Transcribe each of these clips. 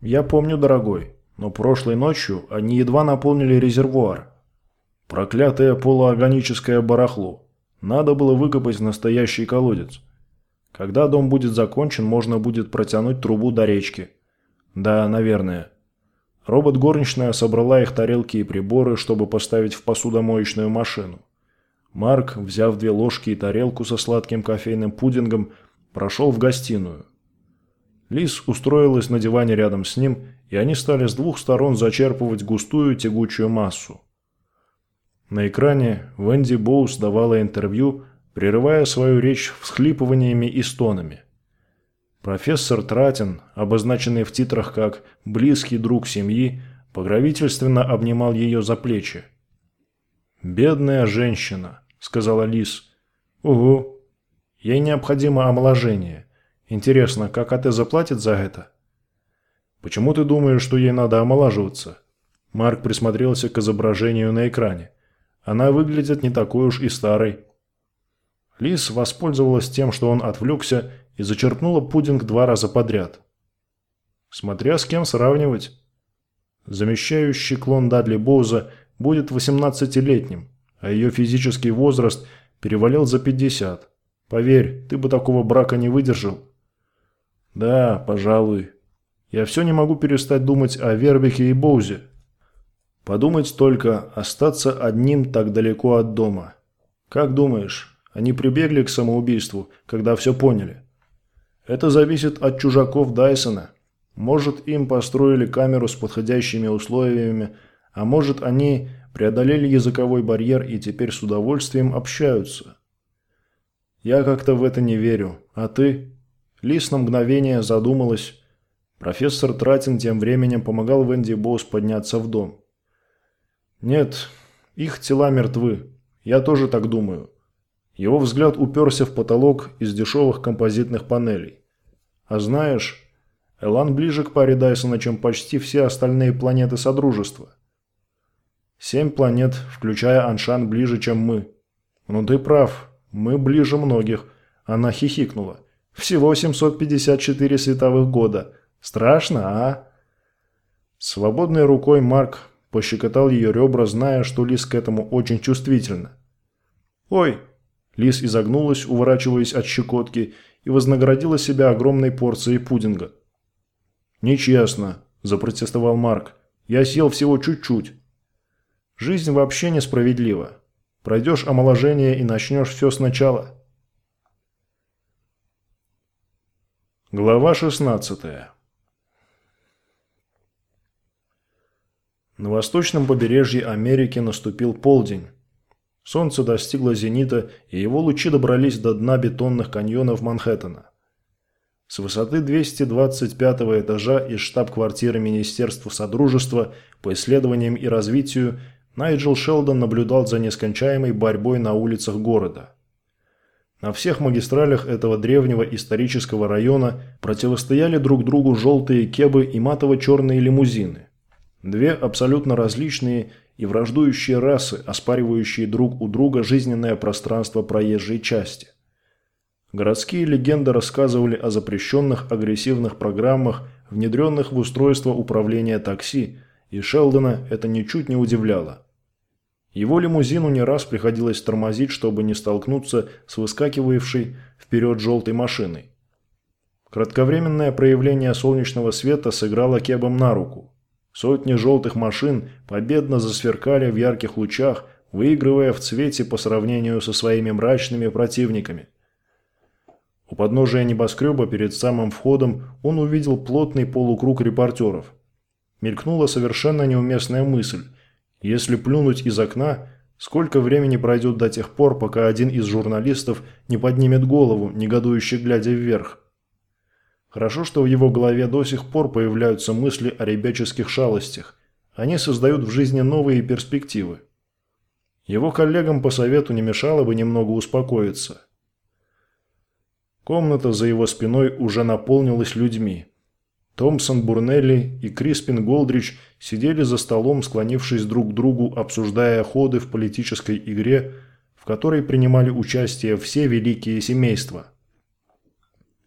«Я помню, дорогой, но прошлой ночью они едва наполнили резервуар. Проклятое полуорганическое барахло. Надо было выкопать настоящий колодец. Когда дом будет закончен, можно будет протянуть трубу до речки. Да, наверное. Робот-горничная собрала их тарелки и приборы, чтобы поставить в посудомоечную машину. Марк, взяв две ложки и тарелку со сладким кофейным пудингом, прошел в гостиную. Лис устроилась на диване рядом с ним, и они стали с двух сторон зачерпывать густую тягучую массу. На экране Венди Боус давала интервью, прерывая свою речь всхлипываниями и стонами. Профессор Тратин, обозначенный в титрах как «близкий друг семьи», покровительственно обнимал ее за плечи. «Бедная женщина», — сказала Лис. «Угу. Ей необходимо омоложение. Интересно, как АТ заплатит за это?» «Почему ты думаешь, что ей надо омолаживаться?» Марк присмотрелся к изображению на экране. Она выглядит не такой уж и старой. Лис воспользовалась тем, что он отвлекся, и зачерпнула пудинг два раза подряд. Смотря с кем сравнивать. Замещающий клон Дадли Боуза будет 18-летним, а ее физический возраст перевалил за 50. Поверь, ты бы такого брака не выдержал. Да, пожалуй. Я все не могу перестать думать о Вербихе и Боузе. Подумать только, остаться одним так далеко от дома. Как думаешь, они прибегли к самоубийству, когда все поняли? Это зависит от чужаков Дайсона. Может, им построили камеру с подходящими условиями, а может, они преодолели языковой барьер и теперь с удовольствием общаются. Я как-то в это не верю. А ты? Лис на мгновение задумалась. Профессор Тратин тем временем помогал Венди Боус подняться в дом. «Нет, их тела мертвы. Я тоже так думаю». Его взгляд уперся в потолок из дешевых композитных панелей. «А знаешь, Элан ближе к паре Дайсона, чем почти все остальные планеты Содружества. Семь планет, включая Аншан, ближе, чем мы. Ну ты прав, мы ближе многих». Она хихикнула. «Всего 754 световых года. Страшно, а?» Свободной рукой Марк Пощекотал ее ребра, зная, что Лис к этому очень чувствительна. «Ой!» Лис изогнулась, уворачиваясь от щекотки, и вознаградила себя огромной порцией пудинга. «Нечестно», – запротестовал Марк. «Я съел всего чуть-чуть». «Жизнь вообще несправедлива. Пройдешь омоложение и начнешь все сначала». Глава шестнадцатая На восточном побережье Америки наступил полдень. Солнце достигло зенита, и его лучи добрались до дна бетонных каньонов Манхэттена. С высоты 225 этажа из штаб-квартиры Министерства Содружества по исследованиям и развитию Найджел Шелдон наблюдал за нескончаемой борьбой на улицах города. На всех магистралях этого древнего исторического района противостояли друг другу желтые кебы и матово-черные лимузины. Две абсолютно различные и враждующие расы, оспаривающие друг у друга жизненное пространство проезжей части. Городские легенды рассказывали о запрещенных агрессивных программах, внедренных в устройство управления такси, и Шелдона это ничуть не удивляло. Его лимузину не раз приходилось тормозить, чтобы не столкнуться с выскакивавшей вперед желтой машиной. Кратковременное проявление солнечного света сыграло Кебом на руку. Сотни желтых машин победно засверкали в ярких лучах, выигрывая в цвете по сравнению со своими мрачными противниками. У подножия небоскреба перед самым входом он увидел плотный полукруг репортеров. Мелькнула совершенно неуместная мысль. Если плюнуть из окна, сколько времени пройдет до тех пор, пока один из журналистов не поднимет голову, негодующе глядя вверх? Хорошо, что в его голове до сих пор появляются мысли о ребяческих шалостях. Они создают в жизни новые перспективы. Его коллегам по совету не мешало бы немного успокоиться. Комната за его спиной уже наполнилась людьми. Томпсон Бурнелли и Криспин Голдрич сидели за столом, склонившись друг к другу, обсуждая ходы в политической игре, в которой принимали участие все великие семейства –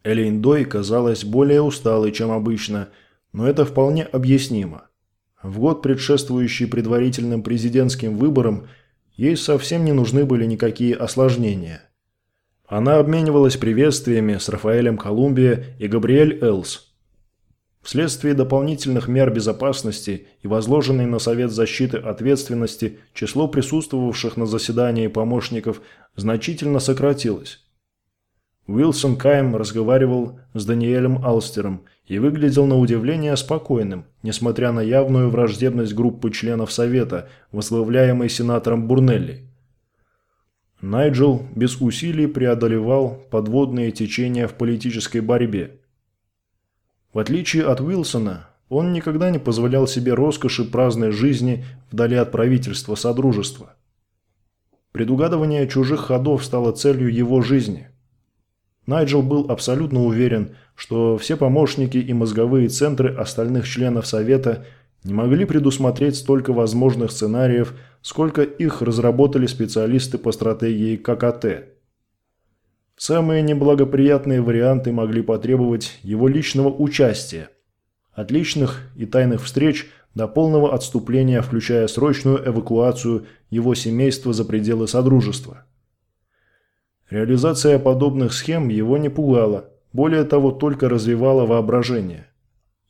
Элейн Дой казалась более усталой, чем обычно, Но это вполне объяснимо. В год, предшествующий предварительным президентским выборам, ей совсем не нужны были никакие осложнения. Она обменивалась приветствиями с Рафаэлем Колумбия и Габриэль Элс – Вследствие дополнительных мер безопасности и возложенной на Совет защиты ответственности число присутствовавших на заседании помощников значительно сократилось. Уилсон Кайм разговаривал с Даниэлем Алстером и выглядел на удивление спокойным, несмотря на явную враждебность группы членов Совета, возглавляемой сенатором Бурнелли. Найджел без усилий преодолевал подводные течения в политической борьбе – в отличие от Уилсона, он никогда не позволял себе роскоши праздной жизни вдали от правительства Содружества. Предугадывание чужих ходов стало целью его жизни. Найджел был абсолютно уверен, что все помощники и мозговые центры остальных членов Совета не могли предусмотреть столько возможных сценариев, сколько их разработали специалисты по стратегии ККТ. Самые неблагоприятные варианты могли потребовать его личного участия. От личных и тайных встреч до полного отступления, включая срочную эвакуацию его семейства за пределы Содружества. Реализация подобных схем его не пугала, более того, только развивала воображение.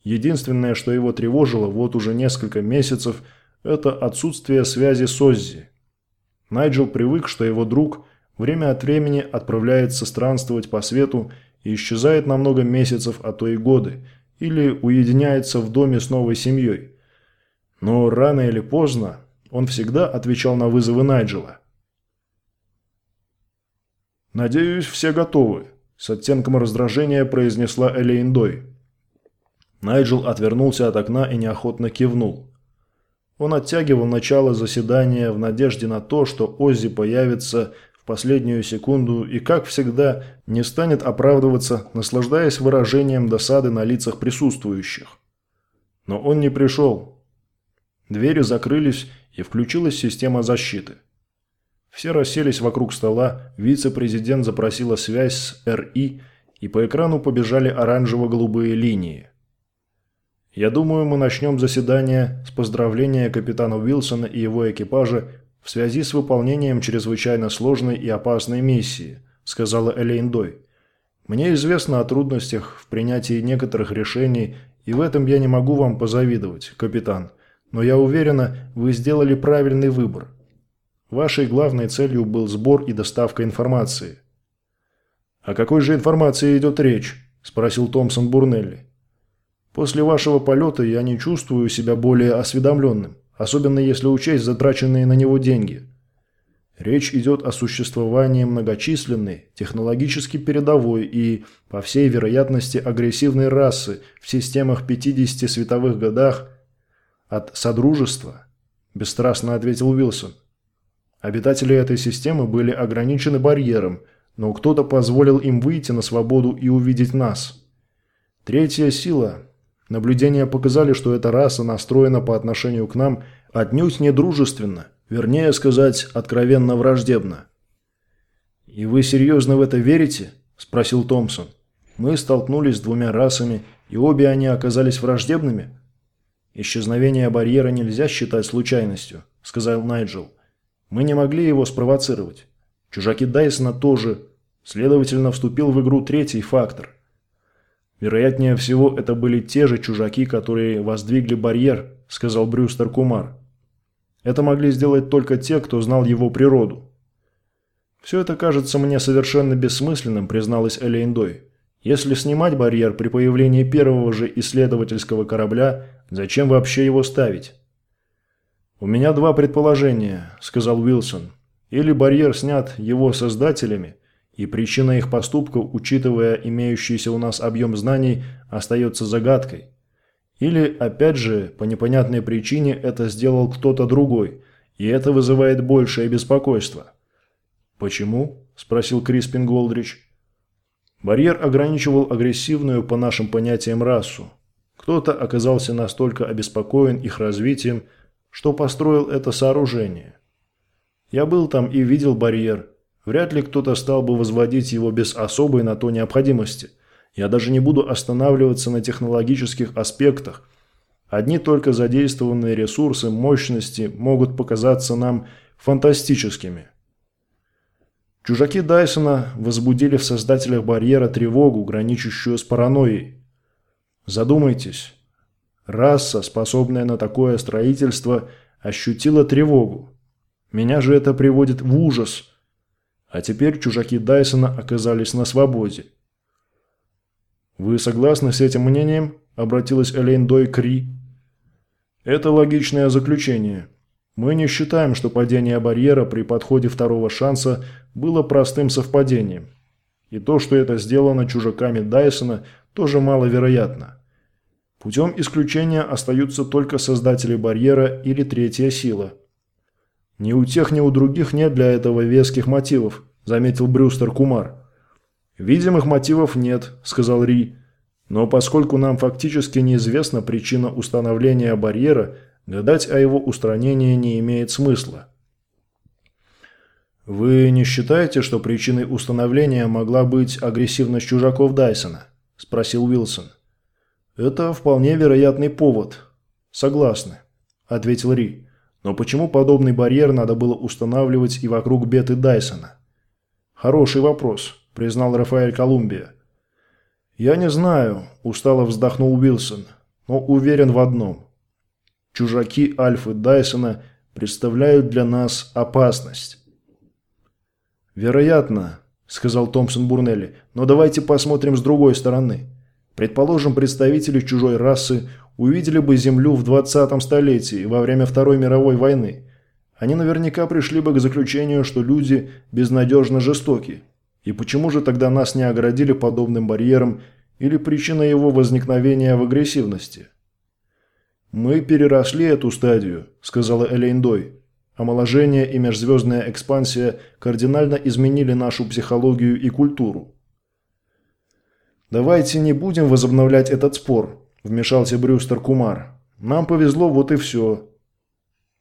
Единственное, что его тревожило вот уже несколько месяцев, это отсутствие связи с Оззи. Найджел привык, что его друг – время от времени отправляется странствовать по свету и исчезает на много месяцев, а то и годы, или уединяется в доме с новой семьей. Но рано или поздно он всегда отвечал на вызовы Найджела. «Надеюсь, все готовы», – с оттенком раздражения произнесла Элейн Дой. Найджел отвернулся от окна и неохотно кивнул. Он оттягивал начало заседания в надежде на то, что Оззи появится в последнюю секунду и, как всегда, не станет оправдываться, наслаждаясь выражением досады на лицах присутствующих. Но он не пришел. Двери закрылись, и включилась система защиты. Все расселись вокруг стола, вице-президент запросила связь с РИ, и по экрану побежали оранжево-голубые линии. Я думаю, мы начнем заседание с поздравления капитана Уилсона и его экипажа «В связи с выполнением чрезвычайно сложной и опасной миссии», – сказала Элейн Дой. «Мне известно о трудностях в принятии некоторых решений, и в этом я не могу вам позавидовать, капитан. Но я уверена, вы сделали правильный выбор. Вашей главной целью был сбор и доставка информации». «О какой же информации идет речь?» – спросил Томпсон Бурнелли. «После вашего полета я не чувствую себя более осведомленным особенно если учесть затраченные на него деньги. Речь идет о существовании многочисленной, технологически передовой и, по всей вероятности, агрессивной расы в системах 50 световых годах от Содружества, бесстрастно ответил Уилсон. Обитатели этой системы были ограничены барьером, но кто-то позволил им выйти на свободу и увидеть нас. Третья сила Наблюдения показали, что эта раса настроена по отношению к нам отнюдь не дружественно, вернее сказать, откровенно враждебно. «И вы серьезно в это верите?» – спросил Томпсон. «Мы столкнулись с двумя расами, и обе они оказались враждебными?» «Исчезновение барьера нельзя считать случайностью», – сказал Найджел. «Мы не могли его спровоцировать. Чужаки Дайсона тоже. Следовательно, вступил в игру третий фактор – «Вероятнее всего, это были те же чужаки, которые воздвигли барьер», – сказал Брюстер Кумар. «Это могли сделать только те, кто знал его природу». «Все это кажется мне совершенно бессмысленным», – призналась Элейндой. «Если снимать барьер при появлении первого же исследовательского корабля, зачем вообще его ставить?» «У меня два предположения», – сказал Уилсон. «Или барьер снят его создателями, и причина их поступка, учитывая имеющийся у нас объем знаний, остается загадкой. Или, опять же, по непонятной причине это сделал кто-то другой, и это вызывает большее беспокойство. «Почему?» – спросил Криспин Голдрич. Барьер ограничивал агрессивную, по нашим понятиям, расу. Кто-то оказался настолько обеспокоен их развитием, что построил это сооружение. Я был там и видел барьер – Вряд ли кто-то стал бы возводить его без особой на то необходимости. Я даже не буду останавливаться на технологических аспектах. Одни только задействованные ресурсы, мощности могут показаться нам фантастическими. Чужаки Дайсона возбудили в создателях барьера тревогу, граничащую с паранойей. Задумайтесь. Раса, способная на такое строительство, ощутила тревогу. Меня же это приводит в ужас. А теперь чужаки Дайсона оказались на свободе. «Вы согласны с этим мнением?» – обратилась Элейн Дой к Ри. «Это логичное заключение. Мы не считаем, что падение барьера при подходе второго шанса было простым совпадением. И то, что это сделано чужаками Дайсона, тоже маловероятно. Путем исключения остаются только создатели барьера или третья сила. Ни у тех, ни у других нет для этого веских мотивов, заметил Брюстер Кумар. Видимых мотивов нет, сказал Ри. Но поскольку нам фактически неизвестна причина установления барьера, гадать о его устранении не имеет смысла. «Вы не считаете, что причиной установления могла быть агрессивность чужаков Дайсона?» – спросил Уилсон. «Это вполне вероятный повод». «Согласны», – ответил Ри. «Но почему подобный барьер надо было устанавливать и вокруг беты Дайсона?» «Хороший вопрос», – признал Рафаэль Колумбия. «Я не знаю», – устало вздохнул Уилсон, – «но уверен в одном. Чужаки Альфы Дайсона представляют для нас опасность». «Вероятно», – сказал Томпсон Бурнелли, – «но давайте посмотрим с другой стороны. Предположим, представители чужой расы увидели бы Землю в 20-м столетии, во время Второй мировой войны. Они наверняка пришли бы к заключению, что люди безнадежно жестоки. И почему же тогда нас не оградили подобным барьером или причина его возникновения в агрессивности?» «Мы переросли эту стадию», – сказала Элейн Дой. Омоложение и межзвездная экспансия кардинально изменили нашу психологию и культуру. «Давайте не будем возобновлять этот спор», – вмешался Брюстер Кумар. «Нам повезло, вот и все».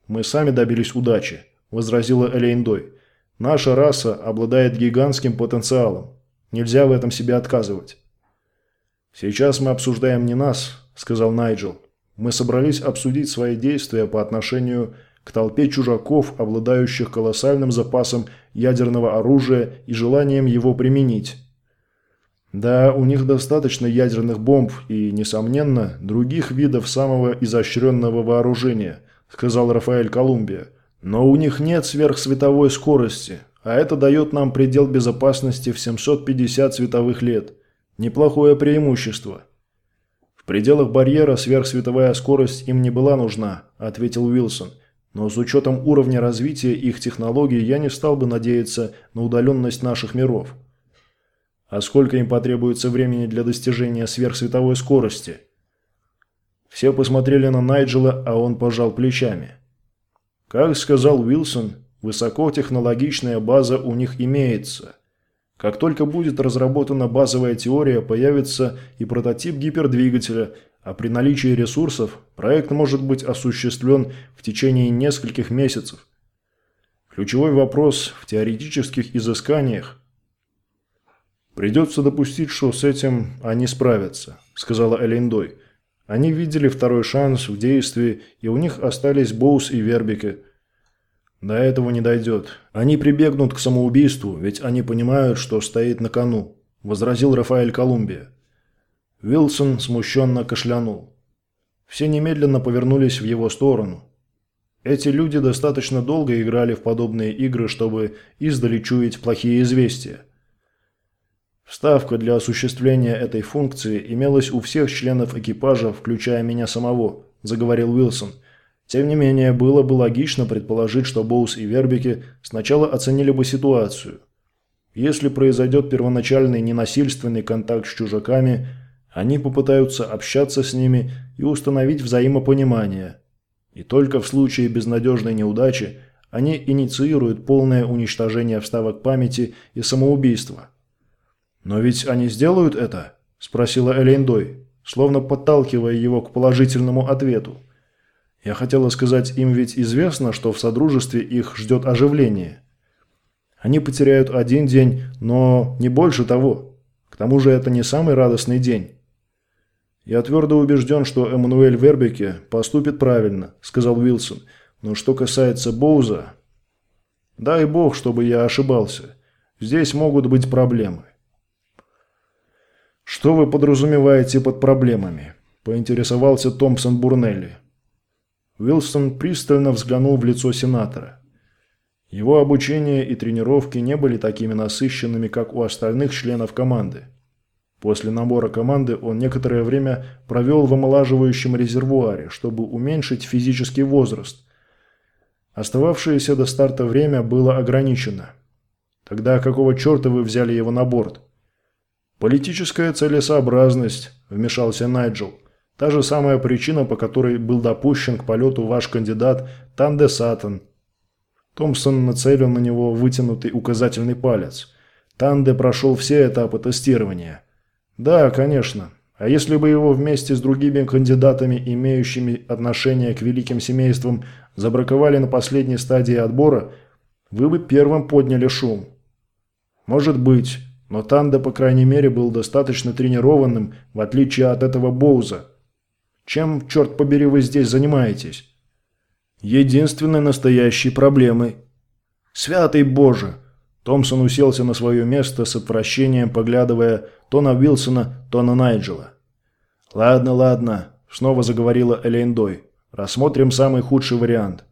«Мы сами добились удачи», – возразила Элейндой. «Наша раса обладает гигантским потенциалом. Нельзя в этом себе отказывать». «Сейчас мы обсуждаем не нас», – сказал Найджел. «Мы собрались обсудить свои действия по отношению к толпе чужаков, обладающих колоссальным запасом ядерного оружия и желанием его применить. Да, у них достаточно ядерных бомб и, несомненно, других видов самого изощренного вооружения, сказал Рафаэль Колумбия. Но у них нет сверхсветовой скорости, а это дает нам предел безопасности в 750 световых лет. Неплохое преимущество. В пределах барьера сверхсветовая скорость им не была нужна, ответил Уилсон. Но с учетом уровня развития их технологий я не стал бы надеяться на удаленность наших миров. А сколько им потребуется времени для достижения сверхсветовой скорости? Все посмотрели на Найджела, а он пожал плечами. Как сказал Уилсон, высокотехнологичная база у них имеется. Как только будет разработана базовая теория, появится и прототип гипердвигателя – а при наличии ресурсов проект может быть осуществлен в течение нескольких месяцев. Ключевой вопрос в теоретических изысканиях. «Придется допустить, что с этим они справятся», – сказала Элендой. Они видели второй шанс в действии, и у них остались Боус и Вербике. До этого не дойдет. Они прибегнут к самоубийству, ведь они понимают, что стоит на кону, – возразил Рафаэль Колумбия. Вилсон смущенно кашлянул. Все немедленно повернулись в его сторону. Эти люди достаточно долго играли в подобные игры, чтобы издали чуять плохие известия. Вставка для осуществления этой функции имелась у всех членов экипажа, включая меня самого, заговорил Уилсон. Тем не менее, было бы логично предположить, что Боус и Вербики сначала оценили бы ситуацию. Если произойдет первоначальный ненасильственный контакт с чужаками – они попытаются общаться с ними и установить взаимопонимание. И только в случае безнадежной неудачи они инициируют полное уничтожение вставок памяти и самоубийство. «Но ведь они сделают это?» – спросила Элейндой, словно подталкивая его к положительному ответу. Я хотела сказать, им ведь известно, что в Содружестве их ждет оживление. Они потеряют один день, но не больше того тому же это не самый радостный день. «Я твердо убежден, что Эммануэль Вербеке поступит правильно», – сказал Уилсон. «Но что касается Боуза...» «Дай бог, чтобы я ошибался. Здесь могут быть проблемы». «Что вы подразумеваете под проблемами?» – поинтересовался Томпсон Бурнелли. Уилсон пристально взглянул в лицо сенатора. Его обучение и тренировки не были такими насыщенными, как у остальных членов команды. После набора команды он некоторое время провел в омолаживающем резервуаре, чтобы уменьшить физический возраст. Остававшееся до старта время было ограничено. Тогда какого черта вы взяли его на борт? Политическая целесообразность, вмешался Найджел. Та же самая причина, по которой был допущен к полету ваш кандидат Танде Сатан. Томпсон нацелил на него вытянутый указательный палец. Танде прошел все этапы тестирования – да, конечно. А если бы его вместе с другими кандидатами, имеющими отношение к великим семействам, забраковали на последней стадии отбора, вы бы первым подняли шум. Может быть, но Танда, по крайней мере, был достаточно тренированным, в отличие от этого Боуза. Чем, черт побери, вы здесь занимаетесь? Единственной настоящей проблемой. Святый Боже! Томпсон уселся на свое место с отвращением, поглядывая то на Уилсона, то на Найджела. «Ладно, ладно», – снова заговорила Элейн Дой. «Рассмотрим самый худший вариант.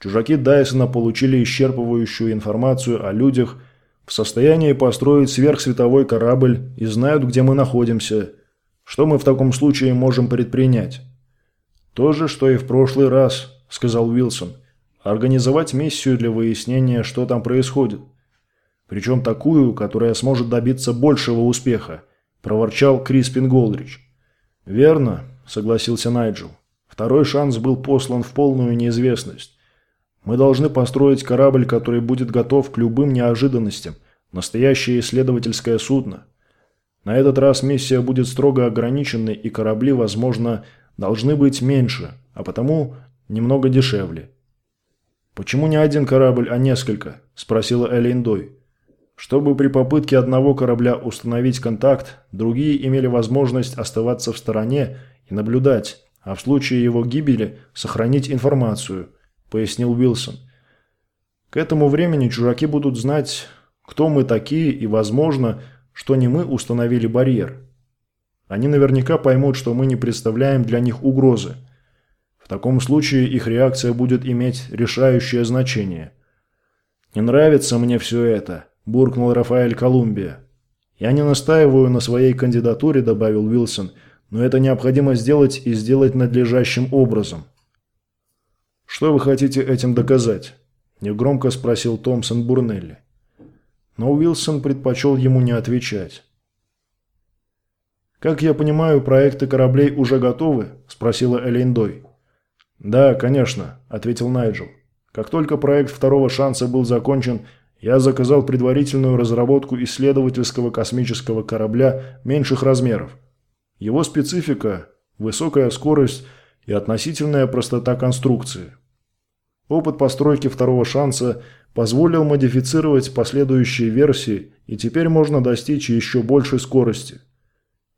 Чужаки Дайсона получили исчерпывающую информацию о людях, в состоянии построить сверхсветовой корабль и знают, где мы находимся. Что мы в таком случае можем предпринять?» «То же, что и в прошлый раз», – сказал Уилсон. «Организовать миссию для выяснения, что там происходит. Причем такую, которая сможет добиться большего успеха», – проворчал Криспин Голдрич. «Верно», – согласился Найджел. «Второй шанс был послан в полную неизвестность. Мы должны построить корабль, который будет готов к любым неожиданностям. Настоящее исследовательское судно. На этот раз миссия будет строго ограниченной, и корабли, возможно, должны быть меньше, а потому немного дешевле». «Почему не один корабль, а несколько?» – спросила Эллен Дой чтобы при попытке одного корабля установить контакт, другие имели возможность оставаться в стороне и наблюдать, а в случае его гибели сохранить информацию, пояснил Уилсон. К этому времени чужаки будут знать, кто мы такие и, возможно, что не мы установили барьер. Они наверняка поймут, что мы не представляем для них угрозы. В таком случае их реакция будет иметь решающее значение. Не нравится мне все это. – буркнул Рафаэль Колумбия. «Я не настаиваю на своей кандидатуре», – добавил Уилсон, – «но это необходимо сделать и сделать надлежащим образом». «Что вы хотите этим доказать?» – негромко спросил Томпсон Бурнелли. Но Уилсон предпочел ему не отвечать. «Как я понимаю, проекты кораблей уже готовы?» – спросила Элейндой. «Да, конечно», – ответил Найджел. «Как только проект второго шанса был закончен, я заказал предварительную разработку исследовательского космического корабля меньших размеров. Его специфика – высокая скорость и относительная простота конструкции. Опыт постройки второго шанса позволил модифицировать последующие версии, и теперь можно достичь еще большей скорости.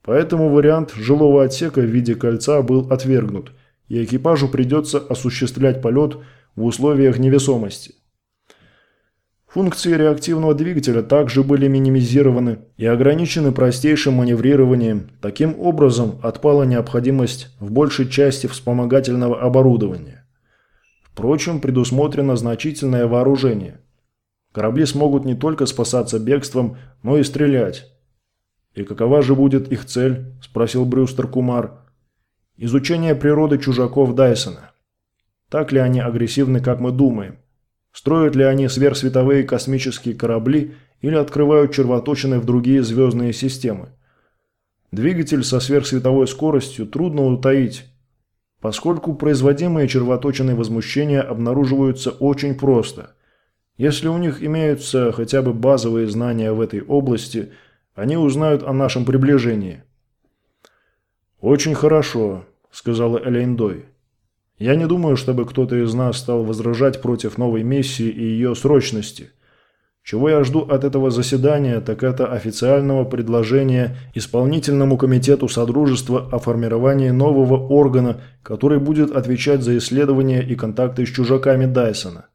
Поэтому вариант жилого отсека в виде кольца был отвергнут, и экипажу придется осуществлять полет в условиях невесомости. Функции реактивного двигателя также были минимизированы и ограничены простейшим маневрированием. Таким образом, отпала необходимость в большей части вспомогательного оборудования. Впрочем, предусмотрено значительное вооружение. Корабли смогут не только спасаться бегством, но и стрелять. «И какова же будет их цель?» – спросил Брюстер Кумар. «Изучение природы чужаков Дайсона. Так ли они агрессивны, как мы думаем? Строят ли они сверхсветовые космические корабли или открывают червоточины в другие звездные системы? Двигатель со сверхсветовой скоростью трудно утаить, поскольку производимые червоточины возмущения обнаруживаются очень просто. Если у них имеются хотя бы базовые знания в этой области, они узнают о нашем приближении. «Очень хорошо», – сказала Элейндой. Я не думаю, чтобы кто-то из нас стал возражать против новой миссии и ее срочности. Чего я жду от этого заседания, так это официального предложения Исполнительному комитету Содружества о формировании нового органа, который будет отвечать за исследования и контакты с чужаками Дайсона.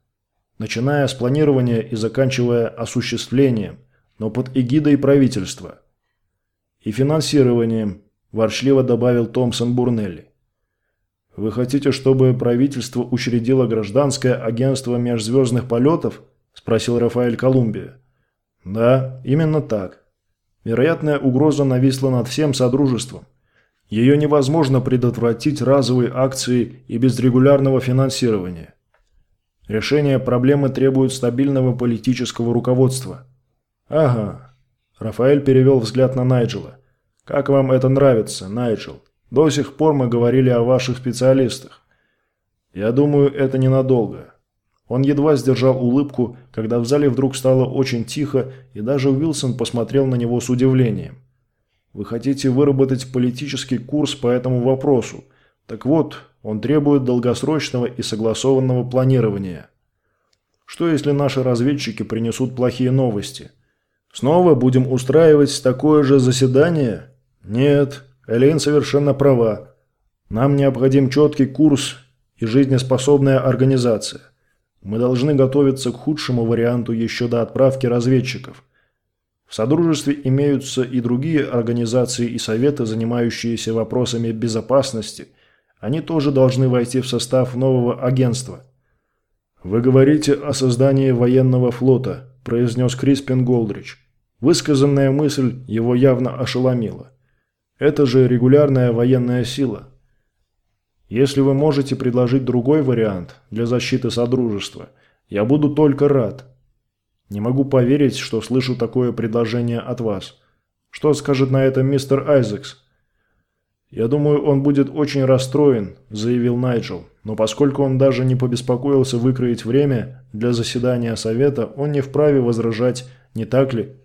Начиная с планирования и заканчивая осуществлением, но под эгидой правительства. И финансированием, ворчливо добавил Томпсон Бурнелли. Вы хотите, чтобы правительство учредило гражданское агентство межзвездных полетов –– спросил Рафаэль Колумбия. «Да, именно так. Вероятная угроза нависла над всем Содружеством. Ее невозможно предотвратить разовой акцией и без регулярного финансирования. Решение проблемы требует стабильного политического руководства». «Ага». Рафаэль перевел взгляд на Найджела. «Как вам это нравится, Найджел? До сих пор мы говорили о ваших специалистах. Я думаю, это ненадолго. Он едва сдержал улыбку, когда в зале вдруг стало очень тихо, и даже Уилсон посмотрел на него с удивлением. «Вы хотите выработать политический курс по этому вопросу. Так вот, он требует долгосрочного и согласованного планирования. Что если наши разведчики принесут плохие новости? Снова будем устраивать такое же заседание? Нет, Элейн совершенно права. Нам необходим четкий курс и жизнеспособная организация. Мы должны готовиться к худшему варианту еще до отправки разведчиков. В Содружестве имеются и другие организации и советы, занимающиеся вопросами безопасности. Они тоже должны войти в состав нового агентства. «Вы говорите о создании военного флота», – произнес Криспин Голдрич. Высказанная мысль его явно ошеломила. «Это же регулярная военная сила. Если вы можете предложить другой вариант для защиты Содружества, я буду только рад. Не могу поверить, что слышу такое предложение от вас. Что скажет на это мистер Айзекс? «Я думаю, он будет очень расстроен», – заявил Найджел. «Но поскольку он даже не побеспокоился выкроить время для заседания Совета, он не вправе возражать, не так ли?»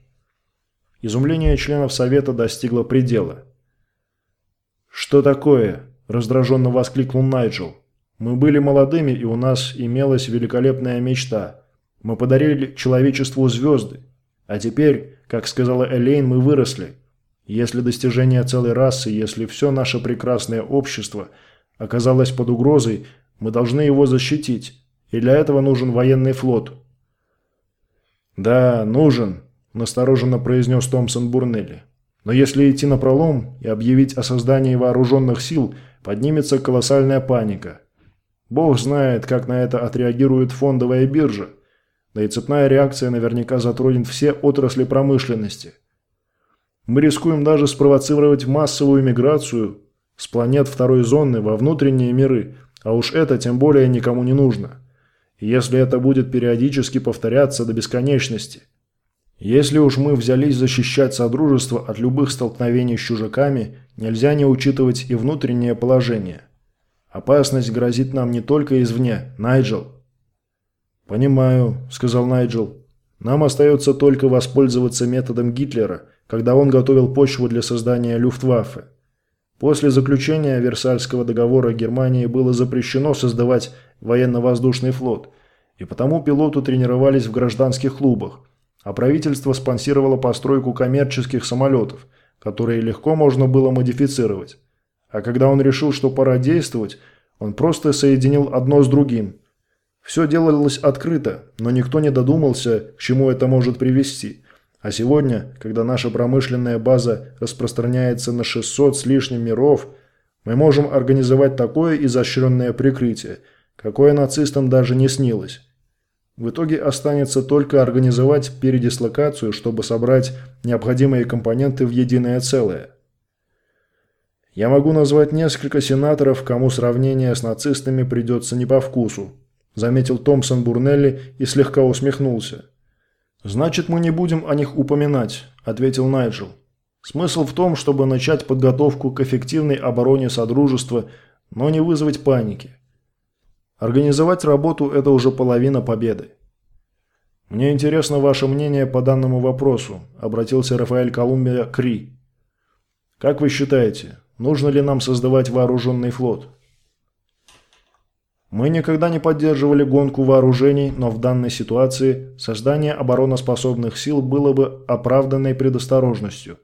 Изумление членов Совета достигло предела. «Что такое?» – раздраженно воскликнул Найджел. «Мы были молодыми, и у нас имелась великолепная мечта. Мы подарили человечеству звезды. А теперь, как сказала Элейн, мы выросли. Если достижение целой расы, если все наше прекрасное общество оказалось под угрозой, мы должны его защитить. И для этого нужен военный флот». «Да, нужен», – настороженно произнес Томпсон Бурнелли. «Но если идти на пролом и объявить о создании вооруженных сил – поднимется колоссальная паника. Бог знает, как на это отреагирует фондовая биржа. Да и цепная реакция наверняка затронет все отрасли промышленности. Мы рискуем даже спровоцировать массовую миграцию с планет второй зоны во внутренние миры, а уж это тем более никому не нужно. И если это будет периодически повторяться до бесконечности. Если уж мы взялись защищать Содружество от любых столкновений с чужаками – Нельзя не учитывать и внутреннее положение. Опасность грозит нам не только извне, Найджел. «Понимаю», – сказал Найджел. «Нам остается только воспользоваться методом Гитлера, когда он готовил почву для создания Люфтваффе. После заключения Версальского договора Германии было запрещено создавать военно-воздушный флот, и потому пилоты тренировались в гражданских клубах, а правительство спонсировало постройку коммерческих самолетов – которые легко можно было модифицировать. А когда он решил, что пора действовать, он просто соединил одно с другим. Все делалось открыто, но никто не додумался, к чему это может привести. А сегодня, когда наша промышленная база распространяется на 600 с лишним миров, мы можем организовать такое изощренное прикрытие, какое нацистам даже не снилось. В итоге останется только организовать передислокацию, чтобы собрать необходимые компоненты в единое целое. Я могу назвать несколько сенаторов, кому сравнение с нацистами придется не по вкусу, заметил Томпсон Бурнелли и слегка усмехнулся. «Значит, мы не будем о них упоминать», – ответил Найджел. «Смысл в том, чтобы начать подготовку к эффективной обороне Содружества, но не вызвать паники. Организовать работу – это уже половина победы. «Мне интересно ваше мнение по данному вопросу», – обратился Рафаэль Колумбия к Ри. «Как вы считаете, нужно ли нам создавать вооруженный флот?» Мы никогда не поддерживали гонку вооружений, но в данной ситуации создание обороноспособных сил было бы оправданной предосторожностью.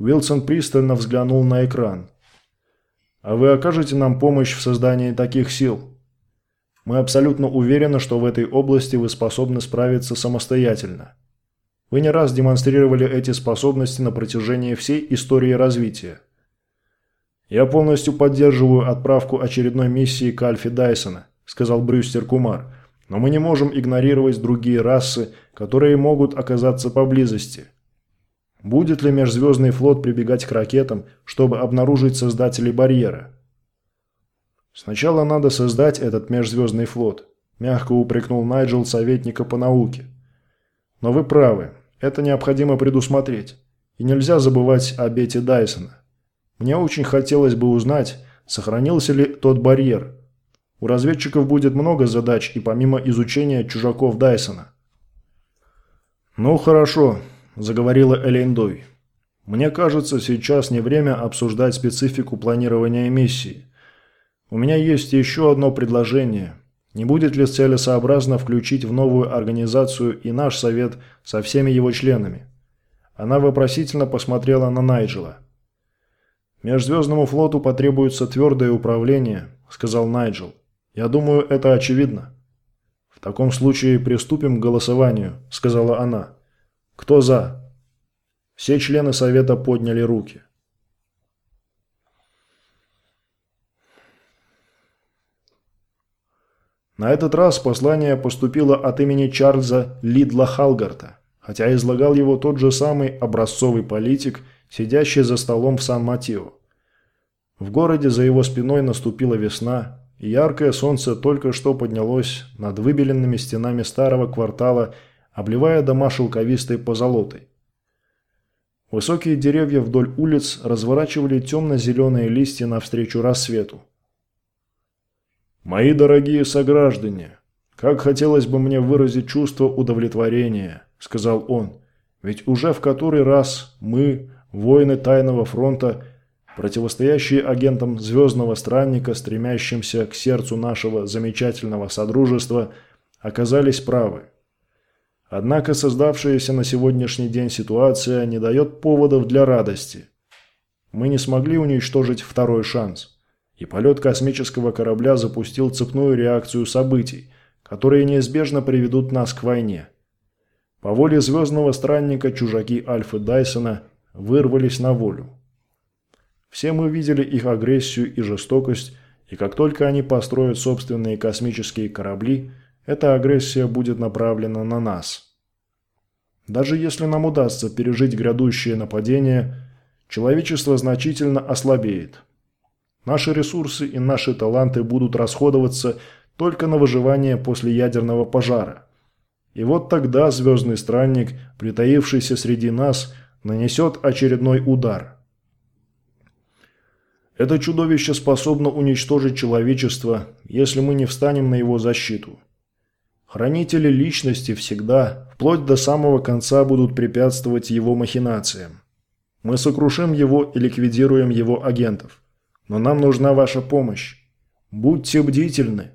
Уилсон пристально взглянул на экран. «А вы окажете нам помощь в создании таких сил?» «Мы абсолютно уверены, что в этой области вы способны справиться самостоятельно. Вы не раз демонстрировали эти способности на протяжении всей истории развития. «Я полностью поддерживаю отправку очередной миссии к Альфе Дайсона», – сказал Брюстер Кумар. «Но мы не можем игнорировать другие расы, которые могут оказаться поблизости. Будет ли межзвездный флот прибегать к ракетам, чтобы обнаружить создателей барьера?» «Сначала надо создать этот межзвездный флот», – мягко упрекнул Найджел советника по науке. «Но вы правы, это необходимо предусмотреть. И нельзя забывать о Бете Дайсона. Мне очень хотелось бы узнать, сохранился ли тот барьер. У разведчиков будет много задач и помимо изучения чужаков Дайсона. «Ну хорошо», – заговорила Элейндой. «Мне кажется, сейчас не время обсуждать специфику планирования миссии. У меня есть еще одно предложение. Не будет ли целесообразно включить в новую организацию и наш совет со всеми его членами?» Она вопросительно посмотрела на Найджела. «Межзвездному флоту потребуется твердое управление», – сказал Найджел. «Я думаю, это очевидно». «В таком случае приступим к голосованию», – сказала она. «Кто за?» Все члены совета подняли руки. На этот раз послание поступило от имени Чарльза Лидла Халгарта, хотя излагал его тот же самый образцовый политик – сидящий за столом в Сан-Матио. В городе за его спиной наступила весна, и яркое солнце только что поднялось над выбеленными стенами старого квартала, обливая дома шелковистой позолотой. Высокие деревья вдоль улиц разворачивали темно-зеленые листья навстречу рассвету. «Мои дорогие сограждане, как хотелось бы мне выразить чувство удовлетворения», – сказал он, – «ведь уже в который раз мы, Воины Тайного фронта, противостоящие агентам Звездного Странника, стремящимся к сердцу нашего замечательного Содружества, оказались правы. Однако создавшаяся на сегодняшний день ситуация не дает поводов для радости. Мы не смогли уничтожить второй шанс. И полет космического корабля запустил цепную реакцию событий, которые неизбежно приведут нас к войне. По воле Звездного Странника чужаки Альфы Дайсона – вырвались на волю. Все мы видели их агрессию и жестокость, и как только они построят собственные космические корабли, эта агрессия будет направлена на нас. Даже если нам удастся пережить грядущее нападение, человечество значительно ослабеет. Наши ресурсы и наши таланты будут расходоваться только на выживание после ядерного пожара. И вот тогда звездный странник, притаившийся среди нас, нанесет очередной удар. Это чудовище способно уничтожить человечество, если мы не встанем на его защиту. Хранители личности всегда, вплоть до самого конца, будут препятствовать его махинациям. Мы сокрушим его и ликвидируем его агентов. Но нам нужна ваша помощь. Будьте бдительны.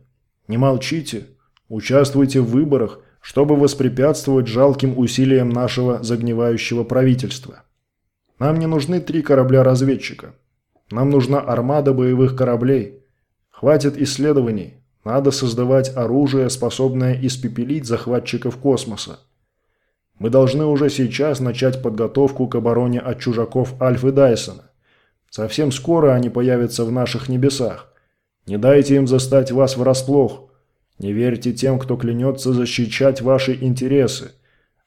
Не молчите. Участвуйте в выборах – чтобы воспрепятствовать жалким усилиям нашего загнивающего правительства. Нам не нужны три корабля-разведчика. Нам нужна армада боевых кораблей. Хватит исследований. Надо создавать оружие, способное испепелить захватчиков космоса. Мы должны уже сейчас начать подготовку к обороне от чужаков Альфы Дайсона. Совсем скоро они появятся в наших небесах. Не дайте им застать вас врасплох. Не верьте тем, кто клянется защищать ваши интересы.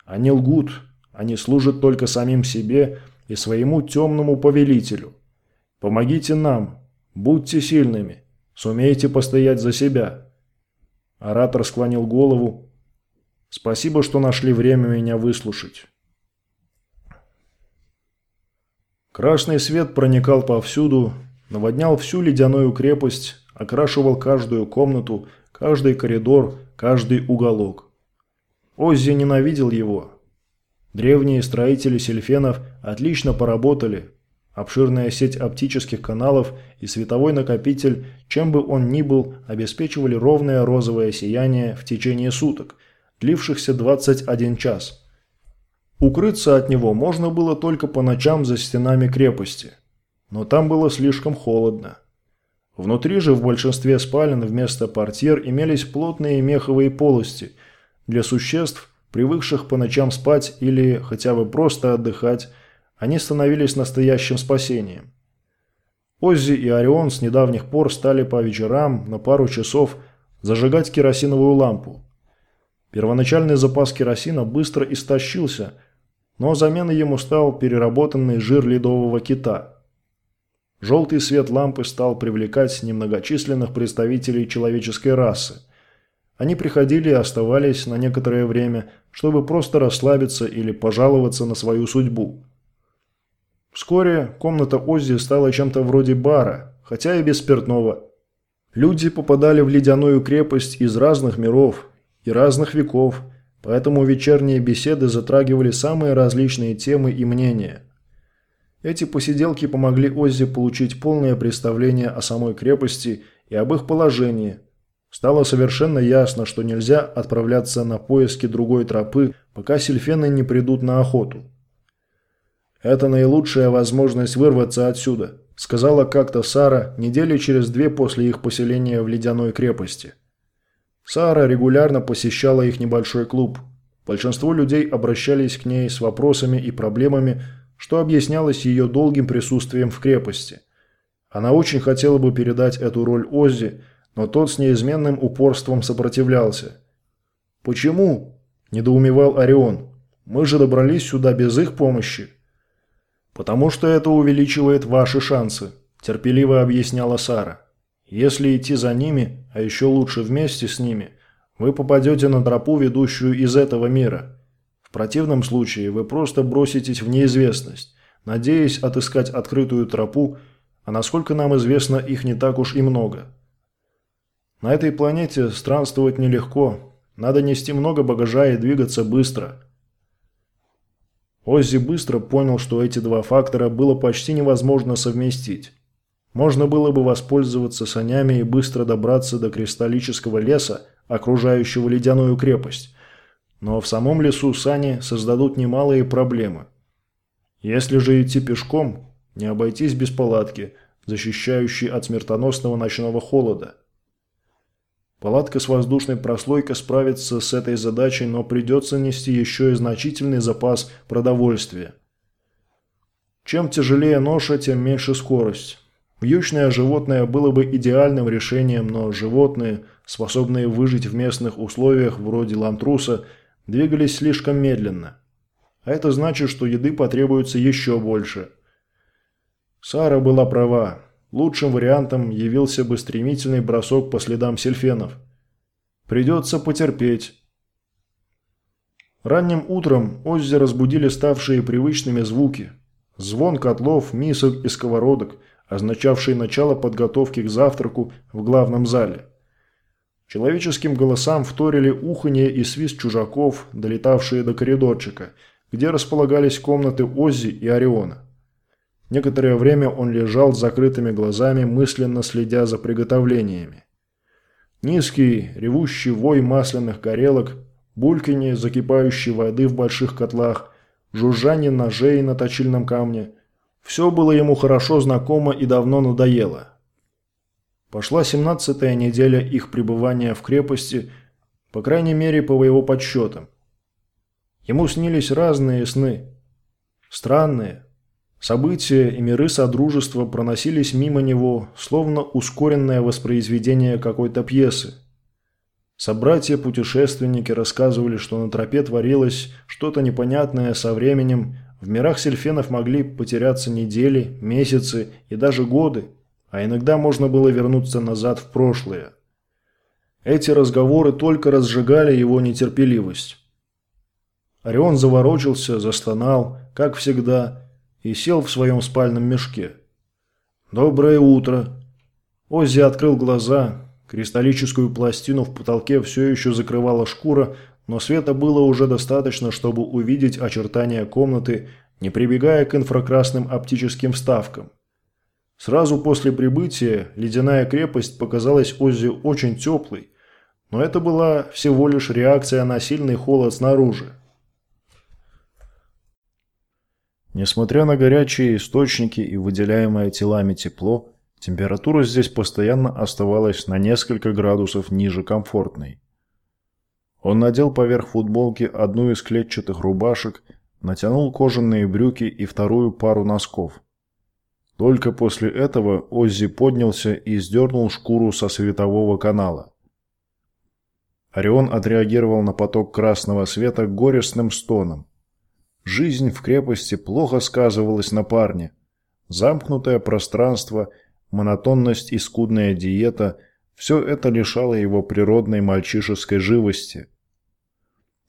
Они лгут, они служат только самим себе и своему темному повелителю. Помогите нам, будьте сильными, сумейте постоять за себя». Оратор склонил голову. «Спасибо, что нашли время меня выслушать». Красный свет проникал повсюду, наводнял всю ледяную крепость, окрашивал каждую комнату, Каждый коридор, каждый уголок. Оззи ненавидел его. Древние строители сельфенов отлично поработали. Обширная сеть оптических каналов и световой накопитель, чем бы он ни был, обеспечивали ровное розовое сияние в течение суток, длившихся 21 час. Укрыться от него можно было только по ночам за стенами крепости. Но там было слишком холодно. Внутри же в большинстве спален вместо портьер имелись плотные меховые полости для существ, привыкших по ночам спать или хотя бы просто отдыхать, они становились настоящим спасением. Оззи и Орион с недавних пор стали по вечерам на пару часов зажигать керосиновую лампу. Первоначальный запас керосина быстро истощился, но заменой ему стал переработанный жир ледового кита. Желтый свет лампы стал привлекать немногочисленных представителей человеческой расы. Они приходили и оставались на некоторое время, чтобы просто расслабиться или пожаловаться на свою судьбу. Вскоре комната Оззи стала чем-то вроде бара, хотя и без спиртного. Люди попадали в ледяную крепость из разных миров и разных веков, поэтому вечерние беседы затрагивали самые различные темы и мнения. Эти посиделки помогли Оззи получить полное представление о самой крепости и об их положении. Стало совершенно ясно, что нельзя отправляться на поиски другой тропы, пока сельфены не придут на охоту. «Это наилучшая возможность вырваться отсюда», – сказала как-то Сара недели через две после их поселения в ледяной крепости. Сара регулярно посещала их небольшой клуб. Большинство людей обращались к ней с вопросами и проблемами, что объяснялось ее долгим присутствием в крепости. Она очень хотела бы передать эту роль Оззи, но тот с неизменным упорством сопротивлялся. «Почему?» – недоумевал Орион. «Мы же добрались сюда без их помощи». «Потому что это увеличивает ваши шансы», – терпеливо объясняла Сара. «Если идти за ними, а еще лучше вместе с ними, вы попадете на тропу, ведущую из этого мира. В противном случае вы просто броситесь в неизвестность, надеясь отыскать открытую тропу, а насколько нам известно, их не так уж и много. На этой планете странствовать нелегко, надо нести много багажа и двигаться быстро». Оззи быстро понял, что эти два фактора было почти невозможно совместить. Можно было бы воспользоваться санями и быстро добраться до кристаллического леса, окружающего ледяную крепость. Но в самом лесу сани создадут немалые проблемы. Если же идти пешком, не обойтись без палатки, защищающей от смертоносного ночного холода. Палатка с воздушной прослойкой справится с этой задачей, но придется нести еще и значительный запас продовольствия. Чем тяжелее ноша, тем меньше скорость. Вьючное животное было бы идеальным решением, но животные, способные выжить в местных условиях вроде лантруса, двигались слишком медленно. А это значит, что еды потребуется еще больше. Сара была права. Лучшим вариантом явился бы стремительный бросок по следам сельфенов. Придется потерпеть. Ранним утром Оззи разбудили ставшие привычными звуки. Звон котлов, мисок и сковородок, означавший начало подготовки к завтраку в главном зале. Человеческим голосам вторили уханье и свист чужаков, долетавшие до коридорчика, где располагались комнаты Оззи и Ориона. Некоторое время он лежал с закрытыми глазами, мысленно следя за приготовлениями. Низкий, ревущий вой масляных горелок, бульканье закипающей воды в больших котлах, жужжание ножей на точильном камне – все было ему хорошо знакомо и давно надоело. Пошла семнадцатая неделя их пребывания в крепости, по крайней мере, по его подсчетам. Ему снились разные сны. Странные, События и миры Содружества проносились мимо него, словно ускоренное воспроизведение какой-то пьесы. Собратья-путешественники рассказывали, что на тропе творилось что-то непонятное со временем, в мирах сельфенов могли потеряться недели, месяцы и даже годы, а иногда можно было вернуться назад в прошлое. Эти разговоры только разжигали его нетерпеливость. Орион заворочился, застонал, как всегда, и сел в своем спальном мешке. «Доброе утро!» Оззи открыл глаза. Кристаллическую пластину в потолке все еще закрывала шкура, но света было уже достаточно, чтобы увидеть очертания комнаты, не прибегая к инфракрасным оптическим вставкам. Сразу после прибытия ледяная крепость показалась Оззи очень теплой, но это была всего лишь реакция на сильный холод снаружи. Несмотря на горячие источники и выделяемое телами тепло, температура здесь постоянно оставалась на несколько градусов ниже комфортной. Он надел поверх футболки одну из клетчатых рубашек, натянул кожаные брюки и вторую пару носков. Только после этого Оззи поднялся и сдернул шкуру со светового канала. Орион отреагировал на поток красного света горестным стоном. Жизнь в крепости плохо сказывалась на парне. Замкнутое пространство, монотонность и скудная диета – все это лишало его природной мальчишеской живости.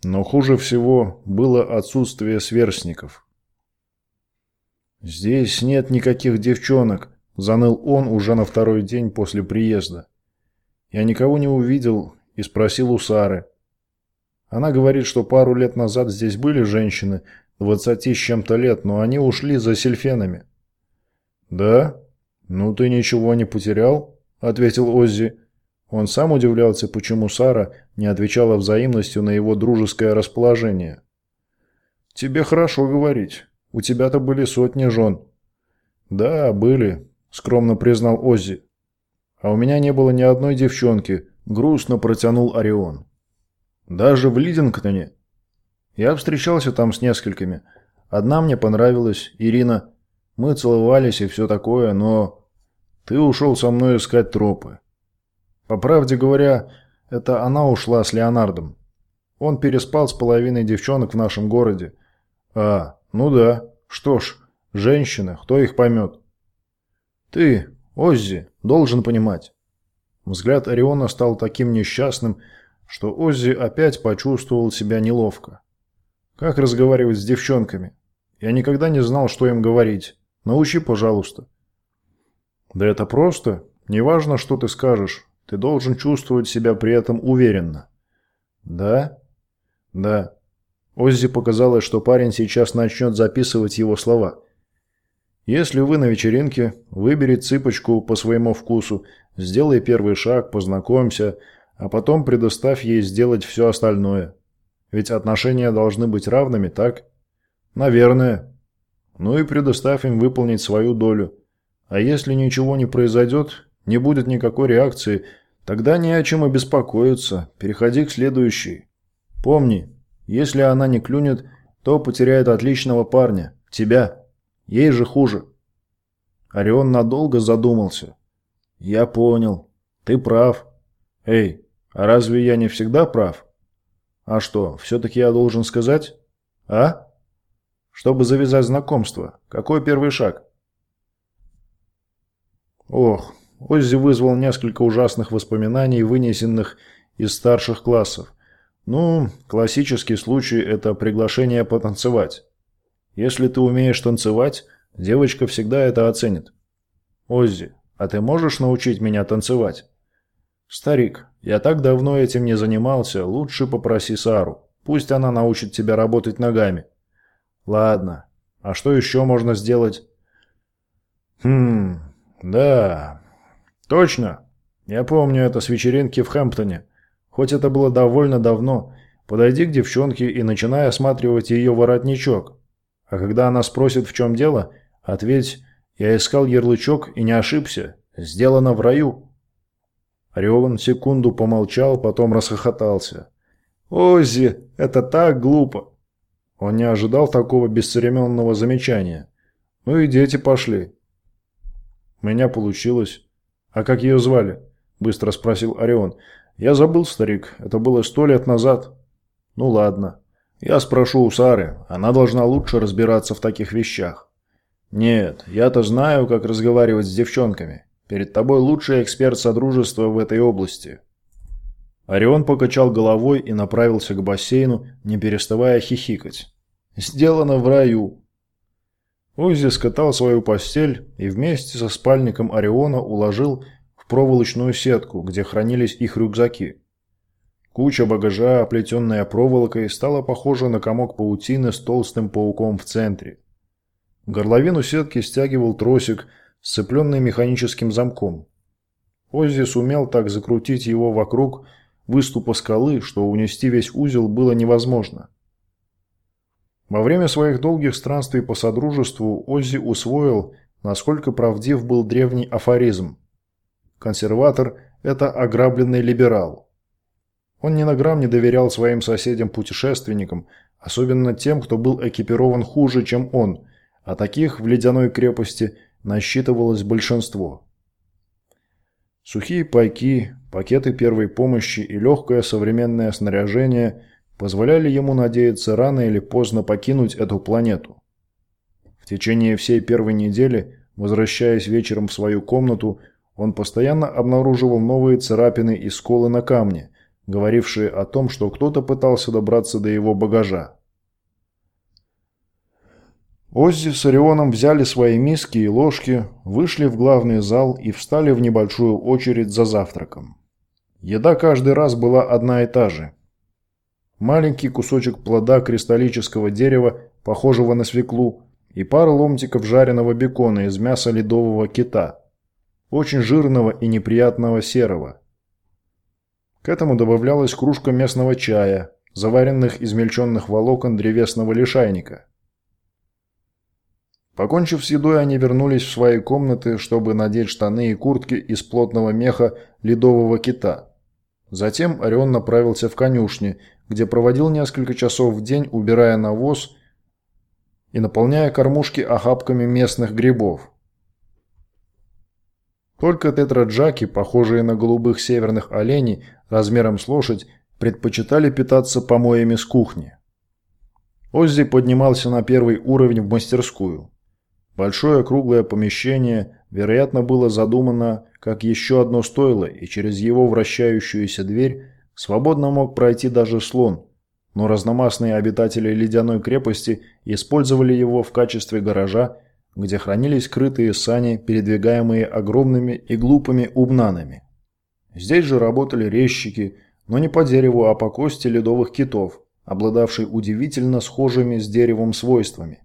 Но хуже всего было отсутствие сверстников. «Здесь нет никаких девчонок», – заныл он уже на второй день после приезда. «Я никого не увидел и спросил у Сары. Она говорит, что пару лет назад здесь были женщины, двадцати с чем-то лет, но они ушли за сельфенами». «Да? Ну ты ничего не потерял?» – ответил Оззи. Он сам удивлялся, почему Сара не отвечала взаимностью на его дружеское расположение. «Тебе хорошо говорить. У тебя-то были сотни жен». «Да, были», – скромно признал Оззи. «А у меня не было ни одной девчонки, Грустно протянул Орион. Даже в Лидингтоне. Я встречался там с несколькими. Одна мне понравилась, Ирина. Мы целовались и все такое, но... Ты ушел со мной искать тропы. По правде говоря, это она ушла с Леонардом. Он переспал с половиной девчонок в нашем городе. А, ну да. Что ж, женщины, кто их поймет? Ты, Оззи, должен понимать. Взгляд Ориона стал таким несчастным, что Оззи опять почувствовал себя неловко. Как разговаривать с девчонками? Я никогда не знал, что им говорить. Научи, пожалуйста. Да это просто. Неважно, что ты скажешь. Ты должен чувствовать себя при этом уверенно. Да? Да. Оззи показалось, что парень сейчас начнет записывать его слова. Если вы на вечеринке, выбери цыпочку по своему вкусу, сделай первый шаг, познакомься, а потом предоставь ей сделать все остальное. Ведь отношения должны быть равными, так? Наверное. Ну и предоставь им выполнить свою долю. А если ничего не произойдет, не будет никакой реакции, тогда не о чем и беспокоиться. Переходи к следующей. Помни, если она не клюнет, то потеряет отличного парня, тебя. Ей же хуже. Орион надолго задумался. Я понял. Ты прав. Эй, а разве я не всегда прав? А что, все-таки я должен сказать? А? Чтобы завязать знакомство. Какой первый шаг? Ох, Оззи вызвал несколько ужасных воспоминаний, вынесенных из старших классов. Ну, классический случай – это приглашение потанцевать. Если ты умеешь танцевать, девочка всегда это оценит. Оззи, а ты можешь научить меня танцевать? Старик, я так давно этим не занимался, лучше попроси Сару. Пусть она научит тебя работать ногами. Ладно. А что еще можно сделать? Хм, да. Точно. Я помню это с вечеринки в Хэмптоне. Хоть это было довольно давно. Подойди к девчонке и начинай осматривать ее воротничок. А когда она спросит, в чем дело, ответь, я искал ярлычок и не ошибся. Сделано в раю. Реван секунду помолчал, потом расхохотался. «Оззи, это так глупо!» Он не ожидал такого бесцеремонного замечания. «Ну и дети пошли». «У меня получилось». «А как ее звали?» – быстро спросил Орион. «Я забыл, старик. Это было сто лет назад». «Ну ладно. Я спрошу у Сары, она должна лучше разбираться в таких вещах. Нет, я-то знаю, как разговаривать с девчонками. Перед тобой лучший эксперт Содружества в этой области. Орион покачал головой и направился к бассейну, не переставая хихикать. «Сделано в раю!» Оззи скатал свою постель и вместе со спальником Ориона уложил в проволочную сетку, где хранились их рюкзаки. Куча багажа, оплетенная проволокой, стала похожа на комок паутины с толстым пауком в центре. Горловину сетки стягивал тросик, сцепленный механическим замком. Оззи сумел так закрутить его вокруг выступа скалы, что унести весь узел было невозможно. Во время своих долгих странствий по Содружеству Оззи усвоил, насколько правдив был древний афоризм. Консерватор – это ограбленный либерал. Он ни на грамм не доверял своим соседям-путешественникам, особенно тем, кто был экипирован хуже, чем он, а таких в ледяной крепости насчитывалось большинство. Сухие пайки, пакеты первой помощи и легкое современное снаряжение позволяли ему надеяться рано или поздно покинуть эту планету. В течение всей первой недели, возвращаясь вечером в свою комнату, он постоянно обнаруживал новые царапины и сколы на камне, говорившие о том, что кто-то пытался добраться до его багажа. Оззи с Орионом взяли свои миски и ложки, вышли в главный зал и встали в небольшую очередь за завтраком. Еда каждый раз была одна и та же. Маленький кусочек плода кристаллического дерева, похожего на свеклу, и пара ломтиков жареного бекона из мяса ледового кита, очень жирного и неприятного серого. К этому добавлялась кружка местного чая, заваренных измельченных волокон древесного лишайника. Покончив с едой, они вернулись в свои комнаты, чтобы надеть штаны и куртки из плотного меха ледового кита. Затем Орион направился в конюшни, где проводил несколько часов в день, убирая навоз и наполняя кормушки охапками местных грибов. Только тетраджаки, похожие на голубых северных оленей, размером с лошадь, предпочитали питаться помоями с кухни. Оззи поднимался на первый уровень в мастерскую. Большое круглое помещение, вероятно, было задумано как еще одно стойло, и через его вращающуюся дверь свободно мог пройти даже слон, но разномастные обитатели ледяной крепости использовали его в качестве гаража, где хранились крытые сани, передвигаемые огромными и глупыми убнанами. Здесь же работали резчики, но не по дереву, а по кости ледовых китов, обладавшие удивительно схожими с деревом свойствами.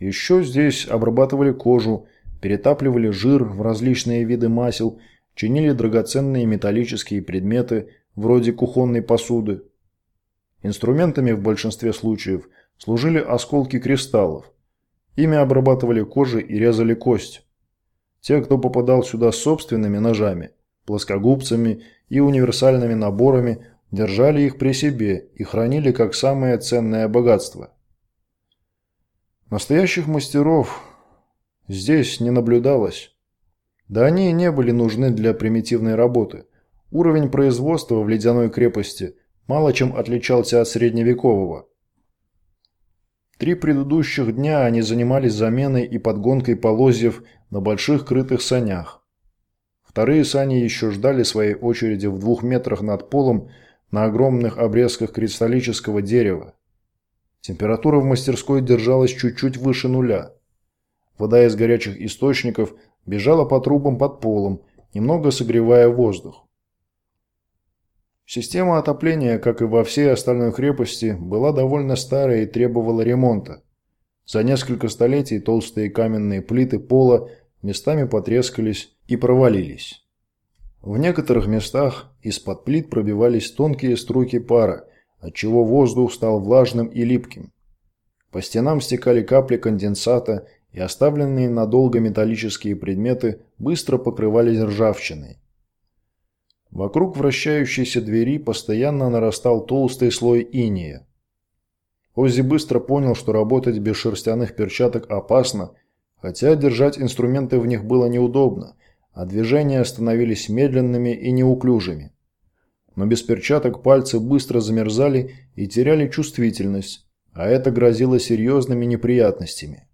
Еще здесь обрабатывали кожу, перетапливали жир в различные виды масел, чинили драгоценные металлические предметы, вроде кухонной посуды. Инструментами в большинстве случаев служили осколки кристаллов. Ими обрабатывали кожи и резали кость. Те, кто попадал сюда собственными ножами, плоскогубцами и универсальными наборами, держали их при себе и хранили как самое ценное богатство. Настоящих мастеров здесь не наблюдалось. Да они и не были нужны для примитивной работы. Уровень производства в ледяной крепости мало чем отличался от средневекового. Три предыдущих дня они занимались заменой и подгонкой полозьев на больших крытых санях. Вторые сани еще ждали своей очереди в двух метрах над полом на огромных обрезках кристаллического дерева. Температура в мастерской держалась чуть-чуть выше нуля. Вода из горячих источников бежала по трубам под полом, немного согревая воздух. Система отопления, как и во всей остальной крепости, была довольно старая и требовала ремонта. За несколько столетий толстые каменные плиты пола местами потрескались и провалились. В некоторых местах из-под плит пробивались тонкие струйки пара, отчего воздух стал влажным и липким. По стенам стекали капли конденсата, и оставленные надолго металлические предметы быстро покрывались ржавчиной. Вокруг вращающейся двери постоянно нарастал толстый слой иния. Оззи быстро понял, что работать без шерстяных перчаток опасно, хотя держать инструменты в них было неудобно, а движения становились медленными и неуклюжими но без перчаток пальцы быстро замерзали и теряли чувствительность, а это грозило серьезными неприятностями.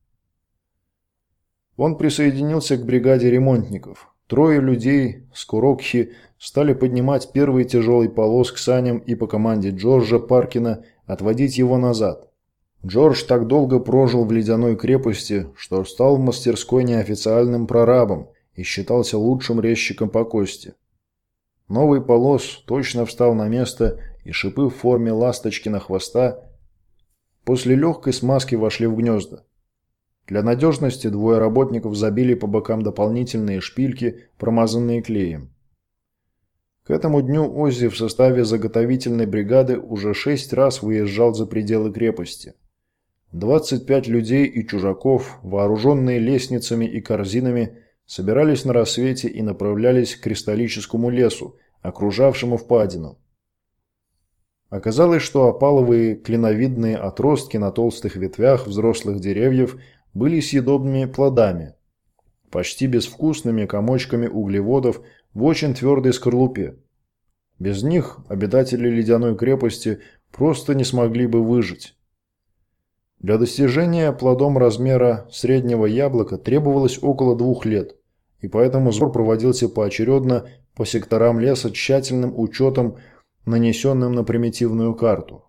Он присоединился к бригаде ремонтников. Трое людей с Курокхи стали поднимать первый тяжелый полос к саням и по команде Джорджа Паркина отводить его назад. Джордж так долго прожил в ледяной крепости, что стал в мастерской неофициальным прорабом и считался лучшим резчиком по кости. Новый полос точно встал на место, и шипы в форме ласточки на хвоста после легкой смазки вошли в гнезда. Для надежности двое работников забили по бокам дополнительные шпильки, промазанные клеем. К этому дню Оззи в составе заготовительной бригады уже шесть раз выезжал за пределы крепости. 25 людей и чужаков, вооруженные лестницами и корзинами, собирались на рассвете и направлялись к кристаллическому лесу, окружавшему впадину. Оказалось, что опаловые клиновидные отростки на толстых ветвях взрослых деревьев были съедобными плодами, почти безвкусными комочками углеводов в очень твердой скорлупе. Без них обитатели ледяной крепости просто не смогли бы выжить. Для достижения плодом размера среднего яблока требовалось около двух лет, и поэтому сбор проводился поочередно по секторам леса тщательным учетом, нанесенным на примитивную карту.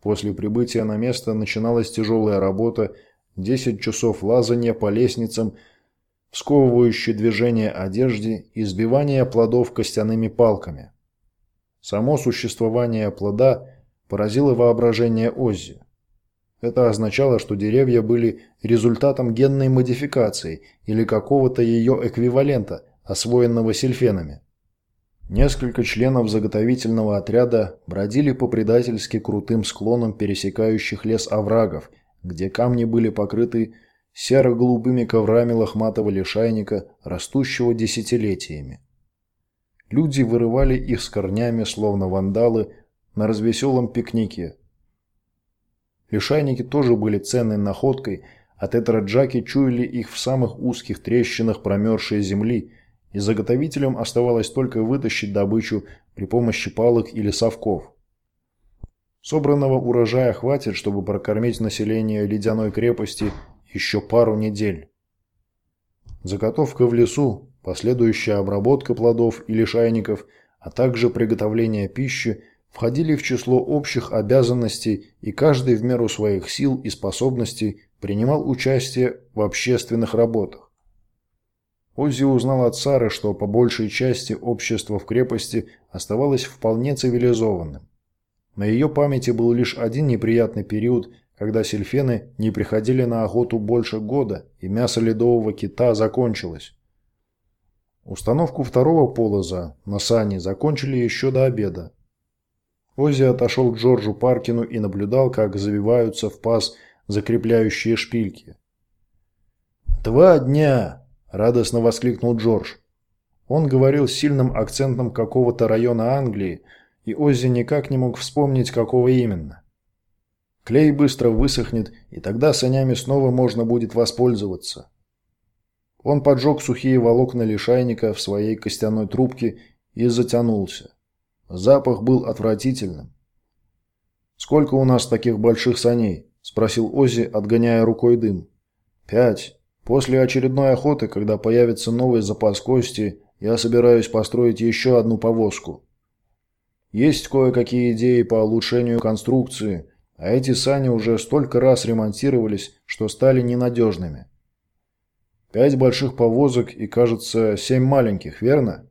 После прибытия на место начиналась тяжелая работа 10 часов лазания по лестницам, сковывающие движение одежде и сбивание плодов костяными палками. Само существование плода поразило воображение Оззи. Это означало, что деревья были результатом генной модификации или какого-то ее эквивалента, освоенного сильфенами. Несколько членов заготовительного отряда бродили по предательски крутым склонам пересекающих лес оврагов где камни были покрыты серо-голубыми коврами лохматого лишайника, растущего десятилетиями. Люди вырывали их с корнями, словно вандалы, на развеселом пикнике. Лишайники тоже были ценной находкой, а тетраджаки чуяли их в самых узких трещинах промерзшей земли, и заготовителям оставалось только вытащить добычу при помощи палок или совков. Собранного урожая хватит, чтобы прокормить население ледяной крепости еще пару недель. Заготовка в лесу, последующая обработка плодов и лишайников, а также приготовление пищи входили в число общих обязанностей, и каждый в меру своих сил и способностей принимал участие в общественных работах. Оззи узнал от Сары, что по большей части общество в крепости оставалось вполне цивилизованным. На ее памяти был лишь один неприятный период, когда сельфены не приходили на охоту больше года, и мясо ледового кита закончилось. Установку второго полоза на сани закончили еще до обеда. Оззи отошел к Джорджу Паркину и наблюдал, как завиваются в паз закрепляющие шпильки. «Два дня!» – радостно воскликнул Джордж. Он говорил с сильным акцентом какого-то района Англии – и Оззи никак не мог вспомнить, какого именно. Клей быстро высохнет, и тогда санями снова можно будет воспользоваться. Он поджег сухие волокна лишайника в своей костяной трубке и затянулся. Запах был отвратительным. «Сколько у нас таких больших саней?» – спросил Оззи, отгоняя рукой дым. «Пять. После очередной охоты, когда появится новый запас кости, я собираюсь построить еще одну повозку. Есть кое-какие идеи по улучшению конструкции, а эти сани уже столько раз ремонтировались, что стали ненадежными. Пять больших повозок и, кажется, семь маленьких, верно?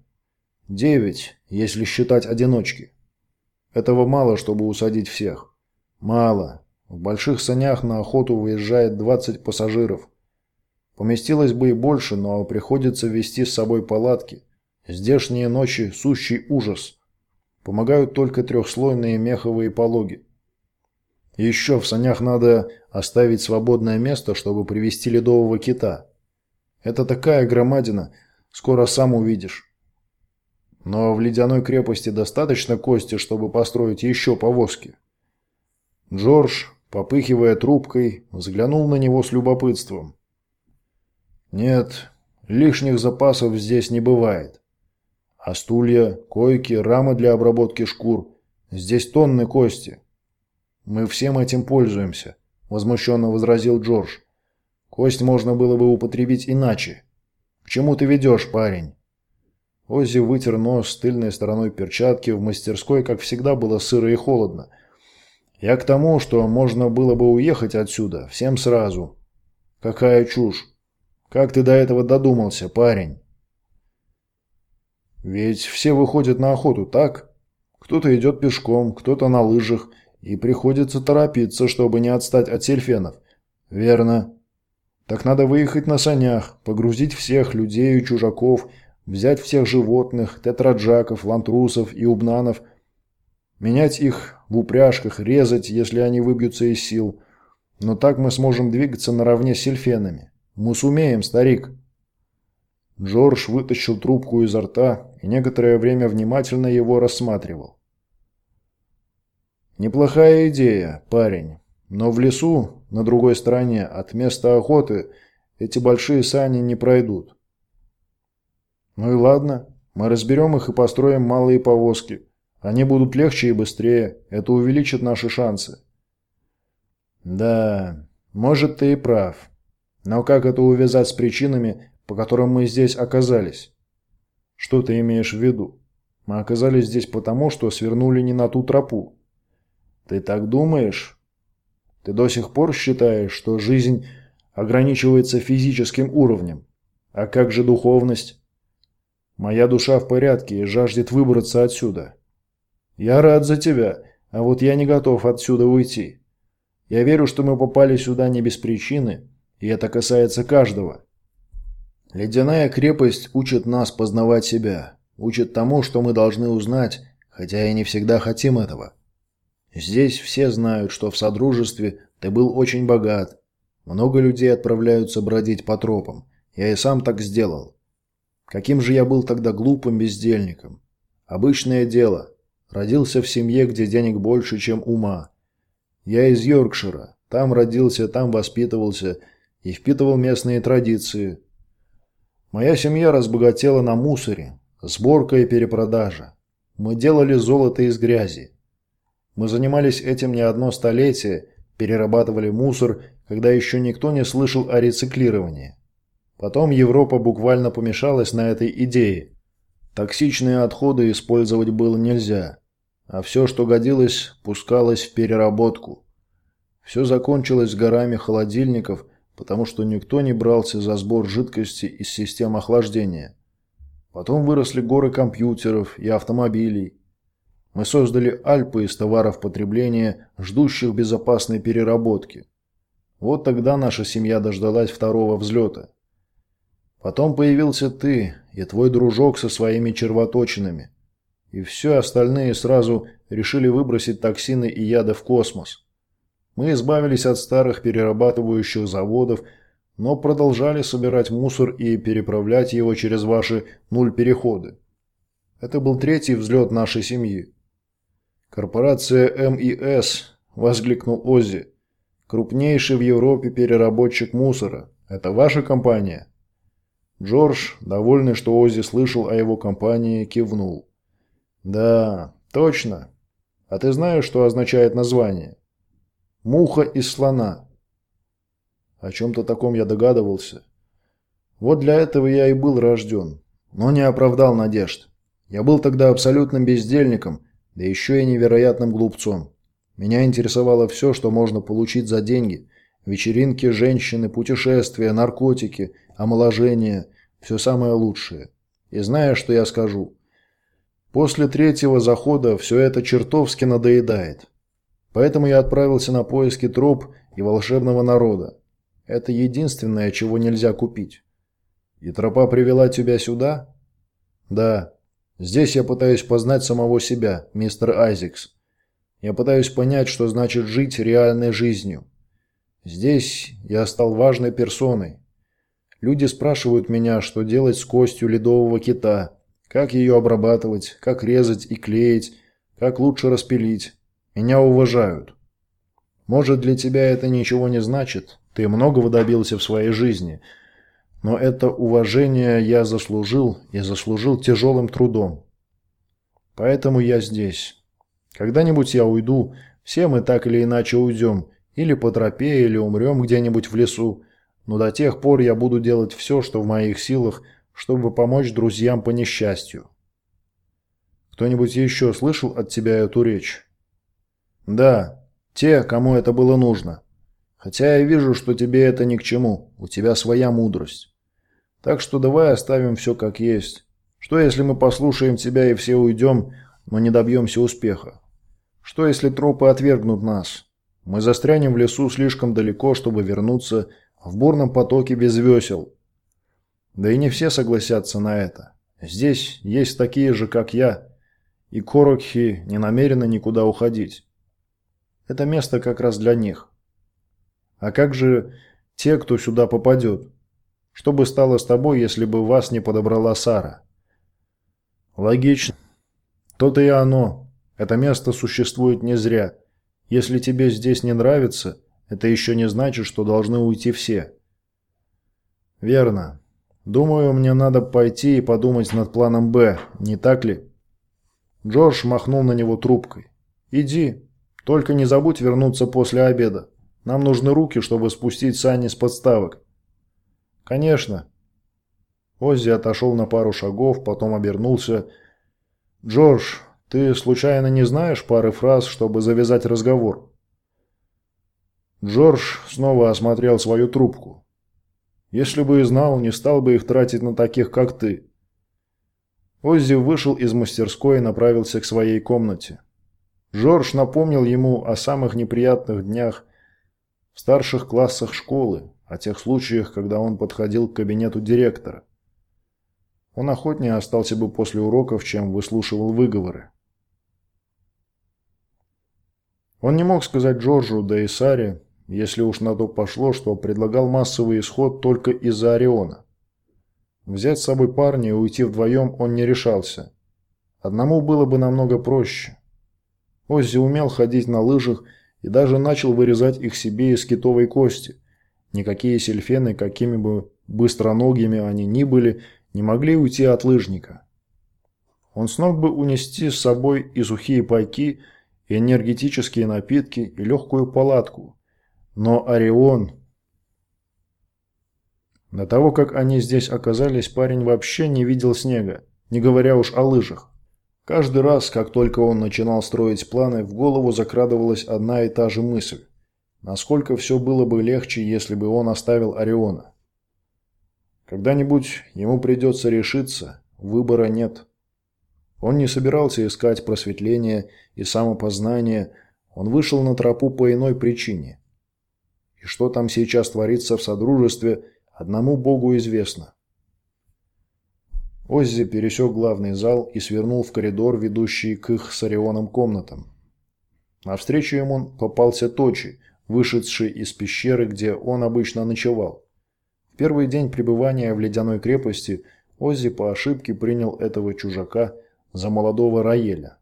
Девять, если считать одиночки. Этого мало, чтобы усадить всех. Мало. В больших санях на охоту выезжает 20 пассажиров. Поместилось бы и больше, но приходится вести с собой палатки. Здешние ночи – сущий ужас. Помогают только трехслойные меховые пологи. Еще в санях надо оставить свободное место, чтобы привести ледового кита. Это такая громадина, скоро сам увидишь. Но в ледяной крепости достаточно кости, чтобы построить еще повозки. Джордж, попыхивая трубкой, взглянул на него с любопытством. Нет, лишних запасов здесь не бывает. А стулья, койки, рамы для обработки шкур. Здесь тонны кости. Мы всем этим пользуемся, возмущенно возразил Джордж. Кость можно было бы употребить иначе. К чему ты ведешь, парень? Оззи вытер нос тыльной стороной перчатки. В мастерской, как всегда, было сыро и холодно. Я к тому, что можно было бы уехать отсюда, всем сразу. Какая чушь. Как ты до этого додумался, парень? Ведь все выходят на охоту, так? Кто-то идет пешком, кто-то на лыжах, и приходится торопиться, чтобы не отстать от сельфенов. Верно. Так надо выехать на санях, погрузить всех людей и чужаков, взять всех животных, тетраджаков, лантрусов и убнанов, менять их в упряжках, резать, если они выбьются из сил. Но так мы сможем двигаться наравне с сельфенами. Мы сумеем, старик. Джордж вытащил трубку изо рта и некоторое время внимательно его рассматривал. «Неплохая идея, парень. Но в лесу, на другой стороне, от места охоты, эти большие сани не пройдут. Ну и ладно, мы разберем их и построим малые повозки. Они будут легче и быстрее, это увеличит наши шансы. Да, может ты и прав. Но как это увязать с причинами, по которым мы здесь оказались? Что ты имеешь в виду? Мы оказались здесь потому, что свернули не на ту тропу. Ты так думаешь? Ты до сих пор считаешь, что жизнь ограничивается физическим уровнем? А как же духовность? Моя душа в порядке и жаждет выбраться отсюда. Я рад за тебя, а вот я не готов отсюда уйти. Я верю, что мы попали сюда не без причины, и это касается каждого. Ледяная крепость учит нас познавать себя, учит тому, что мы должны узнать, хотя и не всегда хотим этого. Здесь все знают, что в Содружестве ты был очень богат. Много людей отправляются бродить по тропам. Я и сам так сделал. Каким же я был тогда глупым бездельником. Обычное дело. Родился в семье, где денег больше, чем ума. Я из Йоркшира. Там родился, там воспитывался и впитывал местные традиции. Моя семья разбогатела на мусоре, сборка и перепродажа. Мы делали золото из грязи. Мы занимались этим не одно столетие, перерабатывали мусор, когда еще никто не слышал о рециклировании. Потом Европа буквально помешалась на этой идее. Токсичные отходы использовать было нельзя, а все, что годилось, пускалось в переработку. Все закончилось горами холодильников, потому что никто не брался за сбор жидкости из систем охлаждения. Потом выросли горы компьютеров и автомобилей, мы создали Альпы из товаров потребления, ждущих безопасной переработки. Вот тогда наша семья дождалась второго взлета. Потом появился ты и твой дружок со своими червоточинами. И все остальные сразу решили выбросить токсины и яды в космос. Мы избавились от старых перерабатывающих заводов, но продолжали собирать мусор и переправлять его через ваши нуль-переходы. Это был третий взлет нашей семьи. «Корпорация МИС», – воскликнул Оззи. «Крупнейший в Европе переработчик мусора. Это ваша компания?» Джордж, довольный, что Оззи слышал о его компании, кивнул. «Да, точно. А ты знаешь, что означает название?» «Муха из слона». О чем-то таком я догадывался. Вот для этого я и был рожден, но не оправдал надежд. Я был тогда абсолютным бездельником – да еще и невероятным глупцом. Меня интересовало все, что можно получить за деньги. Вечеринки, женщины, путешествия, наркотики, омоложение – все самое лучшее. И знаешь, что я скажу? После третьего захода все это чертовски надоедает. Поэтому я отправился на поиски троп и волшебного народа. Это единственное, чего нельзя купить. И тропа привела тебя сюда? Да. Здесь я пытаюсь познать самого себя, мистер Айзекс. Я пытаюсь понять, что значит жить реальной жизнью. Здесь я стал важной персоной. Люди спрашивают меня, что делать с костью ледового кита, как ее обрабатывать, как резать и клеить, как лучше распилить. Меня уважают. Может, для тебя это ничего не значит, ты многого добился в своей жизни – но это уважение я заслужил и заслужил тяжелым трудом. Поэтому я здесь. Когда-нибудь я уйду, все мы так или иначе уйдем, или по тропе, или умрем где-нибудь в лесу, но до тех пор я буду делать все, что в моих силах, чтобы помочь друзьям по несчастью. Кто-нибудь еще слышал от тебя эту речь? Да, те, кому это было нужно. Хотя я вижу, что тебе это ни к чему, у тебя своя мудрость. Так что давай оставим все как есть. Что если мы послушаем тебя и все уйдем, но не добьемся успеха? Что если тропы отвергнут нас? Мы застрянем в лесу слишком далеко, чтобы вернуться, в бурном потоке без весел. Да и не все согласятся на это. Здесь есть такие же, как я, и Корокхи не намерены никуда уходить. Это место как раз для них. А как же те, кто сюда попадет? Что бы стало с тобой, если бы вас не подобрала Сара? Логично. То-то и оно. Это место существует не зря. Если тебе здесь не нравится, это еще не значит, что должны уйти все. Верно. Думаю, мне надо пойти и подумать над планом «Б», не так ли? Джордж махнул на него трубкой. «Иди. Только не забудь вернуться после обеда. Нам нужны руки, чтобы спустить сани с подставок». «Конечно». Оззи отошел на пару шагов, потом обернулся. «Джордж, ты случайно не знаешь пары фраз, чтобы завязать разговор?» Джордж снова осмотрел свою трубку. «Если бы и знал, не стал бы их тратить на таких, как ты». Оззи вышел из мастерской и направился к своей комнате. Джордж напомнил ему о самых неприятных днях в старших классах школы, о тех случаях, когда он подходил к кабинету директора. Он охотнее остался бы после уроков, чем выслушивал выговоры. Он не мог сказать Джорджу, да и Саре, если уж на то пошло, что предлагал массовый исход только из-за Ориона. Взять с собой парня и уйти вдвоем он не решался. Одному было бы намного проще. Оззи умел ходить на лыжах и даже начал вырезать их себе из китовой кости. Никакие сельфены, какими бы быстроногими они ни были, не могли уйти от лыжника. Он смог бы унести с собой и сухие пайки, и энергетические напитки, и легкую палатку. Но Орион до того, как они здесь оказались, парень вообще не видел снега, не говоря уж о лыжах. Каждый раз, как только он начинал строить планы, в голову закрадывалась одна и та же мысль. Насколько все было бы легче, если бы он оставил Ориона. Когда-нибудь ему придется решиться, выбора нет. Он не собирался искать просветления и самопознания, он вышел на тропу по иной причине. И что там сейчас творится в Содружестве – Одному Богу известно. Оззи пересек главный зал и свернул в коридор, ведущий к их с Орионом комнатам. Навстречу ему попался Точи, вышедший из пещеры, где он обычно ночевал. В первый день пребывания в ледяной крепости Оззи по ошибке принял этого чужака за молодого Раеля.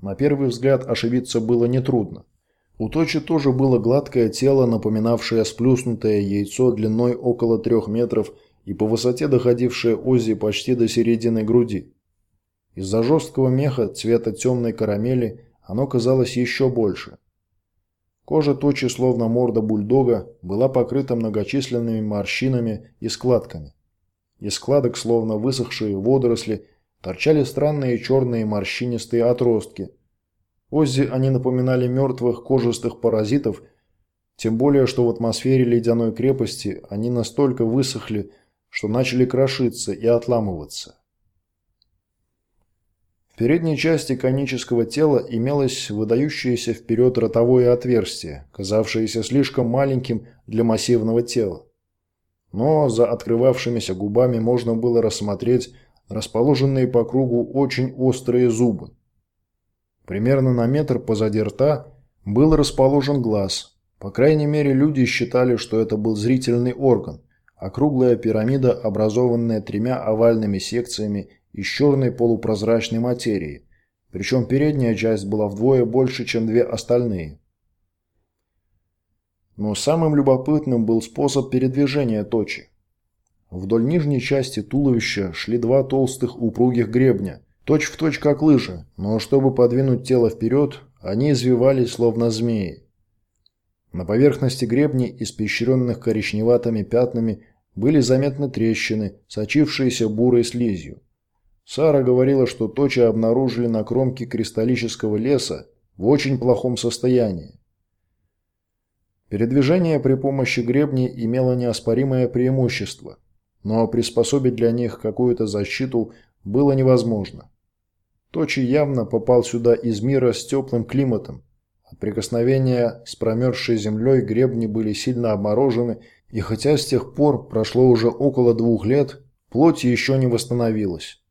На первый взгляд ошибиться было нетрудно. У Точи тоже было гладкое тело, напоминавшее сплюснутое яйцо длиной около трех метров и по высоте доходившее Оззи почти до середины груди. Из-за жесткого меха цвета темной карамели оно казалось еще больше. Кожа Точи, словно морда бульдога, была покрыта многочисленными морщинами и складками. Из складок, словно высохшие водоросли, торчали странные черные морщинистые отростки – Оззи они напоминали мертвых кожистых паразитов, тем более, что в атмосфере ледяной крепости они настолько высохли, что начали крошиться и отламываться. Передней части конического тела имелось выдающееся вперед ротовое отверстие, казавшееся слишком маленьким для массивного тела. Но за открывавшимися губами можно было рассмотреть расположенные по кругу очень острые зубы. Примерно на метр позади рта был расположен глаз. По крайней мере, люди считали, что это был зрительный орган, округлая пирамида, образованная тремя овальными секциями из черной полупрозрачной материи, причем передняя часть была вдвое больше, чем две остальные. Но самым любопытным был способ передвижения точи. Вдоль нижней части туловища шли два толстых упругих гребня – Точь в точь как лыжи, но чтобы подвинуть тело вперед, они извивались словно змеи. На поверхности гребней, испещренных коричневатыми пятнами, были заметны трещины, сочившиеся бурой слизью. Сара говорила, что точи обнаружили на кромке кристаллического леса в очень плохом состоянии. Передвижение при помощи гребней имело неоспоримое преимущество, но приспособить для них какую-то защиту было невозможно. Точи явно попал сюда из мира с теплым климатом. От прикосновения с промерзшей землей гребни были сильно обморожены И хотя с тех пор прошло уже около двух лет, плоть еще не восстановилась.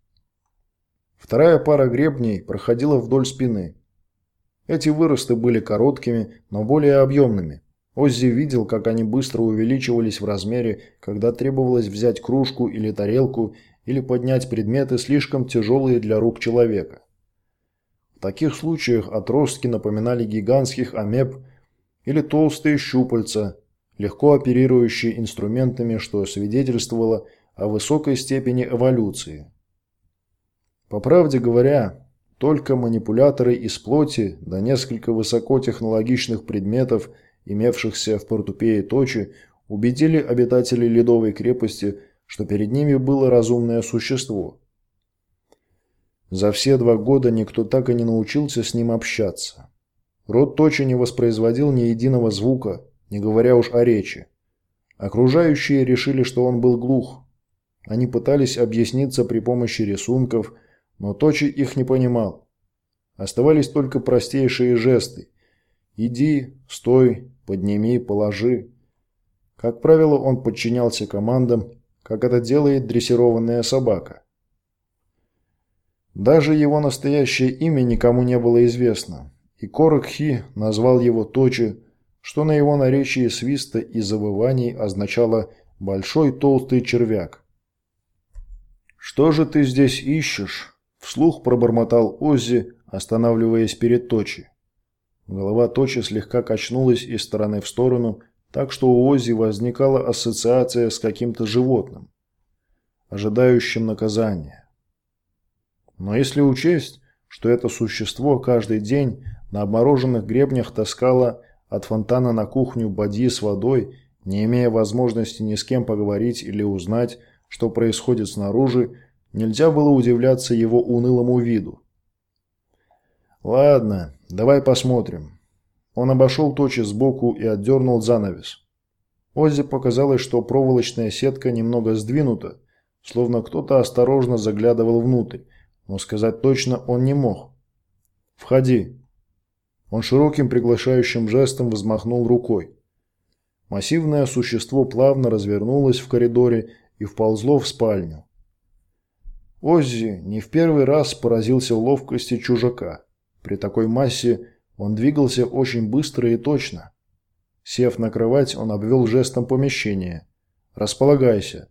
Вторая пара гребней проходила вдоль спины. Эти выросты были короткими, но более объемными. Оззи видел, как они быстро увеличивались в размере, когда требовалось взять кружку или тарелку или поднять предметы, слишком тяжелые для рук человека. В таких случаях отростки напоминали гигантских амеб или толстые щупальца, легко оперирующие инструментами, что свидетельствовало о высокой степени эволюции. По правде говоря, только манипуляторы из плоти да несколько высокотехнологичных предметов, имевшихся в портупее Точи, убедили обитателей Ледовой крепости, что перед ними было разумное существо. За все два года никто так и не научился с ним общаться. Рот Точи не воспроизводил ни единого звука, не говоря уж о речи. Окружающие решили, что он был глух. Они пытались объясниться при помощи рисунков, но Точи их не понимал. Оставались только простейшие жесты. «Иди», «Стой», «Подними», «Положи». Как правило, он подчинялся командам, как это делает дрессированная собака. Даже его настоящее имя никому не было известно, и Корокхи назвал его Точи, что на его наречии свиста и завываний означало «большой толстый червяк». «Что же ты здесь ищешь?» – вслух пробормотал Оззи, останавливаясь перед Точи. Голова Точи слегка качнулась из стороны в сторону, так что у Оззи возникала ассоциация с каким-то животным, ожидающим наказания. Но если учесть, что это существо каждый день на обмороженных гребнях таскало от фонтана на кухню бадьи с водой, не имея возможности ни с кем поговорить или узнать, что происходит снаружи, нельзя было удивляться его унылому виду. «Ладно, давай посмотрим». Он обошел Точи сбоку и отдернул занавес. Оззи показалось, что проволочная сетка немного сдвинута, словно кто-то осторожно заглядывал внутрь, но сказать точно он не мог. «Входи». Он широким приглашающим жестом взмахнул рукой. Массивное существо плавно развернулось в коридоре и вползло в спальню. Оззи не в первый раз поразился ловкости чужака. При такой массе он двигался очень быстро и точно. Сев на кровать, он обвел жестом помещение. «Располагайся».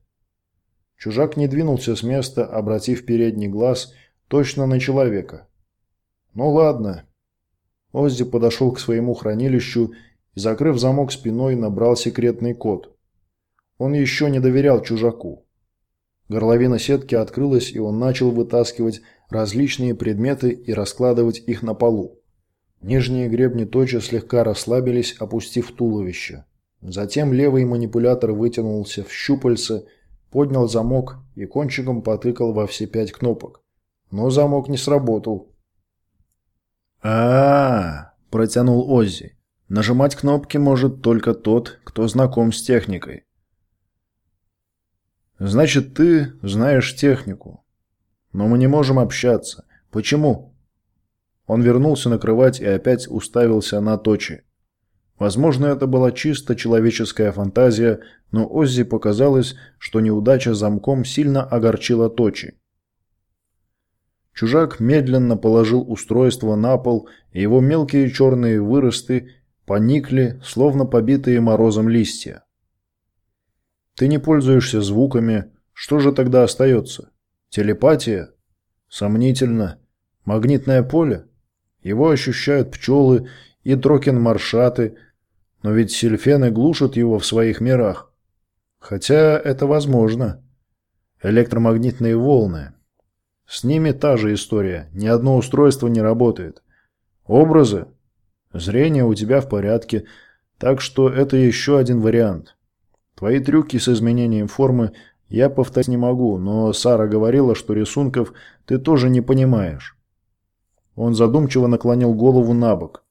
Чужак не двинулся с места, обратив передний глаз точно на человека. «Ну ладно». Оззи подошел к своему хранилищу и, закрыв замок спиной, набрал секретный код. Он еще не доверял чужаку. Горловина сетки открылась, и он начал вытаскивать различные предметы и раскладывать их на полу. Нижние гребни точа слегка расслабились, опустив туловище. Затем левый манипулятор вытянулся в щупальце, поднял замок и кончиком потыкал во все пять кнопок. Но замок не сработал. а, -а, -а протянул Оззи. «Нажимать кнопки может только тот, кто знаком с техникой». «Значит, ты знаешь технику. Но мы не можем общаться. Почему?» Он вернулся на кровать и опять уставился на Точи. Возможно, это была чисто человеческая фантазия, но Оззи показалось, что неудача замком сильно огорчила Точи. Чужак медленно положил устройство на пол, и его мелкие черные выросты поникли, словно побитые морозом листья. «Ты не пользуешься звуками. Что же тогда остается? Телепатия? Сомнительно. Магнитное поле? Его ощущают пчелы и дрокенмаршаты, но ведь сильфены глушат его в своих мирах. Хотя это возможно. Электромагнитные волны. С ними та же история. Ни одно устройство не работает. Образы? Зрение у тебя в порядке, так что это еще один вариант. Твои трюки с изменением формы я повторить не могу, но Сара говорила, что рисунков ты тоже не понимаешь. Он задумчиво наклонил голову на бок.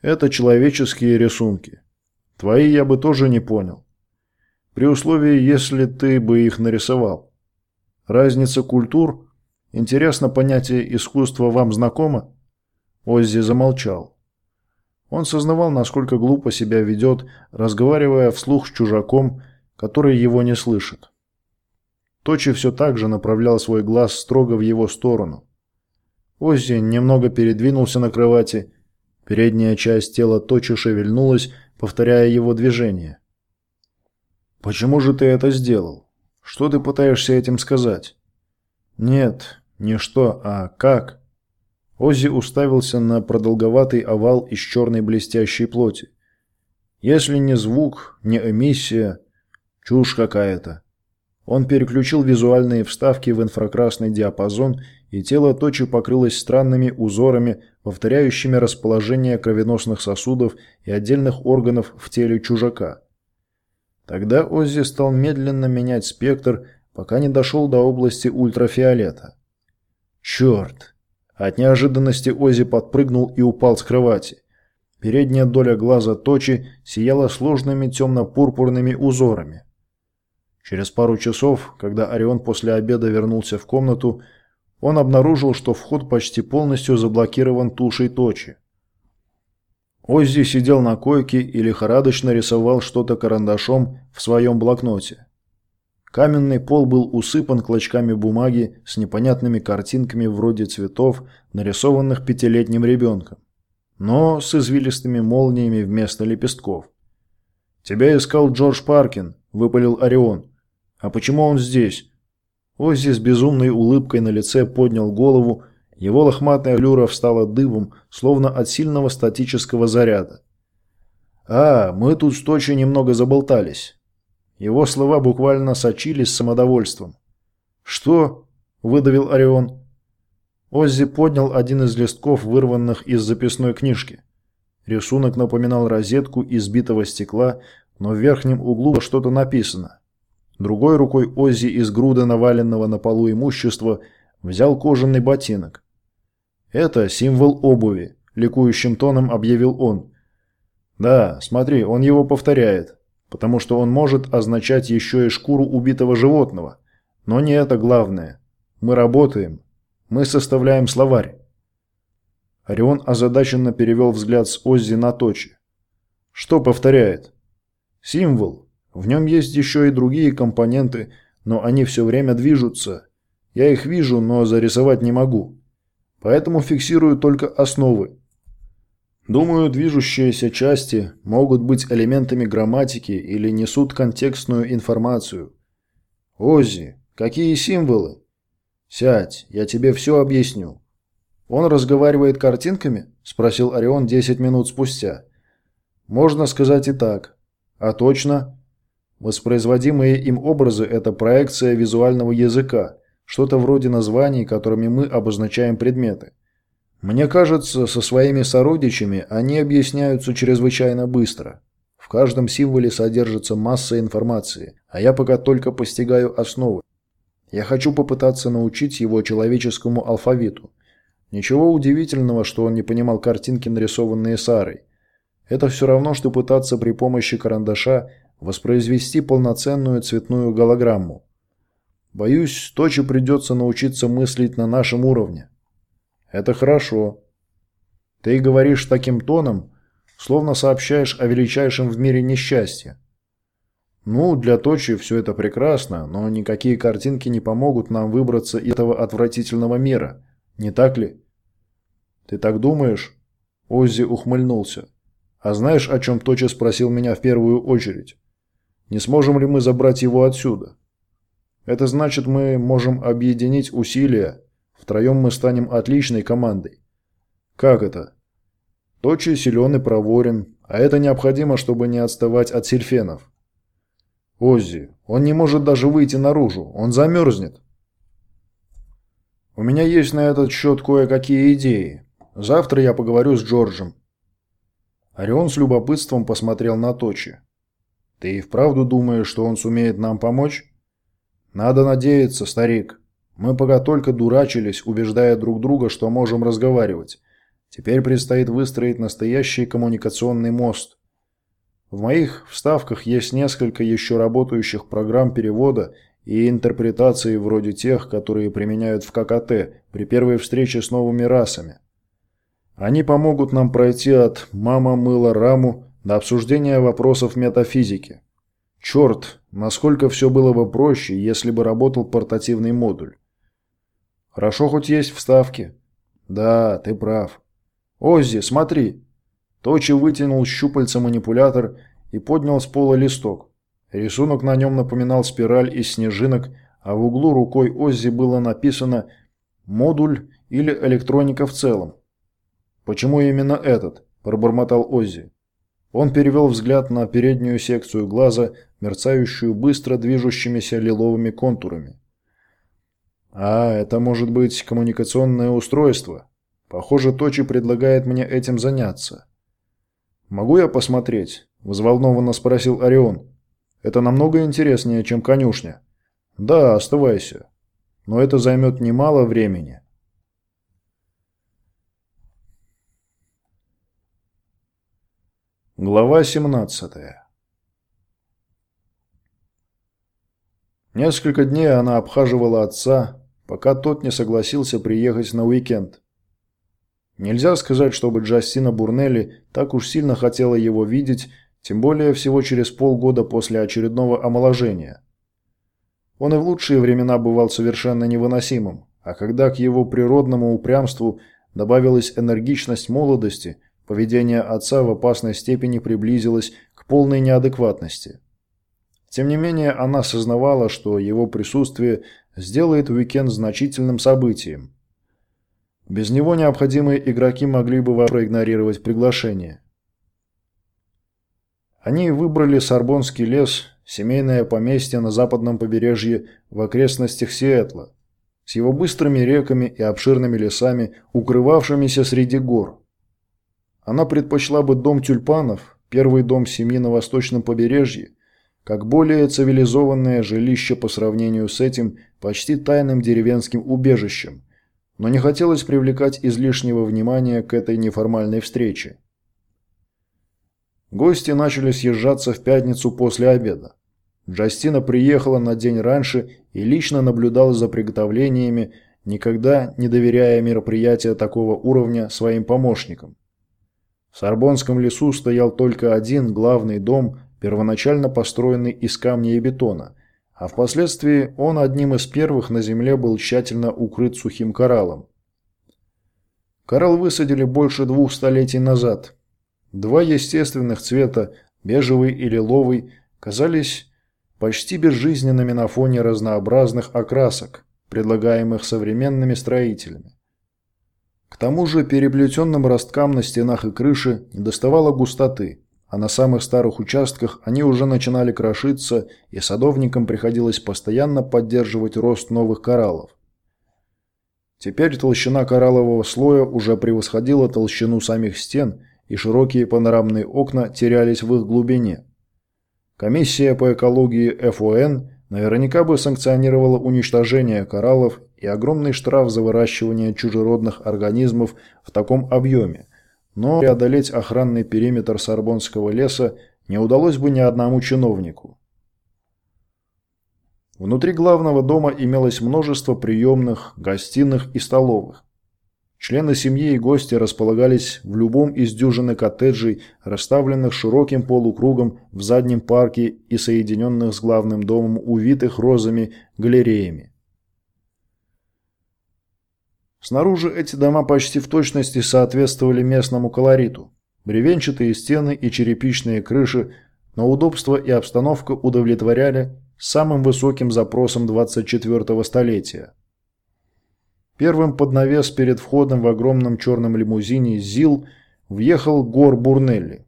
Это человеческие рисунки. Твои я бы тоже не понял. При условии, если ты бы их нарисовал. Разница культур? Интересно, понятие искусства вам знакомо? Оззи замолчал. Он сознавал, насколько глупо себя ведет, разговаривая вслух с чужаком, который его не слышит. Точи все так же направлял свой глаз строго в его сторону. Оззи немного передвинулся на кровати. Передняя часть тела Точи шевельнулась, повторяя его движение. «Почему же ты это сделал? Что ты пытаешься этим сказать?» «Нет, не что, а как?» Оззи уставился на продолговатый овал из черной блестящей плоти. «Если не звук, не эмиссия, чушь какая-то». Он переключил визуальные вставки в инфракрасный диапазон, и тело Точи покрылось странными узорами, повторяющими расположение кровеносных сосудов и отдельных органов в теле чужака. Тогда Оззи стал медленно менять спектр, пока не дошел до области ультрафиолета. «Черт!» От неожиданности Оззи подпрыгнул и упал с кровати. Передняя доля глаза Точи сияла сложными темно-пурпурными узорами. Через пару часов, когда Орион после обеда вернулся в комнату, он обнаружил, что вход почти полностью заблокирован тушей точи. Оззи сидел на койке и лихорадочно рисовал что-то карандашом в своем блокноте. Каменный пол был усыпан клочками бумаги с непонятными картинками вроде цветов, нарисованных пятилетним ребенком, но с извилистыми молниями вместо лепестков. «Тебя искал Джордж Паркин», – выпалил Орион. А почему он здесь? Оззи с безумной улыбкой на лице поднял голову, его лохматая люра встала дыбом, словно от сильного статического заряда. «А, мы тут с Точи немного заболтались». Его слова буквально сочились самодовольством. «Что?» – выдавил Орион. Оззи поднял один из листков, вырванных из записной книжки. Рисунок напоминал розетку из битого стекла, но в верхнем углу что-то написано. Другой рукой Оззи из груда наваленного на полу имущества взял кожаный ботинок. «Это символ обуви», – ликующим тоном объявил он. «Да, смотри, он его повторяет, потому что он может означать еще и шкуру убитого животного. Но не это главное. Мы работаем. Мы составляем словарь». Орион озадаченно перевел взгляд с Оззи на Точи. «Что повторяет?» «Символ. В нем есть еще и другие компоненты, но они все время движутся. Я их вижу, но зарисовать не могу. Поэтому фиксирую только основы. Думаю, движущиеся части могут быть элементами грамматики или несут контекстную информацию. Оззи, какие символы? Сядь, я тебе все объясню. Он разговаривает картинками? Спросил Орион 10 минут спустя. Можно сказать и так. А точно? Воспроизводимые им образы – это проекция визуального языка, что-то вроде названий, которыми мы обозначаем предметы. Мне кажется, со своими сородичами они объясняются чрезвычайно быстро. В каждом символе содержится масса информации, а я пока только постигаю основы. Я хочу попытаться научить его человеческому алфавиту. Ничего удивительного, что он не понимал картинки, нарисованные Сарой. Это все равно, что пытаться при помощи карандаша воспроизвести полноценную цветную голограмму. Боюсь, Точи придется научиться мыслить на нашем уровне. Это хорошо. Ты говоришь таким тоном, словно сообщаешь о величайшем в мире несчастье. Ну, для Точи все это прекрасно, но никакие картинки не помогут нам выбраться из этого отвратительного мира, не так ли? Ты так думаешь? Оззи ухмыльнулся. А знаешь, о чем Точи спросил меня в первую очередь? Не сможем ли мы забрать его отсюда? Это значит, мы можем объединить усилия. Втроем мы станем отличной командой. Как это? Точи силен и проворен, а это необходимо, чтобы не отставать от сельфенов. Оззи, он не может даже выйти наружу, он замерзнет. У меня есть на этот счет кое-какие идеи. Завтра я поговорю с Джорджем. Орион с любопытством посмотрел на Точи. Ты и вправду думаешь, что он сумеет нам помочь? Надо надеяться, старик. Мы пока только дурачились, убеждая друг друга, что можем разговаривать. Теперь предстоит выстроить настоящий коммуникационный мост. В моих вставках есть несколько еще работающих программ перевода и интерпретации вроде тех, которые применяют в ККТ при первой встрече с новыми расами. Они помогут нам пройти от «мама мыла раму» до обсуждения вопросов метафизики. Черт, насколько все было бы проще, если бы работал портативный модуль. Хорошо хоть есть вставки. Да, ты прав. Оззи, смотри. Точи вытянул щупальца манипулятор и поднял с пола листок. Рисунок на нем напоминал спираль из снежинок, а в углу рукой Оззи было написано «модуль» или «электроника в целом». «Почему именно этот?» – пробормотал Оззи. Он перевел взгляд на переднюю секцию глаза, мерцающую быстро движущимися лиловыми контурами. «А, это может быть коммуникационное устройство. Похоже, Точи предлагает мне этим заняться». «Могу я посмотреть?» – взволнованно спросил Орион. «Это намного интереснее, чем конюшня». «Да, оставайся. Но это займет немало времени». Глава 17 Несколько дней она обхаживала отца, пока тот не согласился приехать на уикенд. Нельзя сказать, чтобы Джастина Бурнелли так уж сильно хотела его видеть, тем более всего через полгода после очередного омоложения. Он и в лучшие времена бывал совершенно невыносимым, а когда к его природному упрямству добавилась энергичность молодости – Поведение отца в опасной степени приблизилось к полной неадекватности. Тем не менее, она сознавала, что его присутствие сделает уикенд значительным событием. Без него необходимые игроки могли бы проигнорировать приглашение. Они выбрали Сорбонский лес, семейное поместье на западном побережье в окрестностях Сиэтла, с его быстрыми реками и обширными лесами, укрывавшимися среди гор. Она предпочла бы дом тюльпанов, первый дом семьи на восточном побережье, как более цивилизованное жилище по сравнению с этим почти тайным деревенским убежищем, но не хотелось привлекать излишнего внимания к этой неформальной встрече. Гости начали съезжаться в пятницу после обеда. Джастина приехала на день раньше и лично наблюдала за приготовлениями, никогда не доверяя мероприятия такого уровня своим помощникам. В Сорбонском лесу стоял только один главный дом, первоначально построенный из камня и бетона, а впоследствии он одним из первых на земле был тщательно укрыт сухим кораллом. Коралл высадили больше двух столетий назад. Два естественных цвета, бежевый и лиловый, казались почти безжизненными на фоне разнообразных окрасок, предлагаемых современными строителями. К тому же переплетенным росткам на стенах и крыше недоставало густоты, а на самых старых участках они уже начинали крошиться, и садовникам приходилось постоянно поддерживать рост новых кораллов. Теперь толщина кораллового слоя уже превосходила толщину самих стен, и широкие панорамные окна терялись в их глубине. Комиссия по экологии ФОН наверняка бы санкционировала уничтожение кораллов и огромный штраф за выращивание чужеродных организмов в таком объеме, но преодолеть охранный периметр Сорбонского леса не удалось бы ни одному чиновнику. Внутри главного дома имелось множество приемных, гостиных и столовых. Члены семьи и гости располагались в любом из дюжины коттеджей, расставленных широким полукругом в заднем парке и соединенных с главным домом увитых розами галереями. Снаружи эти дома почти в точности соответствовали местному колориту. Бревенчатые стены и черепичные крыши, но удобство и обстановка удовлетворяли самым высоким запросом 24-го столетия. Первым под навес перед входом в огромном черном лимузине ЗИЛ въехал Гор Бурнелли.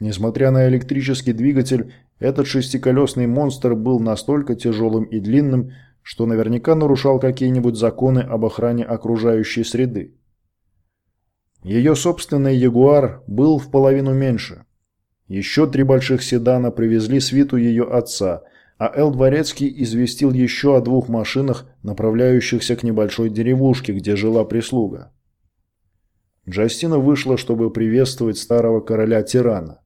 Несмотря на электрический двигатель, этот шестиколесный монстр был настолько тяжелым и длинным, что наверняка нарушал какие-нибудь законы об охране окружающей среды. Ее собственный Ягуар был в половину меньше. Еще три больших седана привезли свиту ее отца, а Эл Дворецкий известил еще о двух машинах, направляющихся к небольшой деревушке, где жила прислуга. Джастина вышла, чтобы приветствовать старого короля-тирана.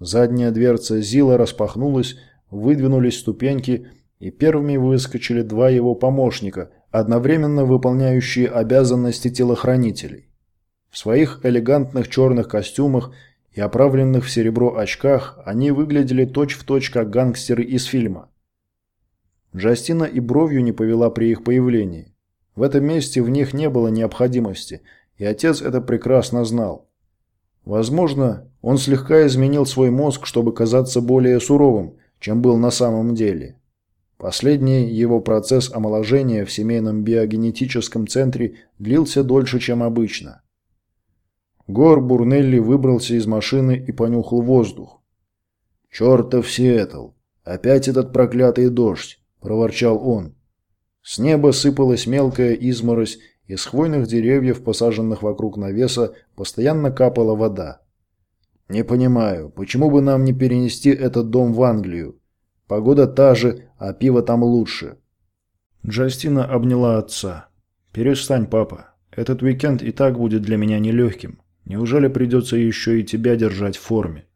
Задняя дверца Зила распахнулась, выдвинулись ступеньки – и первыми выскочили два его помощника, одновременно выполняющие обязанности телохранителей. В своих элегантных черных костюмах и оправленных в серебро очках они выглядели точь-в-точь точь как гангстеры из фильма. Джастина и бровью не повела при их появлении. В этом месте в них не было необходимости, и отец это прекрасно знал. Возможно, он слегка изменил свой мозг, чтобы казаться более суровым, чем был на самом деле. Последний его процесс омоложения в семейном биогенетическом центре длился дольше, чем обычно. Гор Бурнелли выбрался из машины и понюхал воздух. «Чертов Сиэтл! Опять этот проклятый дождь!» – проворчал он. С неба сыпалась мелкая изморозь, из хвойных деревьев, посаженных вокруг навеса, постоянно капала вода. «Не понимаю, почему бы нам не перенести этот дом в Англию? Погода та же, а пиво там лучше». Джастина обняла отца. «Перестань, папа. Этот уикенд и так будет для меня нелегким. Неужели придется еще и тебя держать в форме?»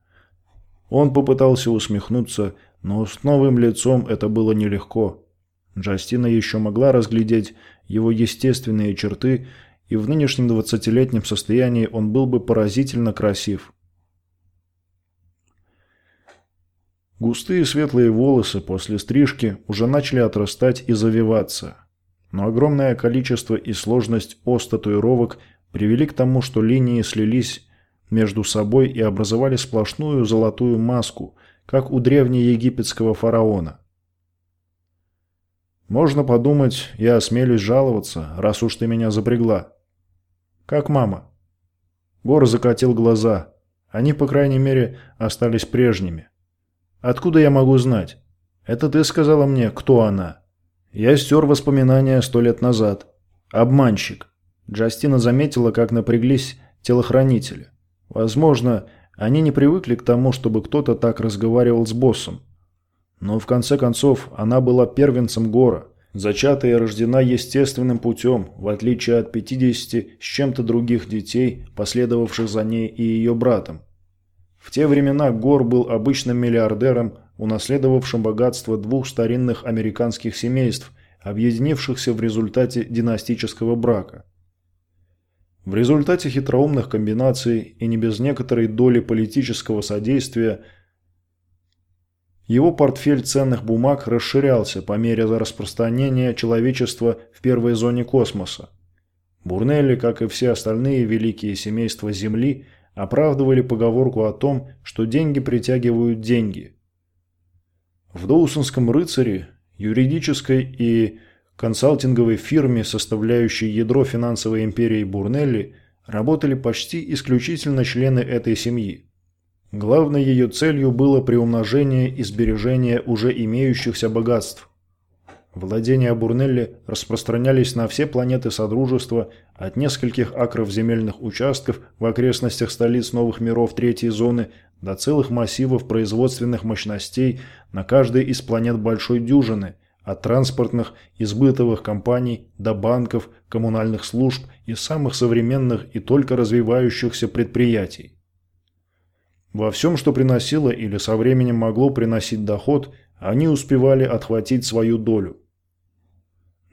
Он попытался усмехнуться, но с новым лицом это было нелегко. Джастина еще могла разглядеть его естественные черты, и в нынешнем двадцатилетнем состоянии он был бы поразительно красив. Густые светлые волосы после стрижки уже начали отрастать и завиваться. Но огромное количество и сложность ос татуировок привели к тому, что линии слились между собой и образовали сплошную золотую маску, как у древнеегипетского фараона. Можно подумать, я осмелюсь жаловаться, раз уж ты меня запрягла. Как мама? Гор закатил глаза. Они, по крайней мере, остались прежними. Откуда я могу знать? Это ты сказала мне, кто она. Я стер воспоминания сто лет назад. Обманщик. Джастина заметила, как напряглись телохранители. Возможно, они не привыкли к тому, чтобы кто-то так разговаривал с боссом. Но в конце концов она была первенцем Гора, зачата и рождена естественным путем, в отличие от 50 с чем-то других детей, последовавших за ней и ее братом. В те времена Гор был обычным миллиардером, унаследовавшим богатство двух старинных американских семейств, объединившихся в результате династического брака. В результате хитроумных комбинаций и не без некоторой доли политического содействия – его портфель ценных бумаг расширялся по мере распространения человечества в первой зоне космоса. Бурнелли, как и все остальные великие семейства Земли, оправдывали поговорку о том, что деньги притягивают деньги. В Доусонском рыцаре, юридической и консалтинговой фирме, составляющей ядро финансовой империи Бурнелли, работали почти исключительно члены этой семьи. Главной ее целью было приумножение и сбережение уже имеющихся богатств. Владения Бурнелли распространялись на все планеты Содружества, от нескольких акров земельных участков в окрестностях столиц новых миров третьей зоны до целых массивов производственных мощностей на каждой из планет Большой Дюжины, от транспортных и сбытовых компаний до банков, коммунальных служб и самых современных и только развивающихся предприятий. Во всем, что приносило или со временем могло приносить доход, они успевали отхватить свою долю.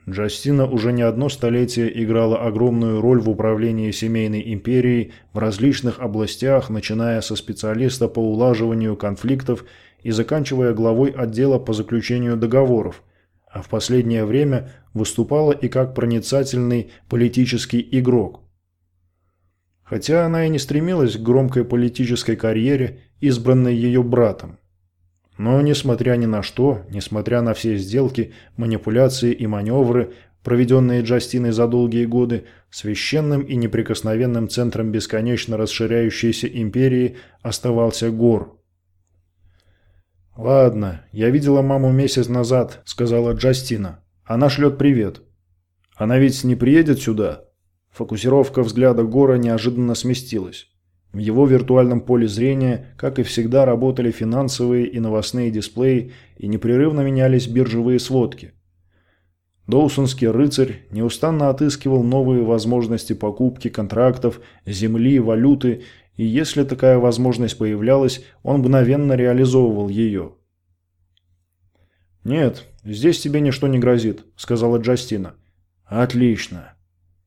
Джастина уже не одно столетие играла огромную роль в управлении семейной империей в различных областях, начиная со специалиста по улаживанию конфликтов и заканчивая главой отдела по заключению договоров, а в последнее время выступала и как проницательный политический игрок. Хотя она и не стремилась к громкой политической карьере, избранной ее братом. Но, несмотря ни на что, несмотря на все сделки, манипуляции и маневры, проведенные Джастиной за долгие годы, священным и неприкосновенным центром бесконечно расширяющейся империи оставался Гор. «Ладно, я видела маму месяц назад», — сказала Джастина. «Она шлет привет. Она ведь не приедет сюда?» Фокусировка взгляда Гора неожиданно сместилась. В его виртуальном поле зрения, как и всегда, работали финансовые и новостные дисплеи и непрерывно менялись биржевые сводки. Доусонский рыцарь неустанно отыскивал новые возможности покупки контрактов, земли, валюты, и если такая возможность появлялась, он мгновенно реализовывал ее. «Нет, здесь тебе ничто не грозит», — сказала Джастина. «Отлично.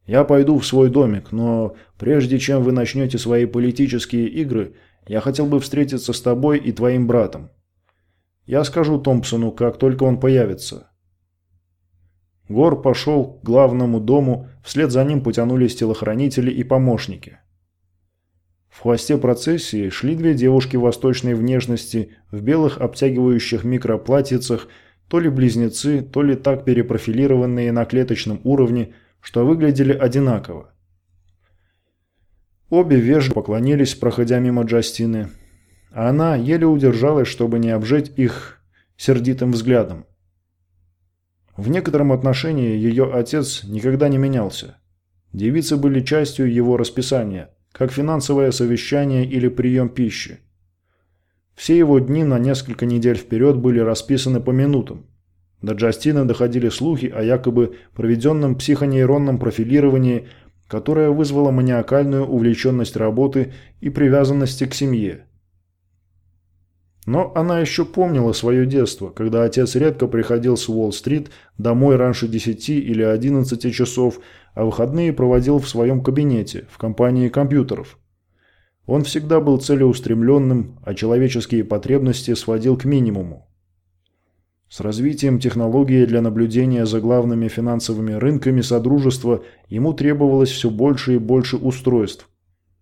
Я пойду в свой домик, но прежде чем вы начнете свои политические игры, я хотел бы встретиться с тобой и твоим братом. Я скажу Томпсону, как только он появится». Гор пошел к главному дому, вслед за ним потянулись телохранители и помощники. В хвосте процессии шли две девушки восточной внешности в белых обтягивающих микроплатьицах, то ли близнецы, то ли так перепрофилированные на клеточном уровне, что выглядели одинаково. Обе вежливо поклонились, проходя мимо Джастины, а она еле удержалась, чтобы не обжечь их сердитым взглядом. В некотором отношении ее отец никогда не менялся. Девицы были частью его расписания, как финансовое совещание или прием пищи. Все его дни на несколько недель вперед были расписаны по минутам. До Джастина доходили слухи о якобы проведенном психонейронном профилировании которая вызвала маниакальную увлеченность работы и привязанности к семье. Но она еще помнила свое детство, когда отец редко приходил с Уолл-стрит домой раньше 10 или 11 часов, а выходные проводил в своем кабинете, в компании компьютеров. Он всегда был целеустремленным, а человеческие потребности сводил к минимуму. С развитием технологии для наблюдения за главными финансовыми рынками Содружества ему требовалось все больше и больше устройств.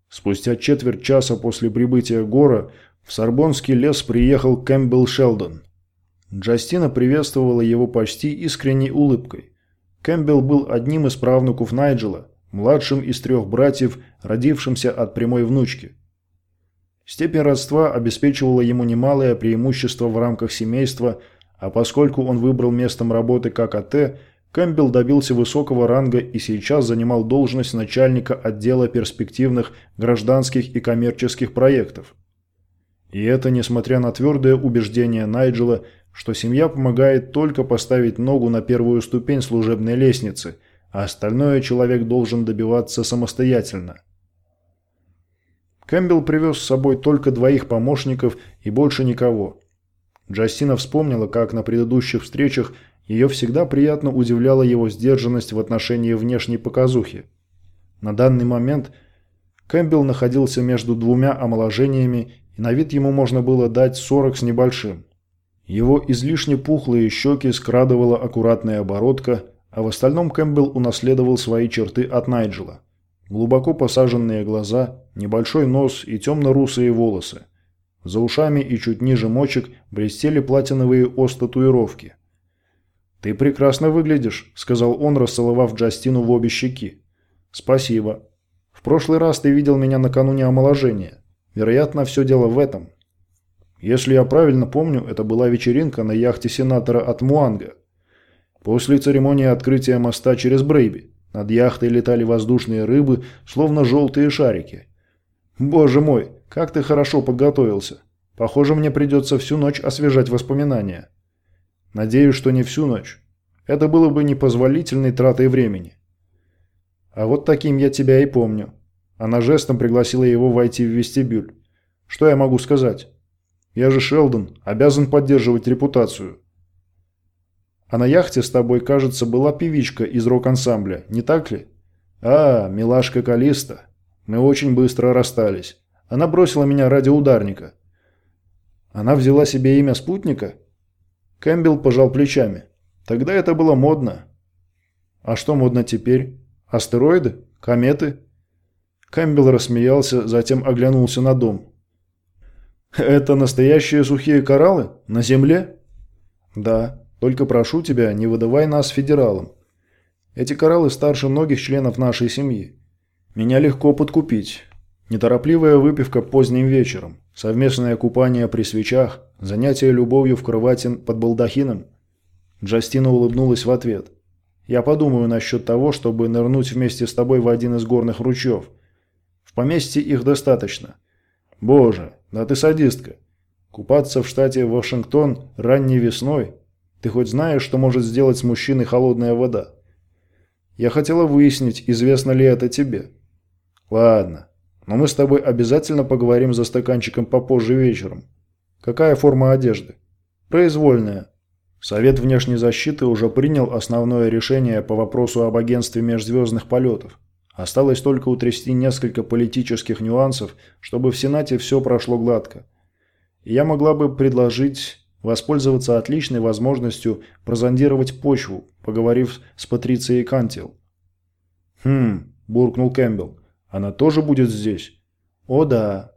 Спустя четверть часа после прибытия Гора в Сорбонский лес приехал Кэмпбелл Шелдон. Джастина приветствовала его почти искренней улыбкой. Кэмпбелл был одним из правнуков Найджела, младшим из трех братьев, родившимся от прямой внучки. Степень родства обеспечивала ему немалое преимущество в рамках семейства – а поскольку он выбрал местом работы как АТ, Кэмпбелл добился высокого ранга и сейчас занимал должность начальника отдела перспективных гражданских и коммерческих проектов. И это несмотря на твердое убеждение Найджела, что семья помогает только поставить ногу на первую ступень служебной лестницы, а остальное человек должен добиваться самостоятельно. Кэмпбелл привез с собой только двоих помощников и больше никого – Джастина вспомнила, как на предыдущих встречах ее всегда приятно удивляла его сдержанность в отношении внешней показухи. На данный момент Кэмпбелл находился между двумя омоложениями, и на вид ему можно было дать 40 с небольшим. Его излишне пухлые щеки скрадывала аккуратная оборотка, а в остальном Кэмпбелл унаследовал свои черты от Найджела. Глубоко посаженные глаза, небольшой нос и темно-русые волосы – за ушами и чуть ниже мочек блестели платиновые ос-татуировки. «Ты прекрасно выглядишь», – сказал он, расцеловав Джастину в обе щеки. «Спасибо. В прошлый раз ты видел меня накануне омоложения. Вероятно, все дело в этом. Если я правильно помню, это была вечеринка на яхте сенатора от Муанга. После церемонии открытия моста через Брейби над яхтой летали воздушные рыбы, словно желтые шарики. Боже мой, как ты хорошо подготовился. Похоже, мне придется всю ночь освежать воспоминания. Надеюсь, что не всю ночь. Это было бы непозволительной тратой времени. А вот таким я тебя и помню. Она жестом пригласила его войти в вестибюль. Что я могу сказать? Я же Шелдон, обязан поддерживать репутацию. А на яхте с тобой, кажется, была певичка из рок-ансамбля, не так ли? А, милашка Калиста. Мы очень быстро расстались. Она бросила меня ради ударника. Она взяла себе имя спутника? Кэмпбелл пожал плечами. Тогда это было модно. А что модно теперь? Астероиды? Кометы? Кэмпбелл рассмеялся, затем оглянулся на дом. «Это настоящие сухие кораллы? На Земле?» «Да. Только прошу тебя, не выдавай нас федералам. Эти кораллы старше многих членов нашей семьи. Меня легко подкупить. Неторопливая выпивка поздним вечером, совместное купание при свечах, занятие любовью в кровати под балдахином. Джастина улыбнулась в ответ. «Я подумаю насчет того, чтобы нырнуть вместе с тобой в один из горных ручьев. В поместье их достаточно. Боже, да ты садистка. Купаться в штате Вашингтон ранней весной? Ты хоть знаешь, что может сделать с мужчиной холодная вода? Я хотела выяснить, известно ли это тебе. Ладно, но мы с тобой обязательно поговорим за стаканчиком попозже вечером. Какая форма одежды? Произвольная. Совет внешней защиты уже принял основное решение по вопросу об агентстве межзвездных полетов. Осталось только утрясти несколько политических нюансов, чтобы в Сенате все прошло гладко. Я могла бы предложить воспользоваться отличной возможностью прозондировать почву, поговорив с Патрицией Кантил. «Хм», – буркнул Кэмпбелл, – «она тоже будет здесь?» «О да».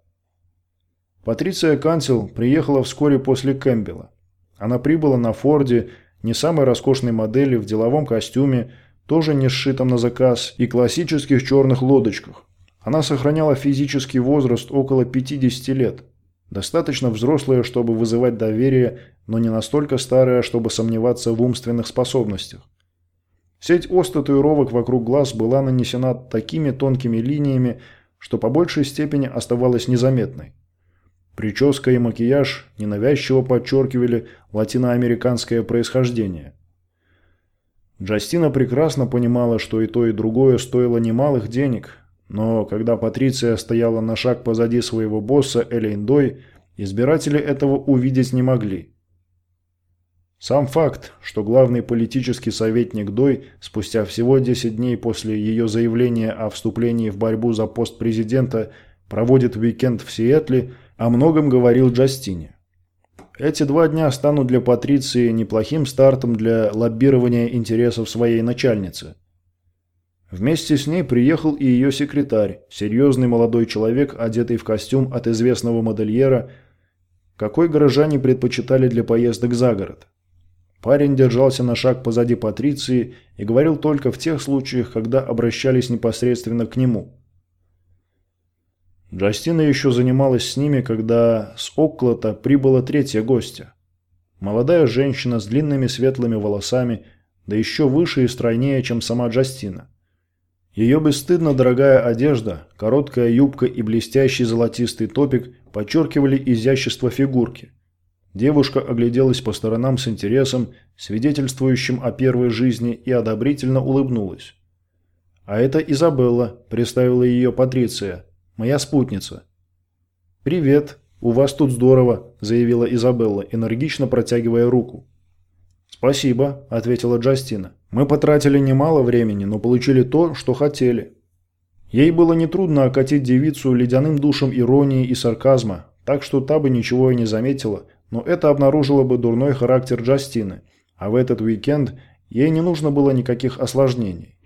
Патриция Кантил приехала вскоре после Кэмпбелла. Она прибыла на Форде, не самой роскошной модели, в деловом костюме, тоже не сшитом на заказ, и классических черных лодочках. Она сохраняла физический возраст около 50 лет. Достаточно взрослая, чтобы вызывать доверие, но не настолько старая, чтобы сомневаться в умственных способностях. Сеть ос татуировок вокруг глаз была нанесена такими тонкими линиями, что по большей степени оставалась незаметной. Прическа и макияж ненавязчиво подчеркивали латиноамериканское происхождение. Джастина прекрасно понимала, что и то, и другое стоило немалых денег, но когда Патриция стояла на шаг позади своего босса Элейн Дой, избиратели этого увидеть не могли. Сам факт, что главный политический советник Дой спустя всего 10 дней после ее заявления о вступлении в борьбу за пост президента проводит уикенд в Сиэтле, о многом говорил Джастине. Эти два дня станут для Патриции неплохим стартом для лоббирования интересов своей начальницы. Вместе с ней приехал и ее секретарь, серьезный молодой человек, одетый в костюм от известного модельера, какой горожане предпочитали для поездок за город. Парень держался на шаг позади Патриции и говорил только в тех случаях, когда обращались непосредственно к нему. Джастина еще занималась с ними, когда с Окклата прибыла третья гостья. Молодая женщина с длинными светлыми волосами, да еще выше и стройнее, чем сама Джастина. Ее бесстыдно дорогая одежда, короткая юбка и блестящий золотистый топик подчеркивали изящество фигурки. Девушка огляделась по сторонам с интересом, свидетельствующим о первой жизни, и одобрительно улыбнулась. «А это Изабелла», – представила ее Патриция – моя спутница». «Привет, у вас тут здорово», – заявила Изабелла, энергично протягивая руку. «Спасибо», – ответила Джастина. «Мы потратили немало времени, но получили то, что хотели». Ей было нетрудно окатить девицу ледяным душем иронии и сарказма, так что та бы ничего и не заметила, но это обнаружило бы дурной характер Джастины, а в этот уикенд ей не нужно было никаких осложнений.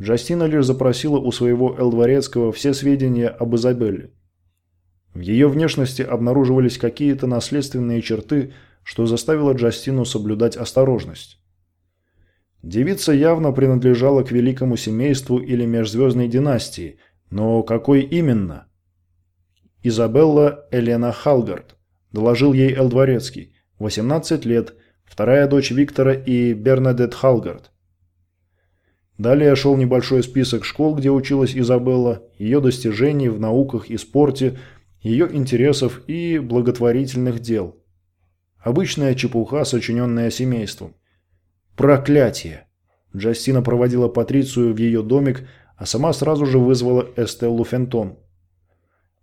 Джастина лишь запросила у своего Элдворецкого все сведения об Изабелле. В ее внешности обнаруживались какие-то наследственные черты, что заставило Джастину соблюдать осторожность. Девица явно принадлежала к великому семейству или межзвездной династии, но какой именно? Изабелла Элена Халгард, доложил ей Элдворецкий, 18 лет, вторая дочь Виктора и Бернадет Халгард. Далее шел небольшой список школ, где училась Изабелла, ее достижений в науках и спорте, ее интересов и благотворительных дел. Обычная чепуха, сочиненная семейством. Проклятие! Джастина проводила Патрицию в ее домик, а сама сразу же вызвала Эстеллу Фентон.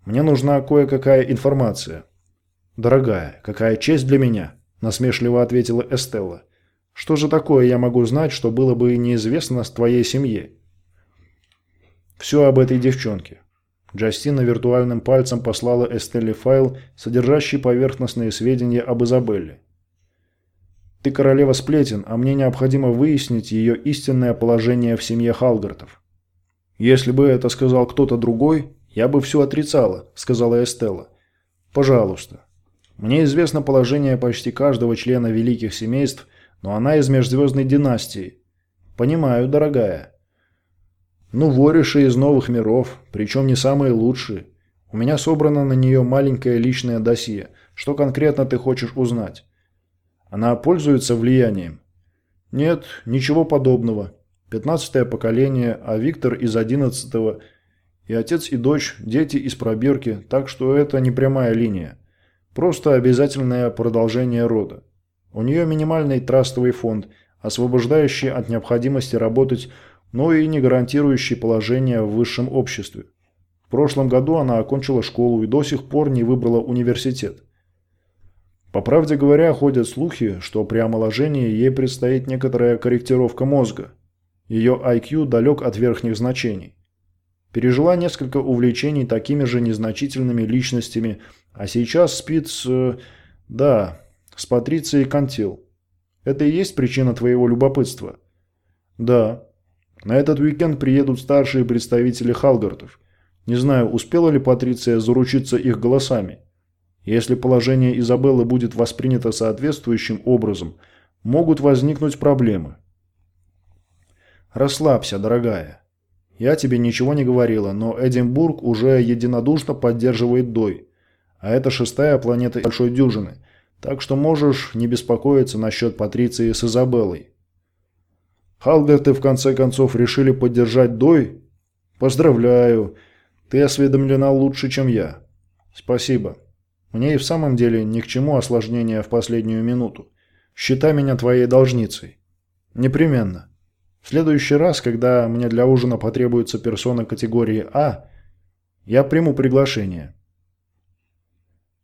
«Мне нужна кое-какая информация». «Дорогая, какая честь для меня», – насмешливо ответила Эстелла. Что же такое я могу знать, что было бы неизвестно с твоей семье? Все об этой девчонке. Джастина виртуальным пальцем послала Эстелле файл, содержащий поверхностные сведения об Изабелле. «Ты королева сплетен, а мне необходимо выяснить ее истинное положение в семье Халгартов». «Если бы это сказал кто-то другой, я бы все отрицала», — сказала Эстелла. «Пожалуйста. Мне известно положение почти каждого члена великих семейств – но она из межзвездной династии. Понимаю, дорогая. Ну, вориши из новых миров, причем не самые лучшие. У меня собрано на нее маленькое личное досье. Что конкретно ты хочешь узнать? Она пользуется влиянием? Нет, ничего подобного. Пятнадцатое поколение, а Виктор из одиннадцатого. И отец и дочь, дети из пробирки, так что это не прямая линия. Просто обязательное продолжение рода. У нее минимальный трастовый фонд, освобождающий от необходимости работать, но и не гарантирующий положение в высшем обществе. В прошлом году она окончила школу и до сих пор не выбрала университет. По правде говоря, ходят слухи, что при омоложении ей предстоит некоторая корректировка мозга. Ее IQ далек от верхних значений. Пережила несколько увлечений такими же незначительными личностями, а сейчас спит с... Э, да, с Патрицией Кантил. Это и есть причина твоего любопытства? Да. На этот уикенд приедут старшие представители Халгартов. Не знаю, успела ли Патриция заручиться их голосами. Если положение Изабеллы будет воспринято соответствующим образом, могут возникнуть проблемы. Расслабься, дорогая. Я тебе ничего не говорила, но Эдинбург уже единодушно поддерживает Дой. А это шестая планета Большой Дюжины, так что можешь не беспокоиться насчет Патриции с Изабеллой. Халгарты в конце концов решили поддержать Дой? Поздравляю, ты осведомлена лучше, чем я. Спасибо. Мне и в самом деле ни к чему осложнения в последнюю минуту. Считай меня твоей должницей. Непременно. В следующий раз, когда мне для ужина потребуется персона категории А, я приму приглашение.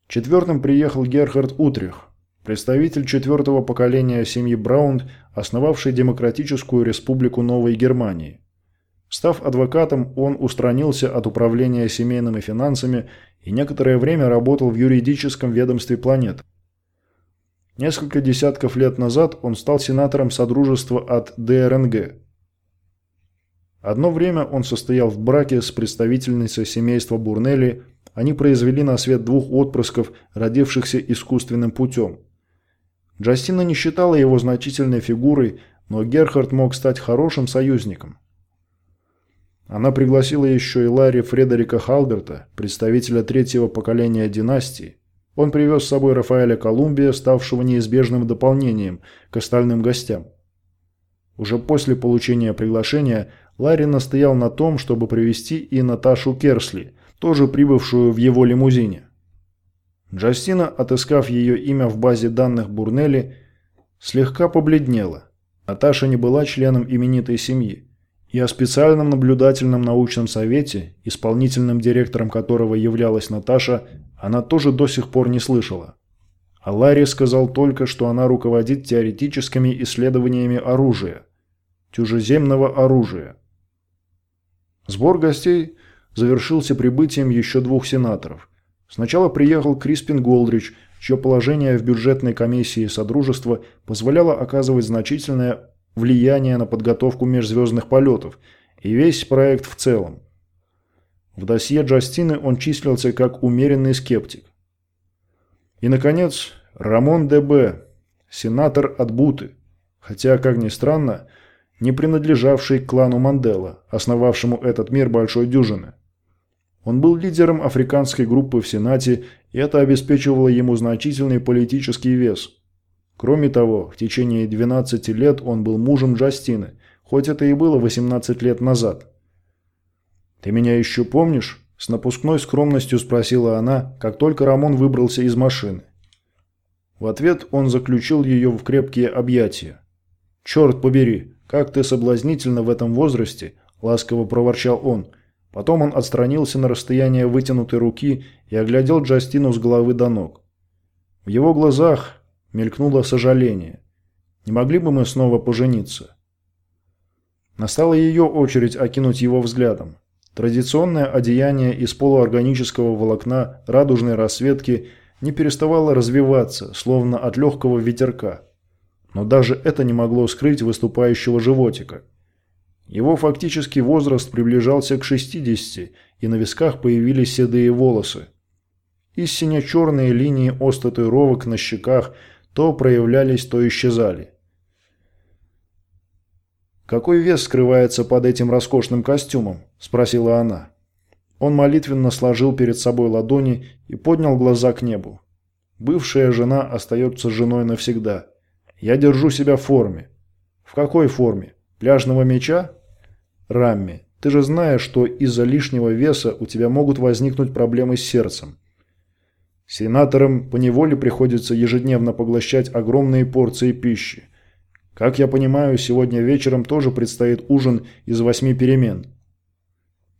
Четвертым приехал Герхард Утрих, представитель четвертого поколения семьи Браунд, основавший Демократическую Республику Новой Германии. Став адвокатом, он устранился от управления семейными финансами и некоторое время работал в юридическом ведомстве планет. Несколько десятков лет назад он стал сенатором Содружества от ДРНГ. Одно время он состоял в браке с представительницей семейства Бурнелли, они произвели на свет двух отпрысков, родившихся искусственным путем. Джастина не считала его значительной фигурой, но Герхард мог стать хорошим союзником. Она пригласила еще и Ларри Фредерика Халберта, представителя третьего поколения династии. Он привез с собой Рафаэля Колумбия, ставшего неизбежным дополнением к остальным гостям. Уже после получения приглашения Ларри настоял на том, чтобы привести и Наташу Керсли, тоже прибывшую в его лимузине. Джастина, отыскав ее имя в базе данных Бурнелли, слегка побледнела. Наташа не была членом именитой семьи и о специальном наблюдательном научном совете, исполнительным директором которого являлась Наташа, она тоже до сих пор не слышала. А Ларри сказал только, что она руководит теоретическими исследованиями оружия, чужеземного оружия. Сбор гостей завершился прибытием еще двух сенаторов. Сначала приехал Криспин Голдрич, чье положение в бюджетной комиссии Содружества позволяло оказывать значительное влияние на подготовку межзвездных полетов и весь проект в целом. В досье Джастины он числился как умеренный скептик. И, наконец, Рамон Д.Б., сенатор от Буты, хотя, как ни странно, не принадлежавший к клану Мандела, основавшему этот мир большой дюжины. Он был лидером африканской группы в Сенате, и это обеспечивало ему значительный политический вес – Кроме того, в течение 12 лет он был мужем Джастины, хоть это и было 18 лет назад. «Ты меня еще помнишь?» – с напускной скромностью спросила она, как только Рамон выбрался из машины. В ответ он заключил ее в крепкие объятия. «Черт побери, как ты соблазнительно в этом возрасте!» – ласково проворчал он. Потом он отстранился на расстояние вытянутой руки и оглядел Джастину с головы до ног. В его глазах Мелькнуло сожаление. Не могли бы мы снова пожениться? Настала ее очередь окинуть его взглядом. Традиционное одеяние из полуорганического волокна радужной расцветки не переставало развиваться, словно от легкого ветерка. Но даже это не могло скрыть выступающего животика. Его фактический возраст приближался к 60, и на висках появились седые волосы. И сине-черные линии остатуировок на щеках – то проявлялись, то исчезали. «Какой вес скрывается под этим роскошным костюмом?» – спросила она. Он молитвенно сложил перед собой ладони и поднял глаза к небу. «Бывшая жена остается женой навсегда. Я держу себя в форме». «В какой форме? Пляжного меча?» «Рамми, ты же знаешь, что из-за лишнего веса у тебя могут возникнуть проблемы с сердцем. Сенаторам поневоле приходится ежедневно поглощать огромные порции пищи. Как я понимаю, сегодня вечером тоже предстоит ужин из восьми перемен.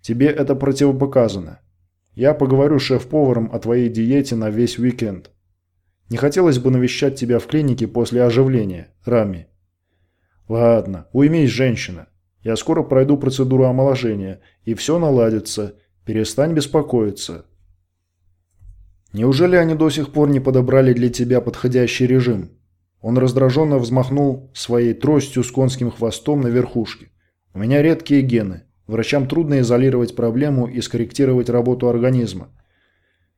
Тебе это противопоказано. Я поговорю с шеф-поваром о твоей диете на весь уикенд. Не хотелось бы навещать тебя в клинике после оживления, Рами. Ладно, уймись, женщина. Я скоро пройду процедуру омоложения, и все наладится. Перестань беспокоиться. Неужели они до сих пор не подобрали для тебя подходящий режим? Он раздраженно взмахнул своей тростью с конским хвостом на верхушке. У меня редкие гены. Врачам трудно изолировать проблему и скорректировать работу организма.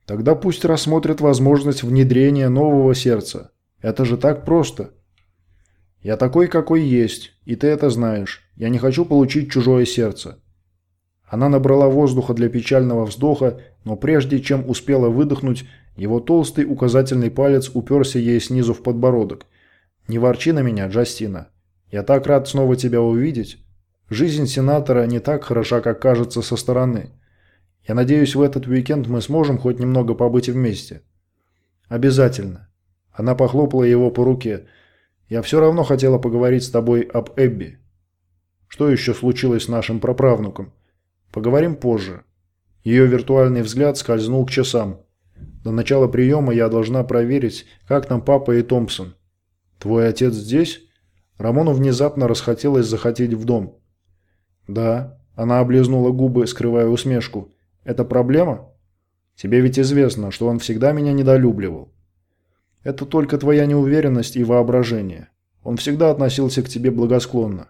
Тогда пусть рассмотрят возможность внедрения нового сердца. Это же так просто. Я такой, какой есть, и ты это знаешь. Я не хочу получить чужое сердце. Она набрала воздуха для печального вздоха, но прежде чем успела выдохнуть, его толстый указательный палец уперся ей снизу в подбородок. «Не ворчи на меня, Джастина. Я так рад снова тебя увидеть. Жизнь сенатора не так хороша, как кажется со стороны. Я надеюсь, в этот уикенд мы сможем хоть немного побыть вместе». «Обязательно». Она похлопала его по руке. «Я все равно хотела поговорить с тобой об Эбби». «Что еще случилось с нашим праправнуком?» «Поговорим позже». Ее виртуальный взгляд скользнул к часам. До начала приема я должна проверить, как там папа и Томпсон. Твой отец здесь? Рамону внезапно расхотелось захотеть в дом. Да. Она облизнула губы, скрывая усмешку. Это проблема? Тебе ведь известно, что он всегда меня недолюбливал. Это только твоя неуверенность и воображение. Он всегда относился к тебе благосклонно.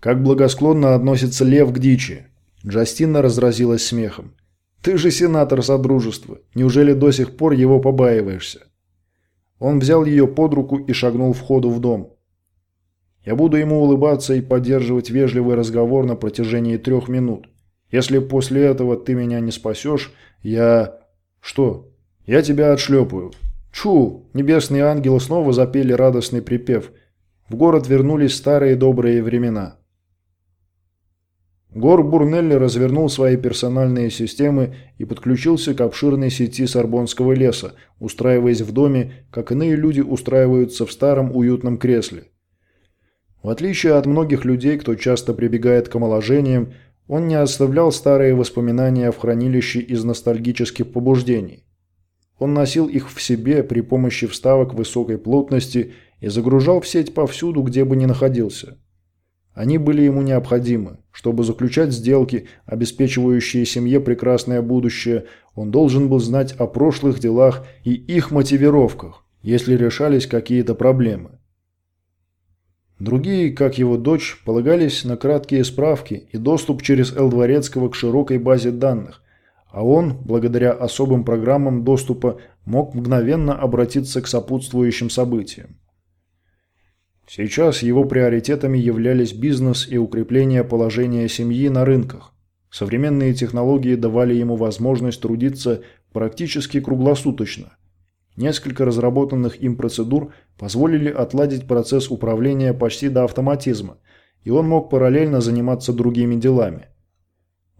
Как благосклонно относится лев к дичи. Джастина разразилась смехом. «Ты же сенатор Содружества. Неужели до сих пор его побаиваешься?» Он взял ее под руку и шагнул в ходу в дом. «Я буду ему улыбаться и поддерживать вежливый разговор на протяжении трех минут. Если после этого ты меня не спасешь, я... Что? Я тебя отшлепаю». Чу! Небесные ангелы снова запели радостный припев. В город вернулись старые добрые времена. Гор Бурнелли развернул свои персональные системы и подключился к обширной сети Сорбонского леса, устраиваясь в доме, как иные люди устраиваются в старом уютном кресле. В отличие от многих людей, кто часто прибегает к омоложениям, он не оставлял старые воспоминания в хранилище из ностальгических побуждений. Он носил их в себе при помощи вставок высокой плотности и загружал в сеть повсюду, где бы ни находился. Они были ему необходимы. Чтобы заключать сделки, обеспечивающие семье прекрасное будущее, он должен был знать о прошлых делах и их мотивировках, если решались какие-то проблемы. Другие, как его дочь, полагались на краткие справки и доступ через Эл Дворецкого к широкой базе данных, а он, благодаря особым программам доступа, мог мгновенно обратиться к сопутствующим событиям. Сейчас его приоритетами являлись бизнес и укрепление положения семьи на рынках. Современные технологии давали ему возможность трудиться практически круглосуточно. Несколько разработанных им процедур позволили отладить процесс управления почти до автоматизма, и он мог параллельно заниматься другими делами.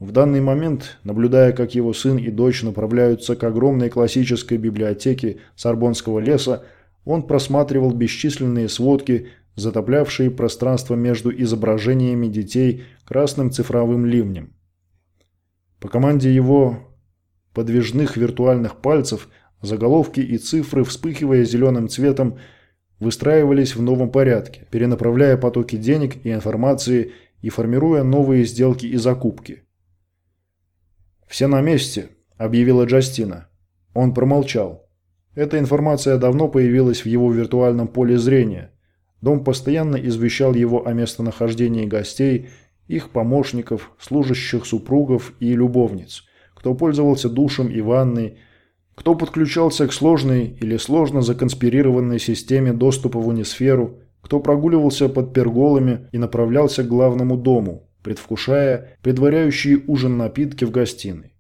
В данный момент, наблюдая, как его сын и дочь направляются к огромной классической библиотеке Сорбонского леса, он просматривал бесчисленные сводки затоплявшие пространство между изображениями детей красным цифровым ливнем. По команде его подвижных виртуальных пальцев заголовки и цифры, вспыхивая зеленым цветом, выстраивались в новом порядке, перенаправляя потоки денег и информации и формируя новые сделки и закупки. «Все на месте», – объявила Джастина. Он промолчал. Эта информация давно появилась в его виртуальном поле зрения – Дом постоянно извещал его о местонахождении гостей, их помощников, служащих супругов и любовниц, кто пользовался душем и ванной, кто подключался к сложной или сложно законспирированной системе доступа в унисферу, кто прогуливался под перголами и направлялся к главному дому, предвкушая предваряющие ужин напитки в гостиной.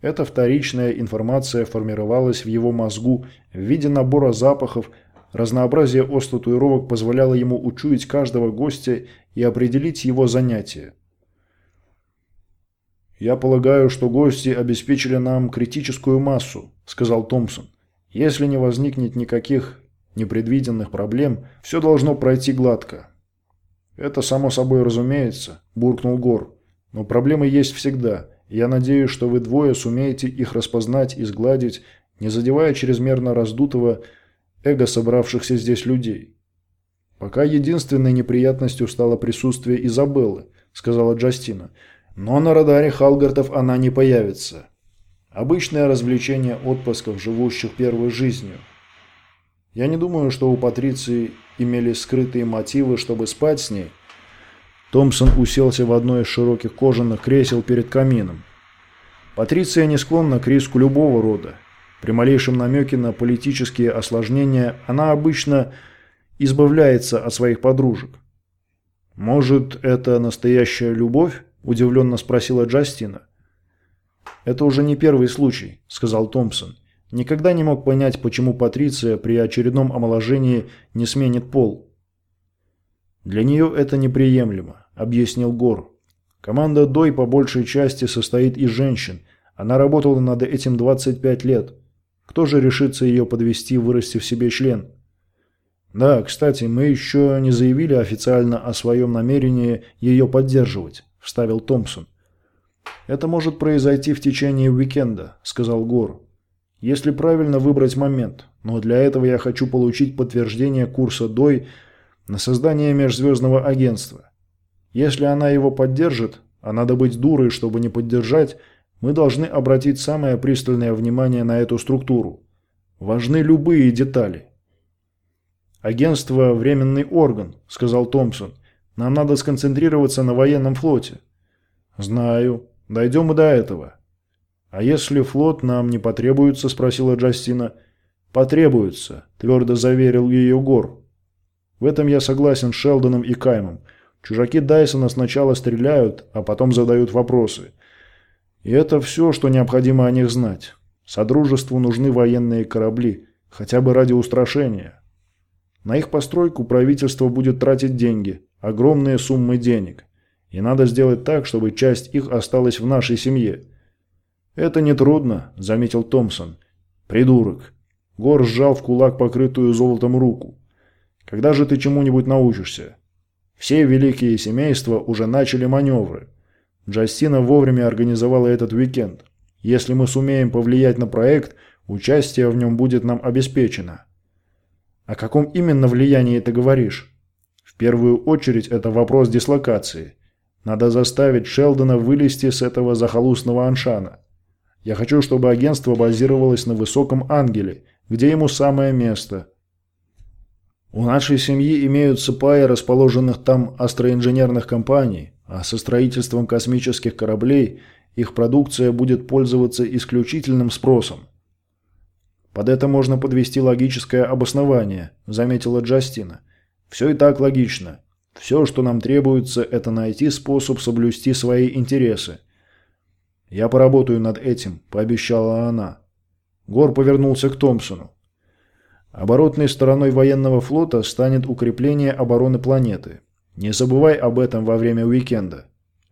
Эта вторичная информация формировалась в его мозгу в виде набора запахов, Разнообразие ос татуировок позволяло ему учуять каждого гостя и определить его занятие. «Я полагаю, что гости обеспечили нам критическую массу», – сказал Томпсон. «Если не возникнет никаких непредвиденных проблем, все должно пройти гладко». «Это само собой разумеется», – буркнул Гор. «Но проблемы есть всегда. Я надеюсь, что вы двое сумеете их распознать и сгладить, не задевая чрезмерно раздутого эго собравшихся здесь людей. «Пока единственной неприятностью стало присутствие Изабеллы», — сказала Джастина. «Но на радаре Халгартов она не появится. Обычное развлечение отпусков, живущих первой жизнью. Я не думаю, что у Патриции имели скрытые мотивы, чтобы спать с ней». Томпсон уселся в одно из широких кожаных кресел перед камином. Патриция не склонна к риску любого рода. При малейшем намеке на политические осложнения она обычно избавляется от своих подружек. «Может, это настоящая любовь?» – удивленно спросила Джастина. «Это уже не первый случай», – сказал Томпсон. Никогда не мог понять, почему Патриция при очередном омоложении не сменит пол. «Для нее это неприемлемо», – объяснил Гор. «Команда Дой по большей части состоит из женщин. Она работала над этим 25 лет. Кто же решится ее подвести, вырастив себе член?» «Да, кстати, мы еще не заявили официально о своем намерении ее поддерживать», – вставил Томпсон. «Это может произойти в течение уикенда», – сказал Гор. «Если правильно выбрать момент. Но для этого я хочу получить подтверждение курса ДОЙ на создание межзвездного агентства. Если она его поддержит, а надо быть дурой, чтобы не поддержать, мы должны обратить самое пристальное внимание на эту структуру. Важны любые детали. «Агентство – временный орган», – сказал Томпсон. «Нам надо сконцентрироваться на военном флоте». «Знаю. Дойдем и до этого». «А если флот нам не потребуется?» – спросила Джастина. «Потребуется», – твердо заверил ее Гор. «В этом я согласен с Шелдоном и Каймом. Чужаки Дайсона сначала стреляют, а потом задают вопросы. И это все, что необходимо о них знать. Содружеству нужны военные корабли, хотя бы ради устрашения». На их постройку правительство будет тратить деньги, огромные суммы денег. И надо сделать так, чтобы часть их осталась в нашей семье. «Это нетрудно», – заметил Томпсон. «Придурок». Гор сжал в кулак покрытую золотом руку. «Когда же ты чему-нибудь научишься?» Все великие семейства уже начали маневры. Джастина вовремя организовала этот уикенд. Если мы сумеем повлиять на проект, участие в нем будет нам обеспечено. О каком именно влиянии ты говоришь? В первую очередь это вопрос дислокации. Надо заставить Шелдона вылезти с этого захолустного Аншана. Я хочу, чтобы агентство базировалось на Высоком Ангеле, где ему самое место. У нашей семьи имеются паи расположенных там астроинженерных компаний, а со строительством космических кораблей их продукция будет пользоваться исключительным спросом. «Под это можно подвести логическое обоснование», – заметила Джастина. «Все и так логично. Все, что нам требуется, это найти способ соблюсти свои интересы». «Я поработаю над этим», – пообещала она. Гор повернулся к Томпсону. Оборотной стороной военного флота станет укрепление обороны планеты. Не забывай об этом во время уикенда.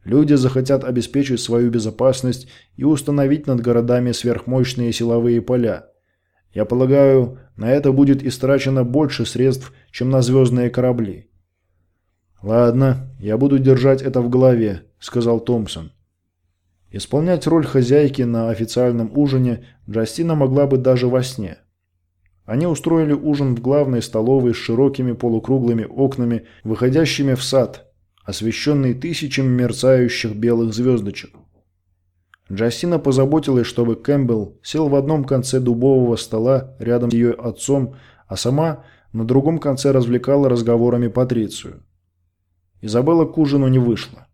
Люди захотят обеспечить свою безопасность и установить над городами сверхмощные силовые поля. Я полагаю, на это будет истрачено больше средств, чем на звездные корабли. «Ладно, я буду держать это в голове», – сказал Томпсон. Исполнять роль хозяйки на официальном ужине Джастина могла бы даже во сне. Они устроили ужин в главной столовой с широкими полукруглыми окнами, выходящими в сад, освещенный тысячами мерцающих белых звездочек. Джастина позаботилась, чтобы Кэмпбелл сел в одном конце дубового стола рядом с ее отцом, а сама на другом конце развлекала разговорами Патрицию. Изабелла к ужину не вышла.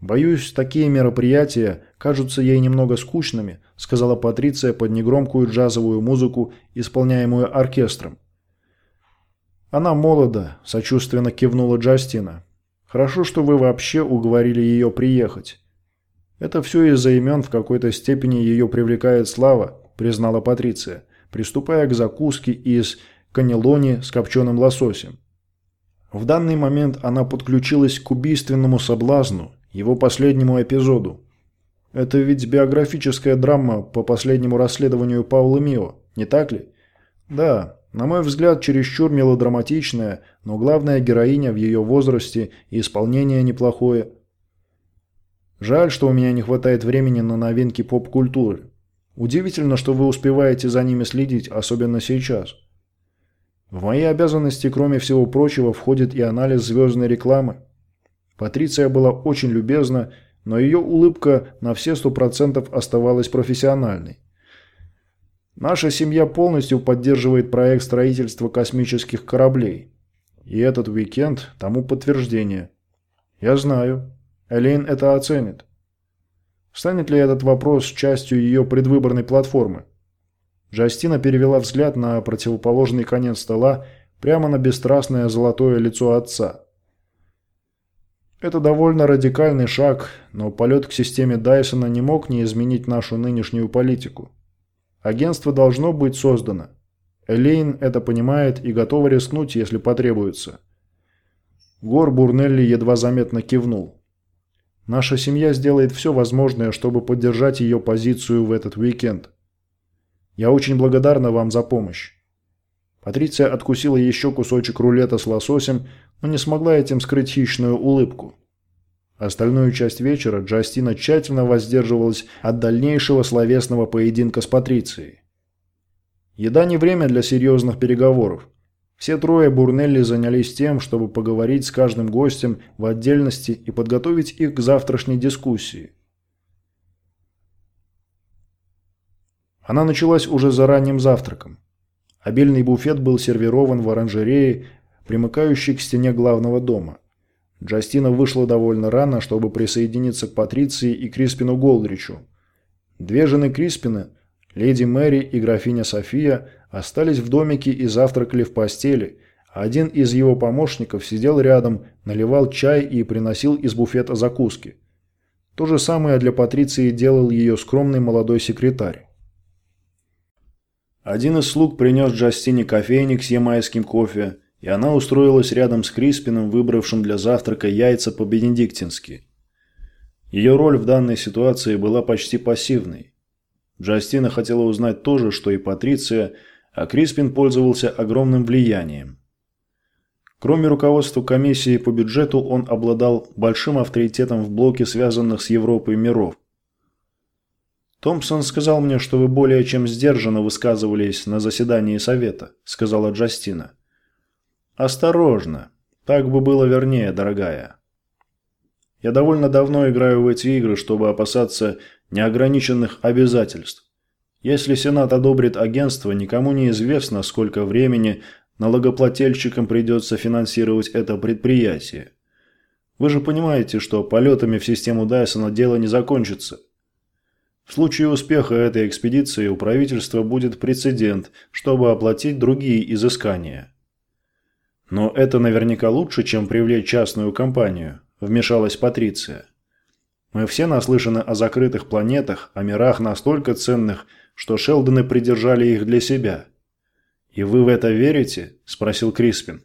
«Боюсь, такие мероприятия кажутся ей немного скучными», сказала Патриция под негромкую джазовую музыку, исполняемую оркестром. «Она молода», – сочувственно кивнула Джастина. «Хорошо, что вы вообще уговорили ее приехать. «Это все из-за имен в какой-то степени ее привлекает слава», – признала Патриция, приступая к закуске из канелони с копченым лососем. В данный момент она подключилась к убийственному соблазну, его последнему эпизоду. Это ведь биографическая драма по последнему расследованию Паула Мио, не так ли? Да, на мой взгляд, чересчур мелодраматичная, но главная героиня в ее возрасте и исполнение неплохое – Жаль, что у меня не хватает времени на новинки поп-культуры. Удивительно, что вы успеваете за ними следить, особенно сейчас. В мои обязанности, кроме всего прочего, входит и анализ звездной рекламы. Патриция была очень любезна, но ее улыбка на все сто процентов оставалась профессиональной. Наша семья полностью поддерживает проект строительства космических кораблей. И этот уикенд тому подтверждение. Я знаю. Элейн это оценит. Станет ли этот вопрос частью ее предвыборной платформы? Джастина перевела взгляд на противоположный конец стола, прямо на бесстрастное золотое лицо отца. Это довольно радикальный шаг, но полет к системе Дайсона не мог не изменить нашу нынешнюю политику. Агентство должно быть создано. Элейн это понимает и готова рискнуть, если потребуется. Гор Бурнелли едва заметно кивнул. Наша семья сделает все возможное, чтобы поддержать ее позицию в этот уикенд. Я очень благодарна вам за помощь. Патриция откусила еще кусочек рулета с лососем, но не смогла этим скрыть хищную улыбку. Остальную часть вечера Джастина тщательно воздерживалась от дальнейшего словесного поединка с Патрицией. Еда не время для серьезных переговоров. Все трое Бурнелли занялись тем, чтобы поговорить с каждым гостем в отдельности и подготовить их к завтрашней дискуссии. Она началась уже за ранним завтраком. Обильный буфет был сервирован в оранжерее, примыкающей к стене главного дома. Джастина вышла довольно рано, чтобы присоединиться к Патриции и Криспину Голдричу. Две жены Криспина, леди Мэри и графиня София, остались в домике и завтракали в постели, один из его помощников сидел рядом, наливал чай и приносил из буфета закуски. То же самое для Патриции делал ее скромный молодой секретарь. Один из слуг принес Джастине кофейник с ямайским кофе, и она устроилась рядом с Криспином, выбравшим для завтрака яйца по-бенедиктински. Ее роль в данной ситуации была почти пассивной. Джастина хотела узнать то же, что и Патриция, а Криспин пользовался огромным влиянием. Кроме руководства комиссии по бюджету, он обладал большим авторитетом в блоке связанных с Европой миров. «Томпсон сказал мне, что вы более чем сдержанно высказывались на заседании совета», – сказала Джастина. «Осторожно. Так бы было вернее, дорогая. Я довольно давно играю в эти игры, чтобы опасаться неограниченных обязательств. Если Сенат одобрит агентство, никому не известно, сколько времени налогоплательщикам придется финансировать это предприятие. Вы же понимаете, что полетами в систему Дайсона дело не закончится. В случае успеха этой экспедиции у правительства будет прецедент, чтобы оплатить другие изыскания. «Но это наверняка лучше, чем привлечь частную компанию», – вмешалась Патриция. «Мы все наслышаны о закрытых планетах, о мирах настолько ценных, что Шелдоны придержали их для себя». «И вы в это верите?» – спросил Криспин.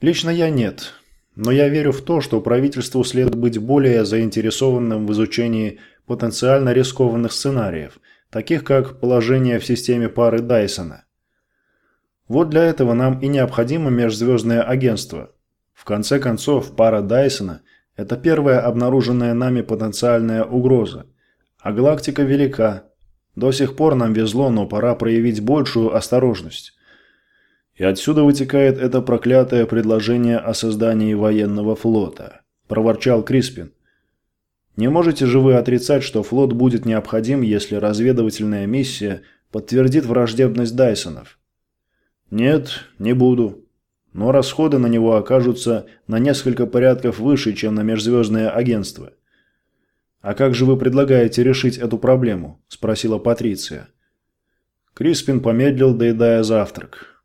«Лично я нет, но я верю в то, что правительству следует быть более заинтересованным в изучении потенциально рискованных сценариев, таких как положение в системе пары Дайсона. Вот для этого нам и необходимо межзвездное агентство. В конце концов, пара Дайсона – это первая обнаруженная нами потенциальная угроза. А галактика велика. До сих пор нам везло, но пора проявить большую осторожность. И отсюда вытекает это проклятое предложение о создании военного флота, проворчал Криспин. Не можете же вы отрицать, что флот будет необходим, если разведывательная миссия подтвердит враждебность Дайсонов? Нет, не буду. Но расходы на него окажутся на несколько порядков выше, чем на межзвездное агентство. «А как же вы предлагаете решить эту проблему?» – спросила Патриция. Криспин помедлил, доедая завтрак.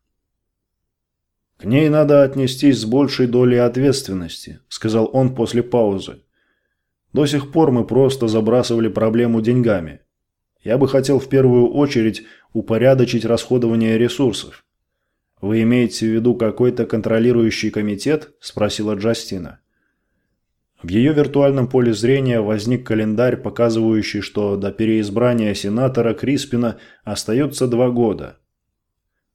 «К ней надо отнестись с большей долей ответственности», – сказал он после паузы. «До сих пор мы просто забрасывали проблему деньгами. Я бы хотел в первую очередь упорядочить расходование ресурсов. «Вы имеете в виду какой-то контролирующий комитет?» – спросила Джастина. В ее виртуальном поле зрения возник календарь, показывающий, что до переизбрания сенатора Криспина остается два года.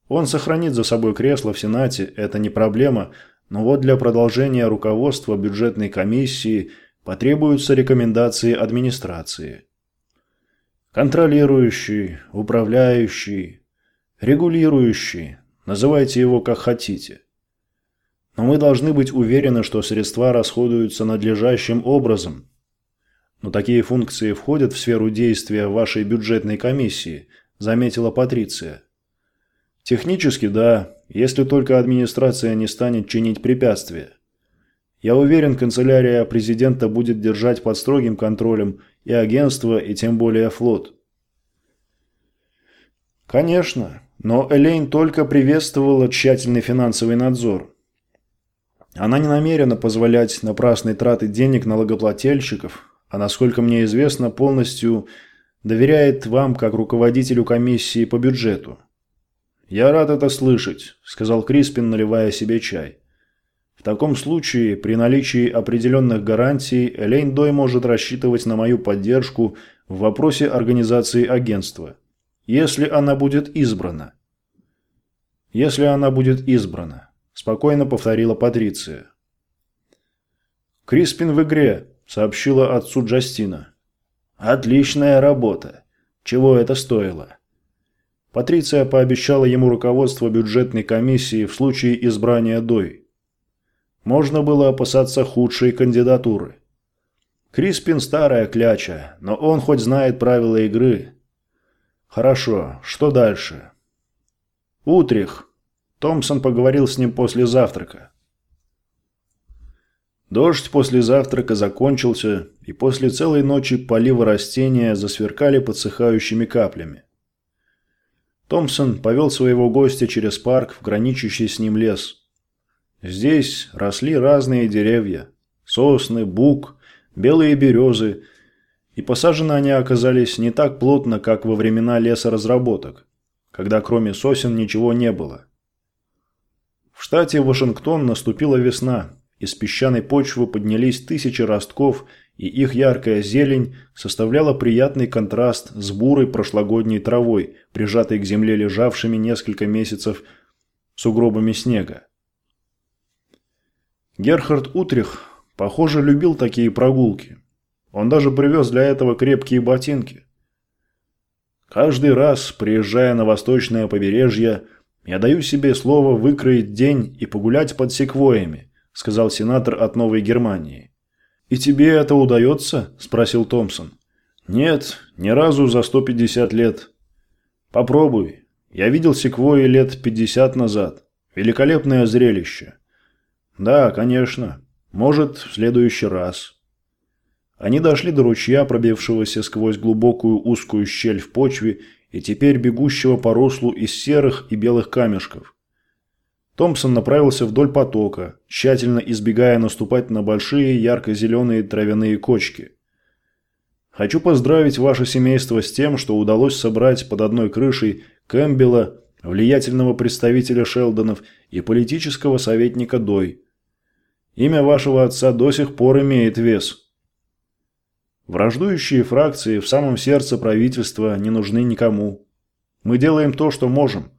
Он сохранит за собой кресло в Сенате, это не проблема, но вот для продолжения руководства бюджетной комиссии потребуются рекомендации администрации. Контролирующий, управляющий, регулирующий, называйте его как хотите. Но мы должны быть уверены, что средства расходуются надлежащим образом. Но такие функции входят в сферу действия вашей бюджетной комиссии, заметила Патриция. Технически да, если только администрация не станет чинить препятствия. Я уверен, канцелярия президента будет держать под строгим контролем и агентство, и тем более флот. Конечно, но Элейн только приветствовала тщательный финансовый надзор. Она не намерена позволять напрасной траты денег налогоплательщиков, а, насколько мне известно, полностью доверяет вам как руководителю комиссии по бюджету. «Я рад это слышать», – сказал Криспин, наливая себе чай. «В таком случае, при наличии определенных гарантий, Элейн Дой может рассчитывать на мою поддержку в вопросе организации агентства, если она будет избрана». «Если она будет избрана», спокойно повторила Патриция. «Криспин в игре», – сообщила отцу Джастина. «Отличная работа. Чего это стоило?» Патриция пообещала ему руководство бюджетной комиссии в случае избрания Дой. Можно было опасаться худшей кандидатуры. Криспин старая кляча, но он хоть знает правила игры. Хорошо, что дальше? Утрих, Томпсон поговорил с ним после завтрака. Дождь после завтрака закончился, и после целой ночи полива растения засверкали подсыхающими каплями. Томпсон повел своего гостя через парк в граничащий с ним лес. Здесь росли разные деревья – сосны, бук, белые березы, и посажены они оказались не так плотно, как во времена лесоразработок, когда кроме сосен ничего не было – в штате Вашингтон наступила весна. Из песчаной почвы поднялись тысячи ростков, и их яркая зелень составляла приятный контраст с бурой прошлогодней травой, прижатой к земле лежавшими несколько месяцев сугробами снега. Герхард Утрих, похоже, любил такие прогулки. Он даже привез для этого крепкие ботинки. Каждый раз, приезжая на восточное побережье, «Я даю себе слово выкроить день и погулять под секвоями», – сказал сенатор от Новой Германии. «И тебе это удается?» – спросил Томпсон. «Нет, ни разу за 150 лет». «Попробуй. Я видел секвои лет 50 назад. Великолепное зрелище». «Да, конечно. Может, в следующий раз». Они дошли до ручья, пробившегося сквозь глубокую узкую щель в почве и теперь бегущего по руслу из серых и белых камешков. Томпсон направился вдоль потока, тщательно избегая наступать на большие ярко-зеленые травяные кочки. «Хочу поздравить ваше семейство с тем, что удалось собрать под одной крышей Кэмпбелла, влиятельного представителя Шелдонов и политического советника Дой. Имя вашего отца до сих пор имеет вес». Враждующие фракции в самом сердце правительства не нужны никому. Мы делаем то, что можем.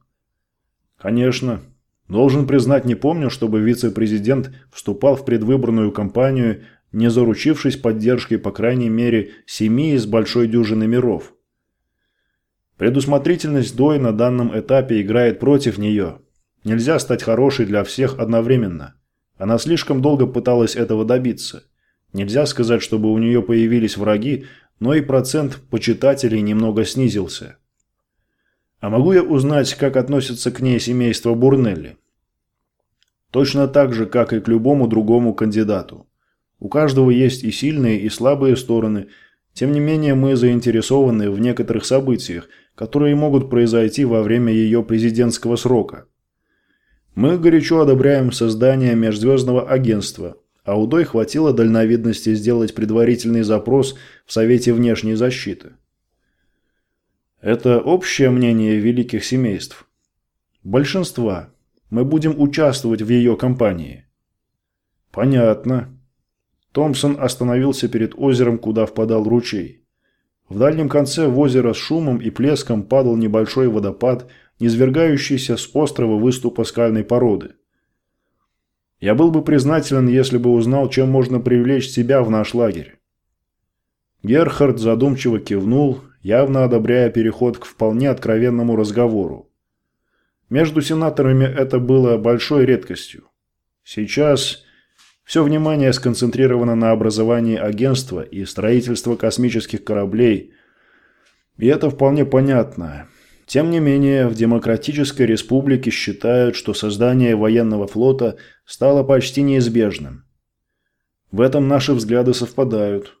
Конечно. Должен признать, не помню, чтобы вице-президент вступал в предвыборную кампанию, не заручившись поддержкой по крайней мере семи из большой дюжины миров. Предусмотрительность Дой на данном этапе играет против нее. Нельзя стать хорошей для всех одновременно. Она слишком долго пыталась этого добиться – Нельзя сказать, чтобы у нее появились враги, но и процент почитателей немного снизился. А могу я узнать, как относится к ней семейство Бурнелли? Точно так же, как и к любому другому кандидату. У каждого есть и сильные, и слабые стороны. Тем не менее, мы заинтересованы в некоторых событиях, которые могут произойти во время ее президентского срока. Мы горячо одобряем создание межзвездного агентства – а Удой хватило дальновидности сделать предварительный запрос в Совете внешней защиты. Это общее мнение великих семейств. Большинства. Мы будем участвовать в ее кампании. Понятно. Томпсон остановился перед озером, куда впадал ручей. В дальнем конце в озеро с шумом и плеском падал небольшой водопад, низвергающийся с острого выступа скальной породы. Я был бы признателен, если бы узнал, чем можно привлечь себя в наш лагерь. Герхард задумчиво кивнул, явно одобряя переход к вполне откровенному разговору. Между сенаторами это было большой редкостью. Сейчас все внимание сконцентрировано на образовании агентства и строительстве космических кораблей. И это вполне понятно. Тем не менее, в Демократической Республике считают, что создание военного флота стало почти неизбежным. В этом наши взгляды совпадают.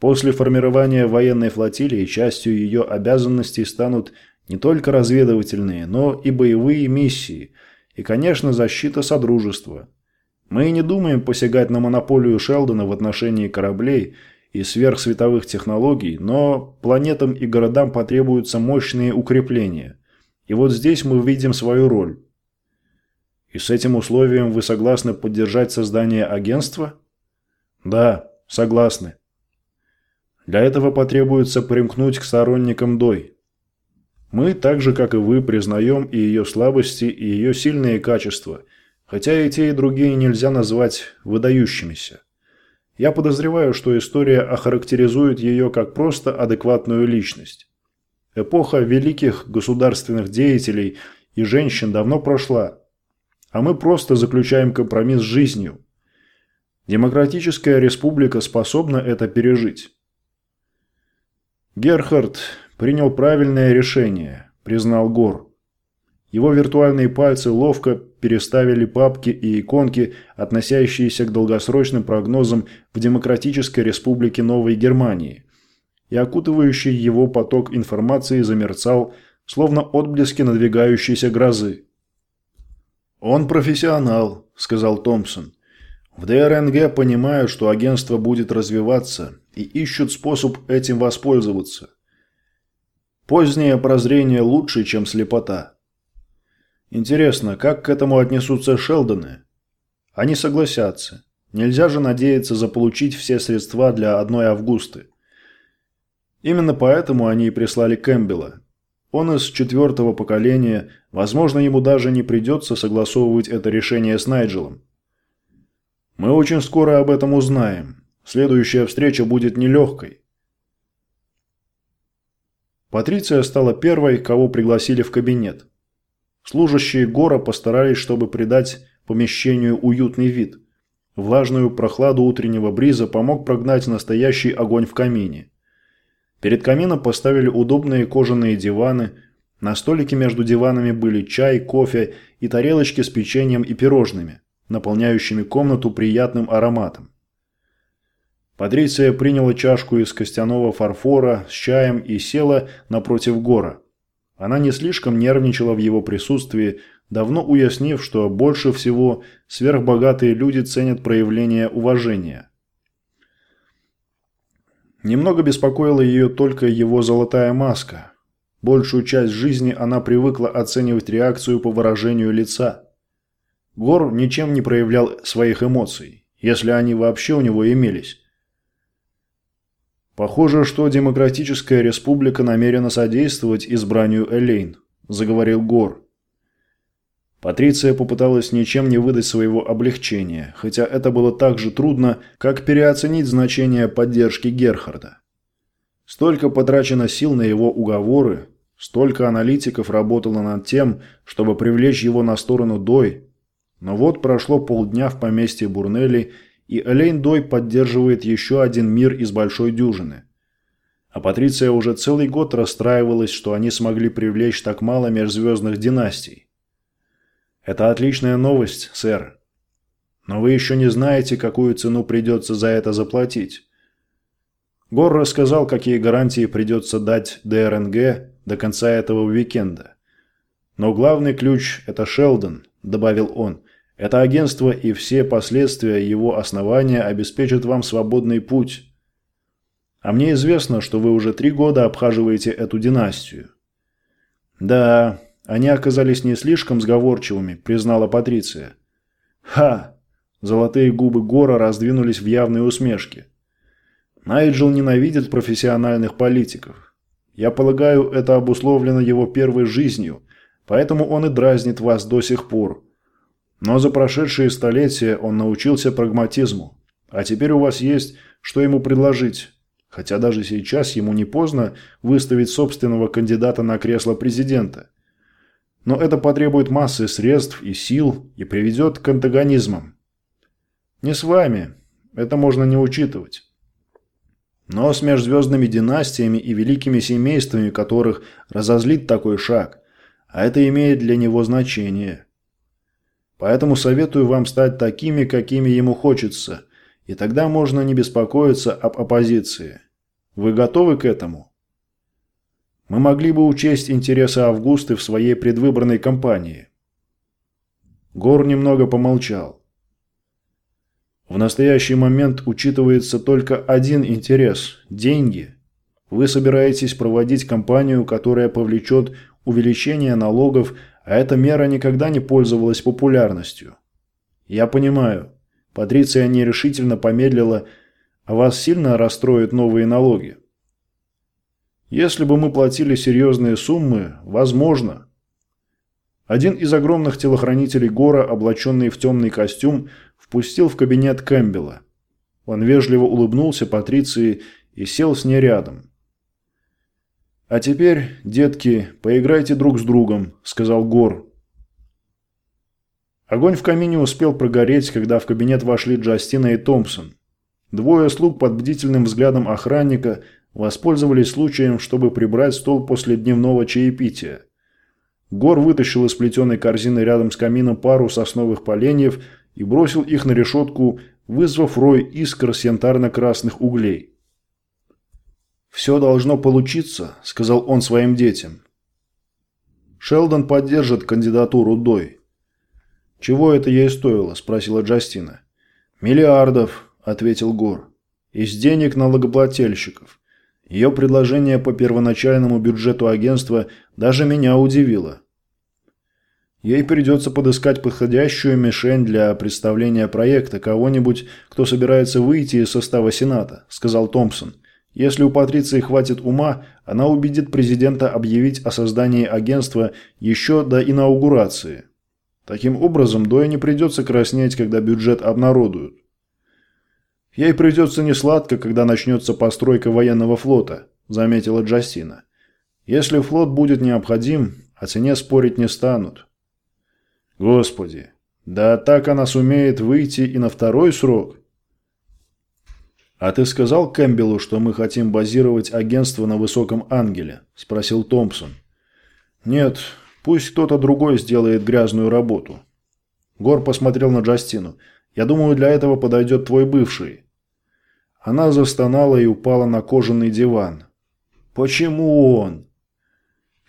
После формирования военной флотилии частью ее обязанностей станут не только разведывательные, но и боевые миссии, и, конечно, защита Содружества. Мы не думаем посягать на монополию Шелдона в отношении кораблей и сверхсветовых технологий, но планетам и городам потребуются мощные укрепления. И вот здесь мы видим свою роль. И с этим условием вы согласны поддержать создание агентства? Да, согласны. Для этого потребуется примкнуть к сторонникам Дой. Мы, так же как и вы, признаем и ее слабости, и ее сильные качества, хотя и те, и другие нельзя назвать выдающимися. Я подозреваю, что история охарактеризует ее как просто адекватную личность. Эпоха великих государственных деятелей и женщин давно прошла, а мы просто заключаем компромисс с жизнью. Демократическая республика способна это пережить. Герхард принял правильное решение, признал Гор. Его виртуальные пальцы ловко переставили папки и иконки, относящиеся к долгосрочным прогнозам в Демократической Республике Новой Германии. И окутывающий его поток информации замерцал, словно отблески надвигающейся грозы. «Он профессионал», – сказал Томпсон. В ДРНГ понимают, что агентство будет развиваться и ищут способ этим воспользоваться. Позднее прозрение лучше, чем слепота. Интересно, как к этому отнесутся Шелдоны? Они согласятся. Нельзя же надеяться заполучить все средства для одной Августы. Именно поэтому они и прислали Кэмпбелла. Он из четвертого поколения, возможно, ему даже не придется согласовывать это решение с Найджелом. Мы очень скоро об этом узнаем. Следующая встреча будет нелегкой. Патриция стала первой, кого пригласили в кабинет. Служащие Гора постарались, чтобы придать помещению уютный вид. Влажную прохладу утреннего бриза помог прогнать настоящий огонь в камине. Перед камином поставили удобные кожаные диваны. На столике между диванами были чай, кофе и тарелочки с печеньем и пирожными наполняющими комнату приятным ароматом. Патриция приняла чашку из костяного фарфора с чаем и села напротив Гора. Она не слишком нервничала в его присутствии, давно уяснив, что больше всего сверхбогатые люди ценят проявление уважения. Немного беспокоила ее только его золотая маска. Большую часть жизни она привыкла оценивать реакцию по выражению лица – Гор ничем не проявлял своих эмоций, если они вообще у него имелись. «Похоже, что Демократическая Республика намерена содействовать избранию Элейн», – заговорил Гор. Патриция попыталась ничем не выдать своего облегчения, хотя это было так же трудно, как переоценить значение поддержки Герхарда. Столько потрачено сил на его уговоры, столько аналитиков работало над тем, чтобы привлечь его на сторону Дой, но вот прошло полдня в поместье Бурнелли, и Элейн Дой поддерживает еще один мир из большой дюжины. А Патриция уже целый год расстраивалась, что они смогли привлечь так мало межзвездных династий. Это отличная новость, сэр. Но вы еще не знаете, какую цену придется за это заплатить. Гор рассказал, какие гарантии придется дать ДРНГ до конца этого уикенда. Но главный ключ – это Шелдон, добавил он. Это агентство и все последствия его основания обеспечат вам свободный путь. А мне известно, что вы уже три года обхаживаете эту династию. Да, они оказались не слишком сговорчивыми, признала Патриция. Ха! Золотые губы Гора раздвинулись в явной усмешке. Найджел ненавидит профессиональных политиков. Я полагаю, это обусловлено его первой жизнью, поэтому он и дразнит вас до сих пор. Но за прошедшие столетия он научился прагматизму. А теперь у вас есть, что ему предложить. хотя даже сейчас ему не поздно выставить собственного кандидата на кресло президента. Но это потребует массы средств и сил и приведет к антагонизмам. Не с вами, это можно не учитывать. Но с межзвездными династиями и великими семействами, которых разозлит такой шаг, а это имеет для него значение. Поэтому советую вам стать такими, какими ему хочется, и тогда можно не беспокоиться об оппозиции. Вы готовы к этому? Мы могли бы учесть интересы Августы в своей предвыборной кампании. Гор немного помолчал. В настоящий момент учитывается только один интерес – деньги. Вы собираетесь проводить кампанию, которая повлечет увеличение налогов, а эта мера никогда не пользовалась популярностью. Я понимаю, Патриция нерешительно помедлила, а вас сильно расстроят новые налоги. Если бы мы платили серьезные суммы, возможно. Один из огромных телохранителей Гора, облаченный в темный костюм, впустил в кабинет Кэмпбелла. Он вежливо улыбнулся Патриции и сел с ней рядом. «А теперь, детки, поиграйте друг с другом», – сказал Гор. Огонь в камине успел прогореть, когда в кабинет вошли Джастина и Томпсон. Двое слуг под бдительным взглядом охранника воспользовались случаем, чтобы прибрать стол после дневного чаепития. Гор вытащил из плетеной корзины рядом с камином пару сосновых поленьев и бросил их на решетку, вызвав рой искр с янтарно-красных углей. «Все должно получиться», – сказал он своим детям. «Шелдон поддержит кандидатуру Дой». «Чего это ей стоило?» – спросила Джастина. «Миллиардов», – ответил Гор. «Из денег налогоплательщиков. Ее предложение по первоначальному бюджету агентства даже меня удивило. Ей придется подыскать подходящую мишень для представления проекта, кого-нибудь, кто собирается выйти из состава Сената», – сказал Томпсон. «Если у Патриции хватит ума, она убедит президента объявить о создании агентства еще до инаугурации. Таким образом, Дое не придется краснеть, когда бюджет обнародуют. Ей придется несладко, когда начнется постройка военного флота», – заметила Джастина. «Если флот будет необходим, о цене спорить не станут». Господи, да так она сумеет выйти и на второй срок. «А ты сказал Кэмпбеллу, что мы хотим базировать агентство на Высоком Ангеле?» – спросил Томпсон. «Нет, пусть кто-то другой сделает грязную работу». Гор посмотрел на Джастину. «Я думаю, для этого подойдет твой бывший». Она застонала и упала на кожаный диван. «Почему он?»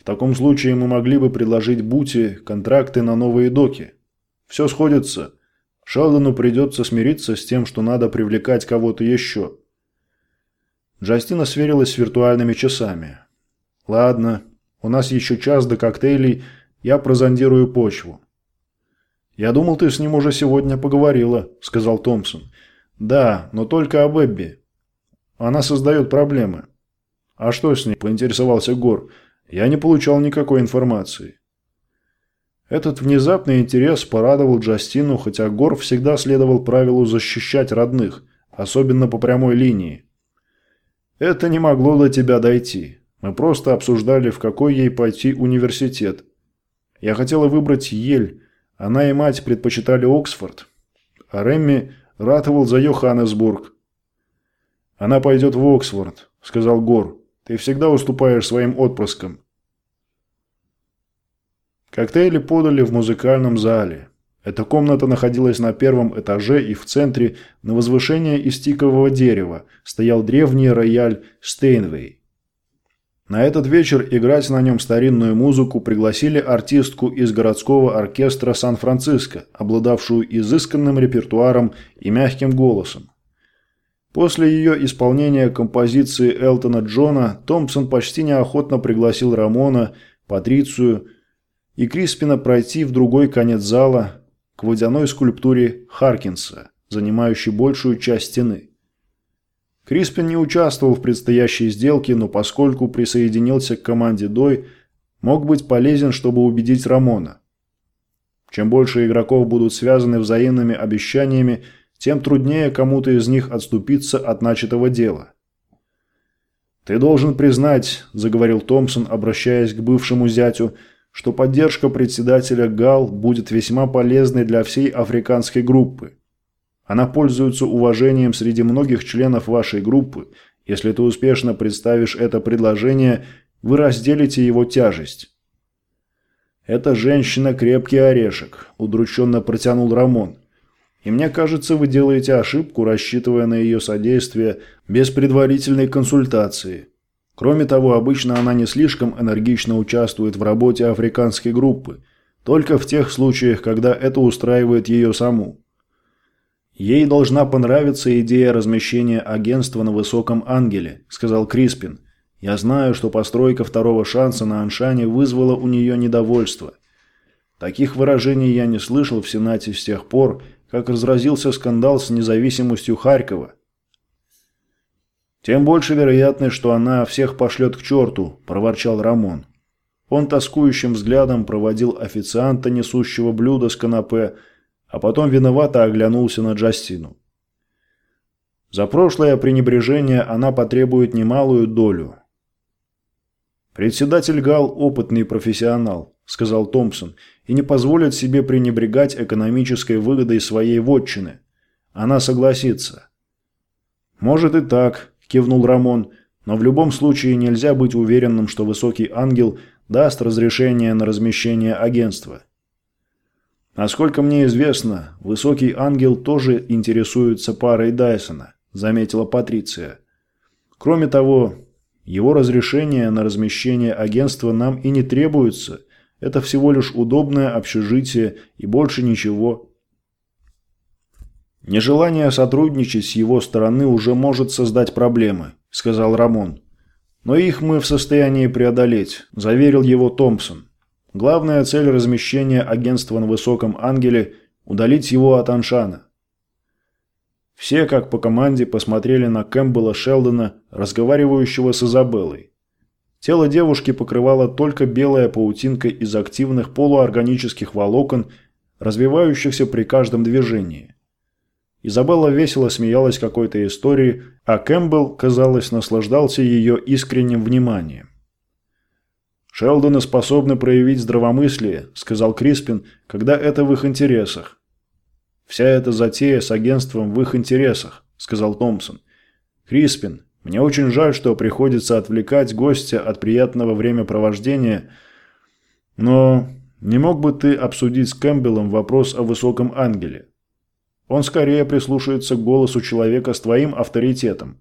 таком случае мы могли бы предложить Бути контракты на новые доки. Все сходится. Шелдону придется смириться с тем, что надо привлекать кого-то еще. Джастина сверилась с виртуальными часами. «Ладно, у нас еще час до коктейлей, я прозондирую почву». «Я думал, ты с ним уже сегодня поговорила», – сказал Томпсон. «Да, но только об Эбби. Она создает проблемы». «А что с ней?» – поинтересовался. «Гор». Я не получал никакой информации. Этот внезапный интерес порадовал Джастину, хотя Гор всегда следовал правилу защищать родных, особенно по прямой линии. Это не могло до тебя дойти. Мы просто обсуждали, в какой ей пойти университет. Я хотела выбрать Ель, она и мать предпочитали Оксфорд, а Рэмми ратовал за Йоханнесбург. «Она пойдет в Оксфорд», — сказал Гор. Ты всегда уступаешь своим отпрыскам. Коктейли подали в музыкальном зале. Эта комната находилась на первом этаже и в центре, на возвышении из тикового дерева, стоял древний рояль Стейнвей. На этот вечер играть на нем старинную музыку пригласили артистку из городского оркестра Сан-Франциско, обладавшую изысканным репертуаром и мягким голосом. После ее исполнения композиции Элтона Джона Томпсон почти неохотно пригласил Рамона, Патрицию и Криспина пройти в другой конец зала к водяной скульптуре Харкинса, занимающей большую часть стены. Криспин не участвовал в предстоящей сделке, но поскольку присоединился к команде Дой, мог быть полезен, чтобы убедить Рамона. Чем больше игроков будут связаны взаимными обещаниями, тем труднее кому-то из них отступиться от начатого дела. «Ты должен признать», – заговорил Томпсон, обращаясь к бывшему зятю, что поддержка председателя ГАЛ будет весьма полезной для всей африканской группы. Она пользуется уважением среди многих членов вашей группы. Если ты успешно представишь это предложение, вы разделите его тяжесть. «Эта женщина крепкий орешек», – удрученно протянул Рамон. «И мне кажется, вы делаете ошибку, рассчитывая на ее содействие без предварительной консультации. Кроме того, обычно она не слишком энергично участвует в работе африканской группы, только в тех случаях, когда это устраивает ее саму. «Ей должна понравиться идея размещения агентства на Высоком Ангеле», – сказал Криспин. Я знаю, что постройка второго шанса на Аншане вызвала у нее недовольство. Таких выражений я не слышал в Сенате с тех пор, как разразился скандал с независимостью Харькова. «Тем больше вероятность, что она всех пошлет к черту», – проворчал Рамон. Он тоскующим взглядом проводил официанта, несущего блюдо с канапе, а потом виновато оглянулся на Джастину. За прошлое пренебрежение она потребует немалую долю. «Председатель ГАЛ – опытный профессионал», – сказал Томпсон, – «и не позволит себе пренебрегать экономической выгодой своей вотчины. Она согласится». «Может и так», – кивнул Рамон, – «но в любом случае нельзя быть уверенным, что Высокий Ангел даст разрешение на размещение агентства». «Насколько мне известно, Высокий Ангел тоже интересуется парой Дайсона», – заметила Патриция. «Кроме того, его разрешение на размещение агентства нам и не требуется. Это всего лишь удобное общежитие и больше ничего. Нежелание сотрудничать с его стороны уже может создать проблемы, сказал Рамон. Но их мы в состоянии преодолеть, заверил его Томпсон. Главная цель размещения агентства на Высоком Ангеле – удалить его от Аншана. Все, как по команде, посмотрели на Кэмпбелла Шелдона, разговаривающего с Изабеллой. Тело девушки покрывало только белая паутинка из активных полуорганических волокон, развивающихся при каждом движении. Изабелла весело смеялась какой-то истории, а Кэмпбелл, казалось, наслаждался ее искренним вниманием. «Шелдоны способны проявить здравомыслие», – сказал Криспин, – «когда это в их интересах. «Вся эта затея с агентством в их интересах», – сказал Томпсон. «Криспин, мне очень жаль, что приходится отвлекать гостя от приятного времяпровождения, но не мог бы ты обсудить с Кэмпбеллом вопрос о высоком ангеле? Он скорее прислушается к голосу человека с твоим авторитетом».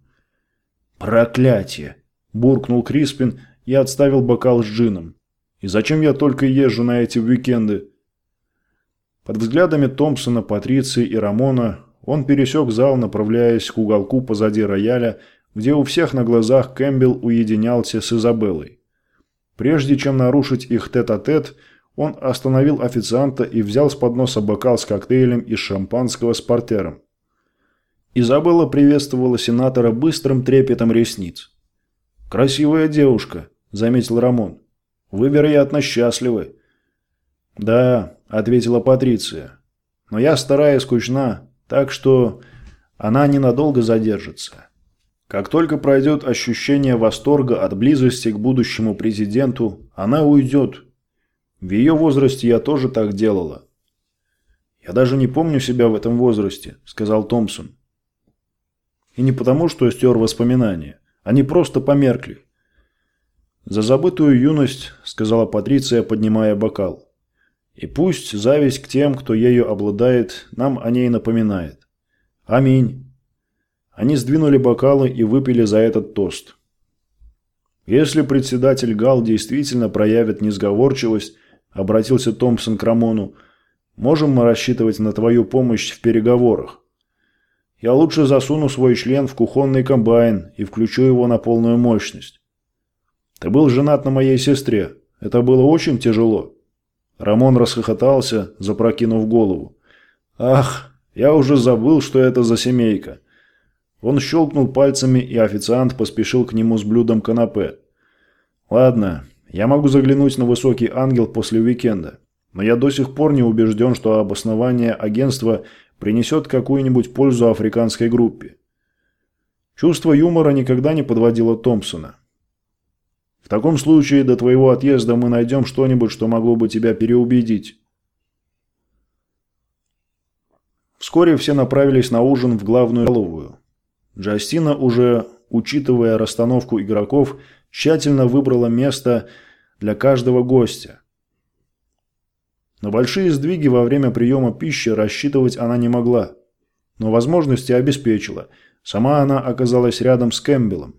«Проклятие!» – буркнул Криспин и отставил бокал с джином. «И зачем я только езжу на эти уикенды?» Под взглядами Томпсона, Патриции и Рамона он пересек зал, направляясь к уголку позади рояля, где у всех на глазах Кэмпбелл уединялся с Изабеллой. Прежде чем нарушить их тет-а-тет, -тет, он остановил официанта и взял с подноса бокал с коктейлем из шампанского с портером. Изабелла приветствовала сенатора быстрым трепетом ресниц. «Красивая девушка», – заметил Рамон. «Вы, вероятно, счастливы». «Да, – ответила Патриция. «Но я старая и скучна, так что она ненадолго задержится. Как только пройдет ощущение восторга от близости к будущему президенту, она уйдет. В ее возрасте я тоже так делала». «Я даже не помню себя в этом возрасте», – сказал Томпсон. «И не потому, что стер воспоминания. Они просто померкли». «За забытую юность», – сказала Патриция, поднимая бокал. И пусть зависть к тем, кто ею обладает, нам о ней напоминает. Аминь. Они сдвинули бокалы и выпили за этот тост. Если председатель Гал действительно проявит несговорчивость, обратился Томпсон к Рамону, можем мы рассчитывать на твою помощь в переговорах. Я лучше засуну свой член в кухонный комбайн и включу его на полную мощность. Ты был женат на моей сестре. Это было очень тяжело. Рамон расхохотался, запрокинув голову. «Ах, я уже забыл, что это за семейка». Он щелкнул пальцами, и официант поспешил к нему с блюдом канапе. «Ладно, я могу заглянуть на Высокий Ангел после уикенда, но я до сих пор не убежден, что обоснование агентства принесет какую-нибудь пользу африканской группе». Чувство юмора никогда не подводило Томпсона. В таком случае до твоего отъезда мы найдем что-нибудь, что могло бы тебя переубедить. Вскоре все направились на ужин в главную столовую. Джастина, уже учитывая расстановку игроков, тщательно выбрала место для каждого гостя. На большие сдвиги во время приема пищи рассчитывать она не могла, но возможности обеспечила. Сама она оказалась рядом с Кэмпбеллом.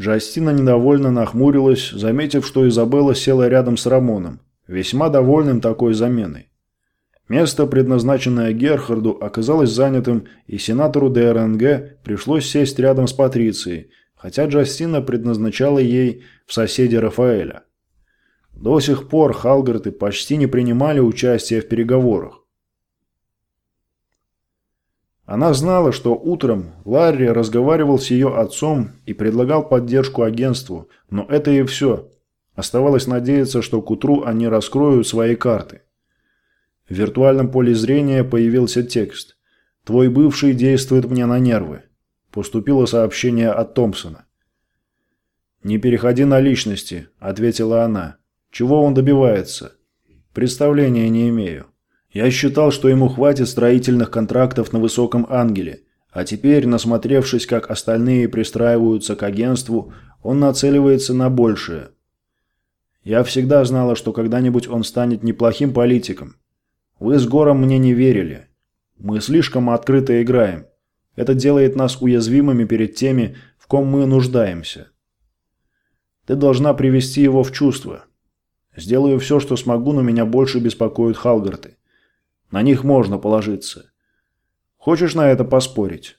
Джастина недовольно нахмурилась, заметив, что Изабелла села рядом с Рамоном, весьма довольным такой заменой. Место, предназначенное Герхарду, оказалось занятым, и сенатору ДРНГ пришлось сесть рядом с Патрицией, хотя Джастина предназначала ей в соседе Рафаэля. До сих пор Халгарты почти не принимали участия в переговорах. Она знала, что утром Ларри разговаривал с ее отцом и предлагал поддержку агентству, но это и все. Оставалось надеяться, что к утру они раскроют свои карты. В виртуальном поле зрения появился текст. «Твой бывший действует мне на нервы». Поступило сообщение от Томпсона. «Не переходи на личности», – ответила она. «Чего он добивается?» «Представления не имею». Я считал, что ему хватит строительных контрактов на Высоком Ангеле, а теперь, насмотревшись, как остальные пристраиваются к агентству, он нацеливается на большее. Я всегда знала, что когда-нибудь он станет неплохим политиком. Вы с Гором мне не верили. Мы слишком открыто играем. Это делает нас уязвимыми перед теми, в ком мы нуждаемся. Ты должна привести его в чувство. Сделаю все, что смогу, но меня больше беспокоят Халгарты. На них можно положиться. Хочешь на это поспорить?»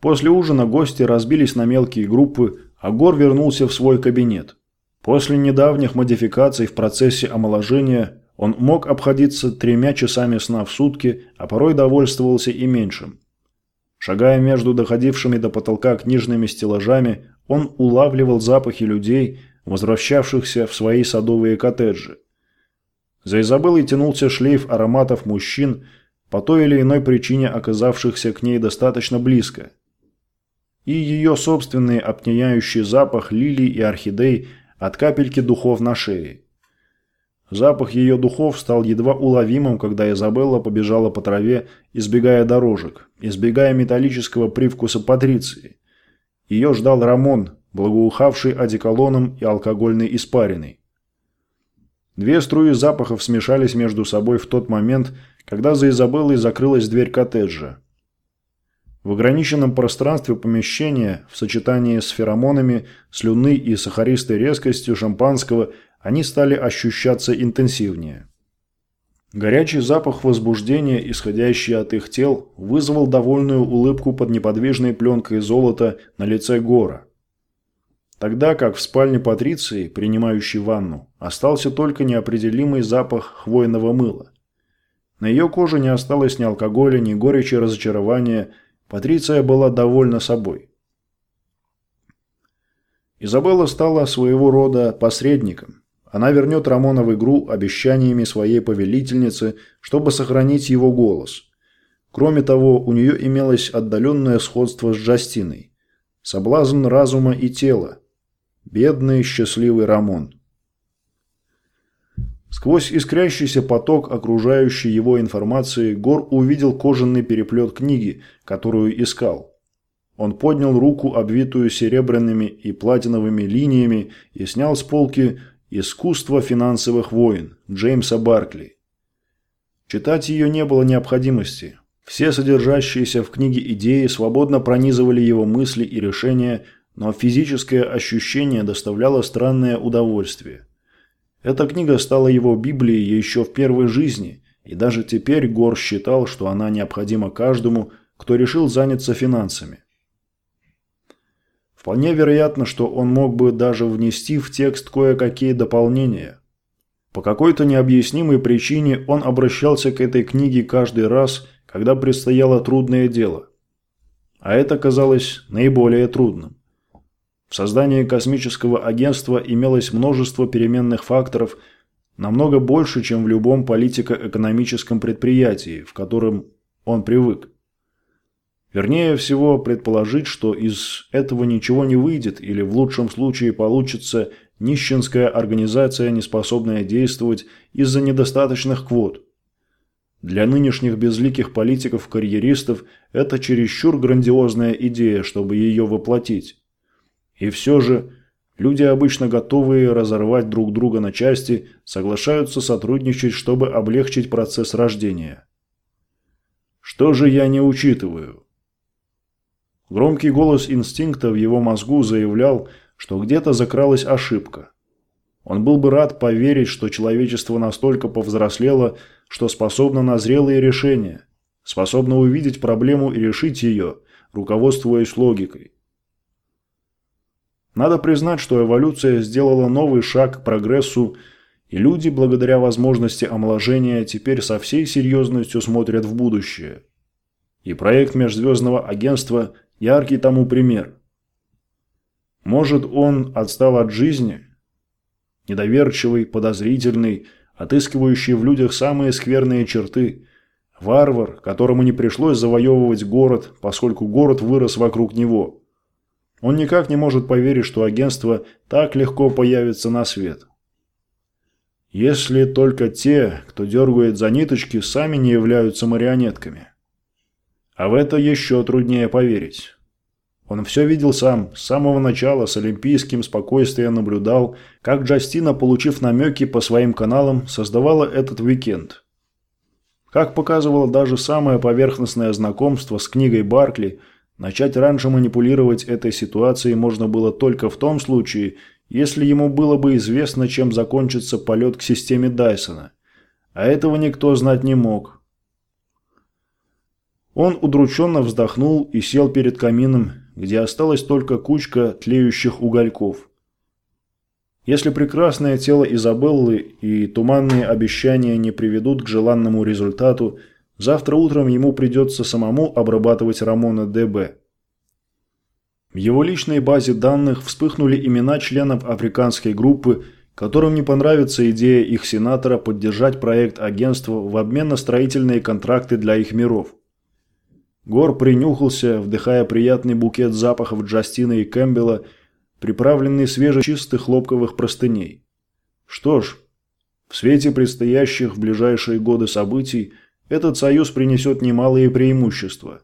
После ужина гости разбились на мелкие группы, а Гор вернулся в свой кабинет. После недавних модификаций в процессе омоложения он мог обходиться тремя часами сна в сутки, а порой довольствовался и меньшим. Шагая между доходившими до потолка книжными стеллажами, он улавливал запахи людей, возвращавшихся в свои садовые коттеджи. За Изабеллой тянулся шлейф ароматов мужчин, по той или иной причине оказавшихся к ней достаточно близко. И ее собственный опьяняющий запах лилий и орхидей от капельки духов на шее. Запах ее духов стал едва уловимым, когда Изабелла побежала по траве, избегая дорожек, избегая металлического привкуса Патриции. Ее ждал Рамон, благоухавший одеколоном и алкогольной испариной. Две струи запахов смешались между собой в тот момент, когда за Изабеллой закрылась дверь коттеджа. В ограниченном пространстве помещения, в сочетании с феромонами, слюны и сахаристой резкостью шампанского, они стали ощущаться интенсивнее. Горячий запах возбуждения, исходящий от их тел, вызвал довольную улыбку под неподвижной пленкой золота на лице Гора. Тогда как в спальне Патриции, принимающей ванну, остался только неопределимый запах хвойного мыла. На ее коже не осталось ни алкоголя, ни горечи разочарования. Патриция была довольна собой. Изабелла стала своего рода посредником. Она вернет Рамона в игру обещаниями своей повелительницы, чтобы сохранить его голос. Кроме того, у нее имелось отдаленное сходство с Джастиной. Соблазн разума и тела, Бедный счастливый Рамон. Сквозь искрящийся поток окружающей его информации Гор увидел кожаный переплет книги, которую искал. Он поднял руку, обвитую серебряными и платиновыми линиями, и снял с полки «Искусство финансовых войн» Джеймса Баркли. Читать ее не было необходимости. Все содержащиеся в книге идеи свободно пронизывали его мысли и решения – но физическое ощущение доставляло странное удовольствие. Эта книга стала его Библией еще в первой жизни, и даже теперь Гор считал, что она необходима каждому, кто решил заняться финансами. Вполне вероятно, что он мог бы даже внести в текст кое-какие дополнения. По какой-то необъяснимой причине он обращался к этой книге каждый раз, когда предстояло трудное дело. А это казалось наиболее трудным. В создании космического агентства имелось множество переменных факторов, намного больше, чем в любом политико-экономическом предприятии, в котором он привык. Вернее всего предположить, что из этого ничего не выйдет или в лучшем случае получится нищенская организация, не способная действовать из-за недостаточных квот. Для нынешних безликих политиков-карьеристов это чересчур грандиозная идея, чтобы ее воплотить. И все же люди, обычно готовые разорвать друг друга на части, соглашаются сотрудничать, чтобы облегчить процесс рождения. Что же я не учитываю? Громкий голос инстинкта в его мозгу заявлял, что где-то закралась ошибка. Он был бы рад поверить, что человечество настолько повзрослело, что способно на зрелые решения, способно увидеть проблему и решить ее, руководствуясь логикой. Надо признать, что эволюция сделала новый шаг к прогрессу, и люди, благодаря возможности омоложения, теперь со всей серьезностью смотрят в будущее. И проект Межзвездного агентства – яркий тому пример. Может, он отстал от жизни? Недоверчивый, подозрительный, отыскивающий в людях самые скверные черты. Варвар, которому не пришлось завоевывать город, поскольку город вырос вокруг него – он никак не может поверить, что агентство так легко появится на свет. Если только те, кто дергает за ниточки, сами не являются марионетками. А в это еще труднее поверить. Он все видел сам, с самого начала с олимпийским спокойствием наблюдал, как Джастина, получив намеки по своим каналам, создавала этот уикенд. Как показывало даже самое поверхностное знакомство с книгой Баркли – Начать раньше манипулировать этой ситуацией можно было только в том случае, если ему было бы известно, чем закончится полет к системе Дайсона. А этого никто знать не мог. Он удрученно вздохнул и сел перед камином, где осталась только кучка тлеющих угольков. Если прекрасное тело Изабеллы и туманные обещания не приведут к желанному результату, Завтра утром ему придется самому обрабатывать Рамона ДБ. В его личной базе данных вспыхнули имена членов африканской группы, которым не понравится идея их сенатора поддержать проект агентства в обмен на строительные контракты для их миров. Гор принюхался, вдыхая приятный букет запахов Джастина и Кэмпбелла, приправленный свежечистых хлопковых простыней. Что ж, в свете предстоящих в ближайшие годы событий – этот союз принесет немалые преимущества.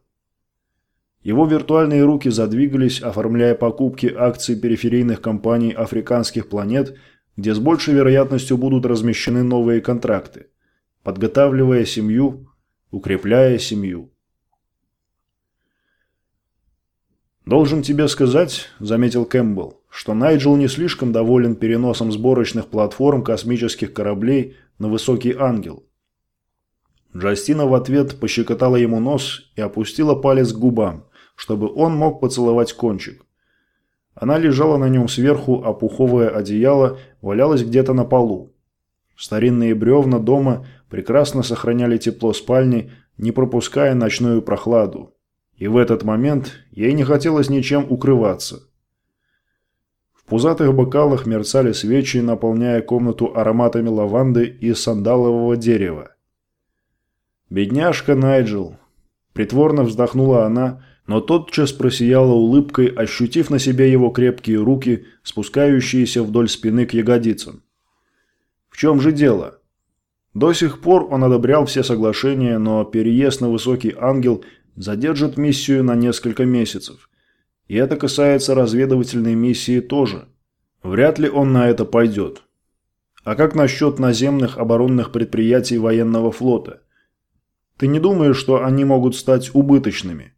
Его виртуальные руки задвигались, оформляя покупки акций периферийных компаний африканских планет, где с большей вероятностью будут размещены новые контракты, подготавливая семью, укрепляя семью. «Должен тебе сказать», – заметил Кэмпбелл, – что Найджел не слишком доволен переносом сборочных платформ космических кораблей на Высокий Ангел. Джастина в ответ пощекотала ему нос и опустила палец к губам, чтобы он мог поцеловать кончик. Она лежала на нем сверху, а пуховое одеяло валялось где-то на полу. Старинные бревна дома прекрасно сохраняли тепло спальни, не пропуская ночную прохладу. И в этот момент ей не хотелось ничем укрываться. В пузатых бокалах мерцали свечи, наполняя комнату ароматами лаванды и сандалового дерева. «Бедняжка Найджел!» Притворно вздохнула она, но тотчас просияла улыбкой, ощутив на себе его крепкие руки, спускающиеся вдоль спины к ягодицам. В чем же дело? До сих пор он одобрял все соглашения, но переезд на Высокий Ангел задержит миссию на несколько месяцев. И это касается разведывательной миссии тоже. Вряд ли он на это пойдет. А как насчет наземных оборонных предприятий военного флота? Ты не думаешь, что они могут стать убыточными?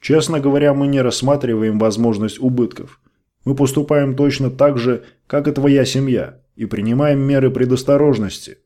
Честно говоря, мы не рассматриваем возможность убытков. Мы поступаем точно так же, как и твоя семья, и принимаем меры предосторожности.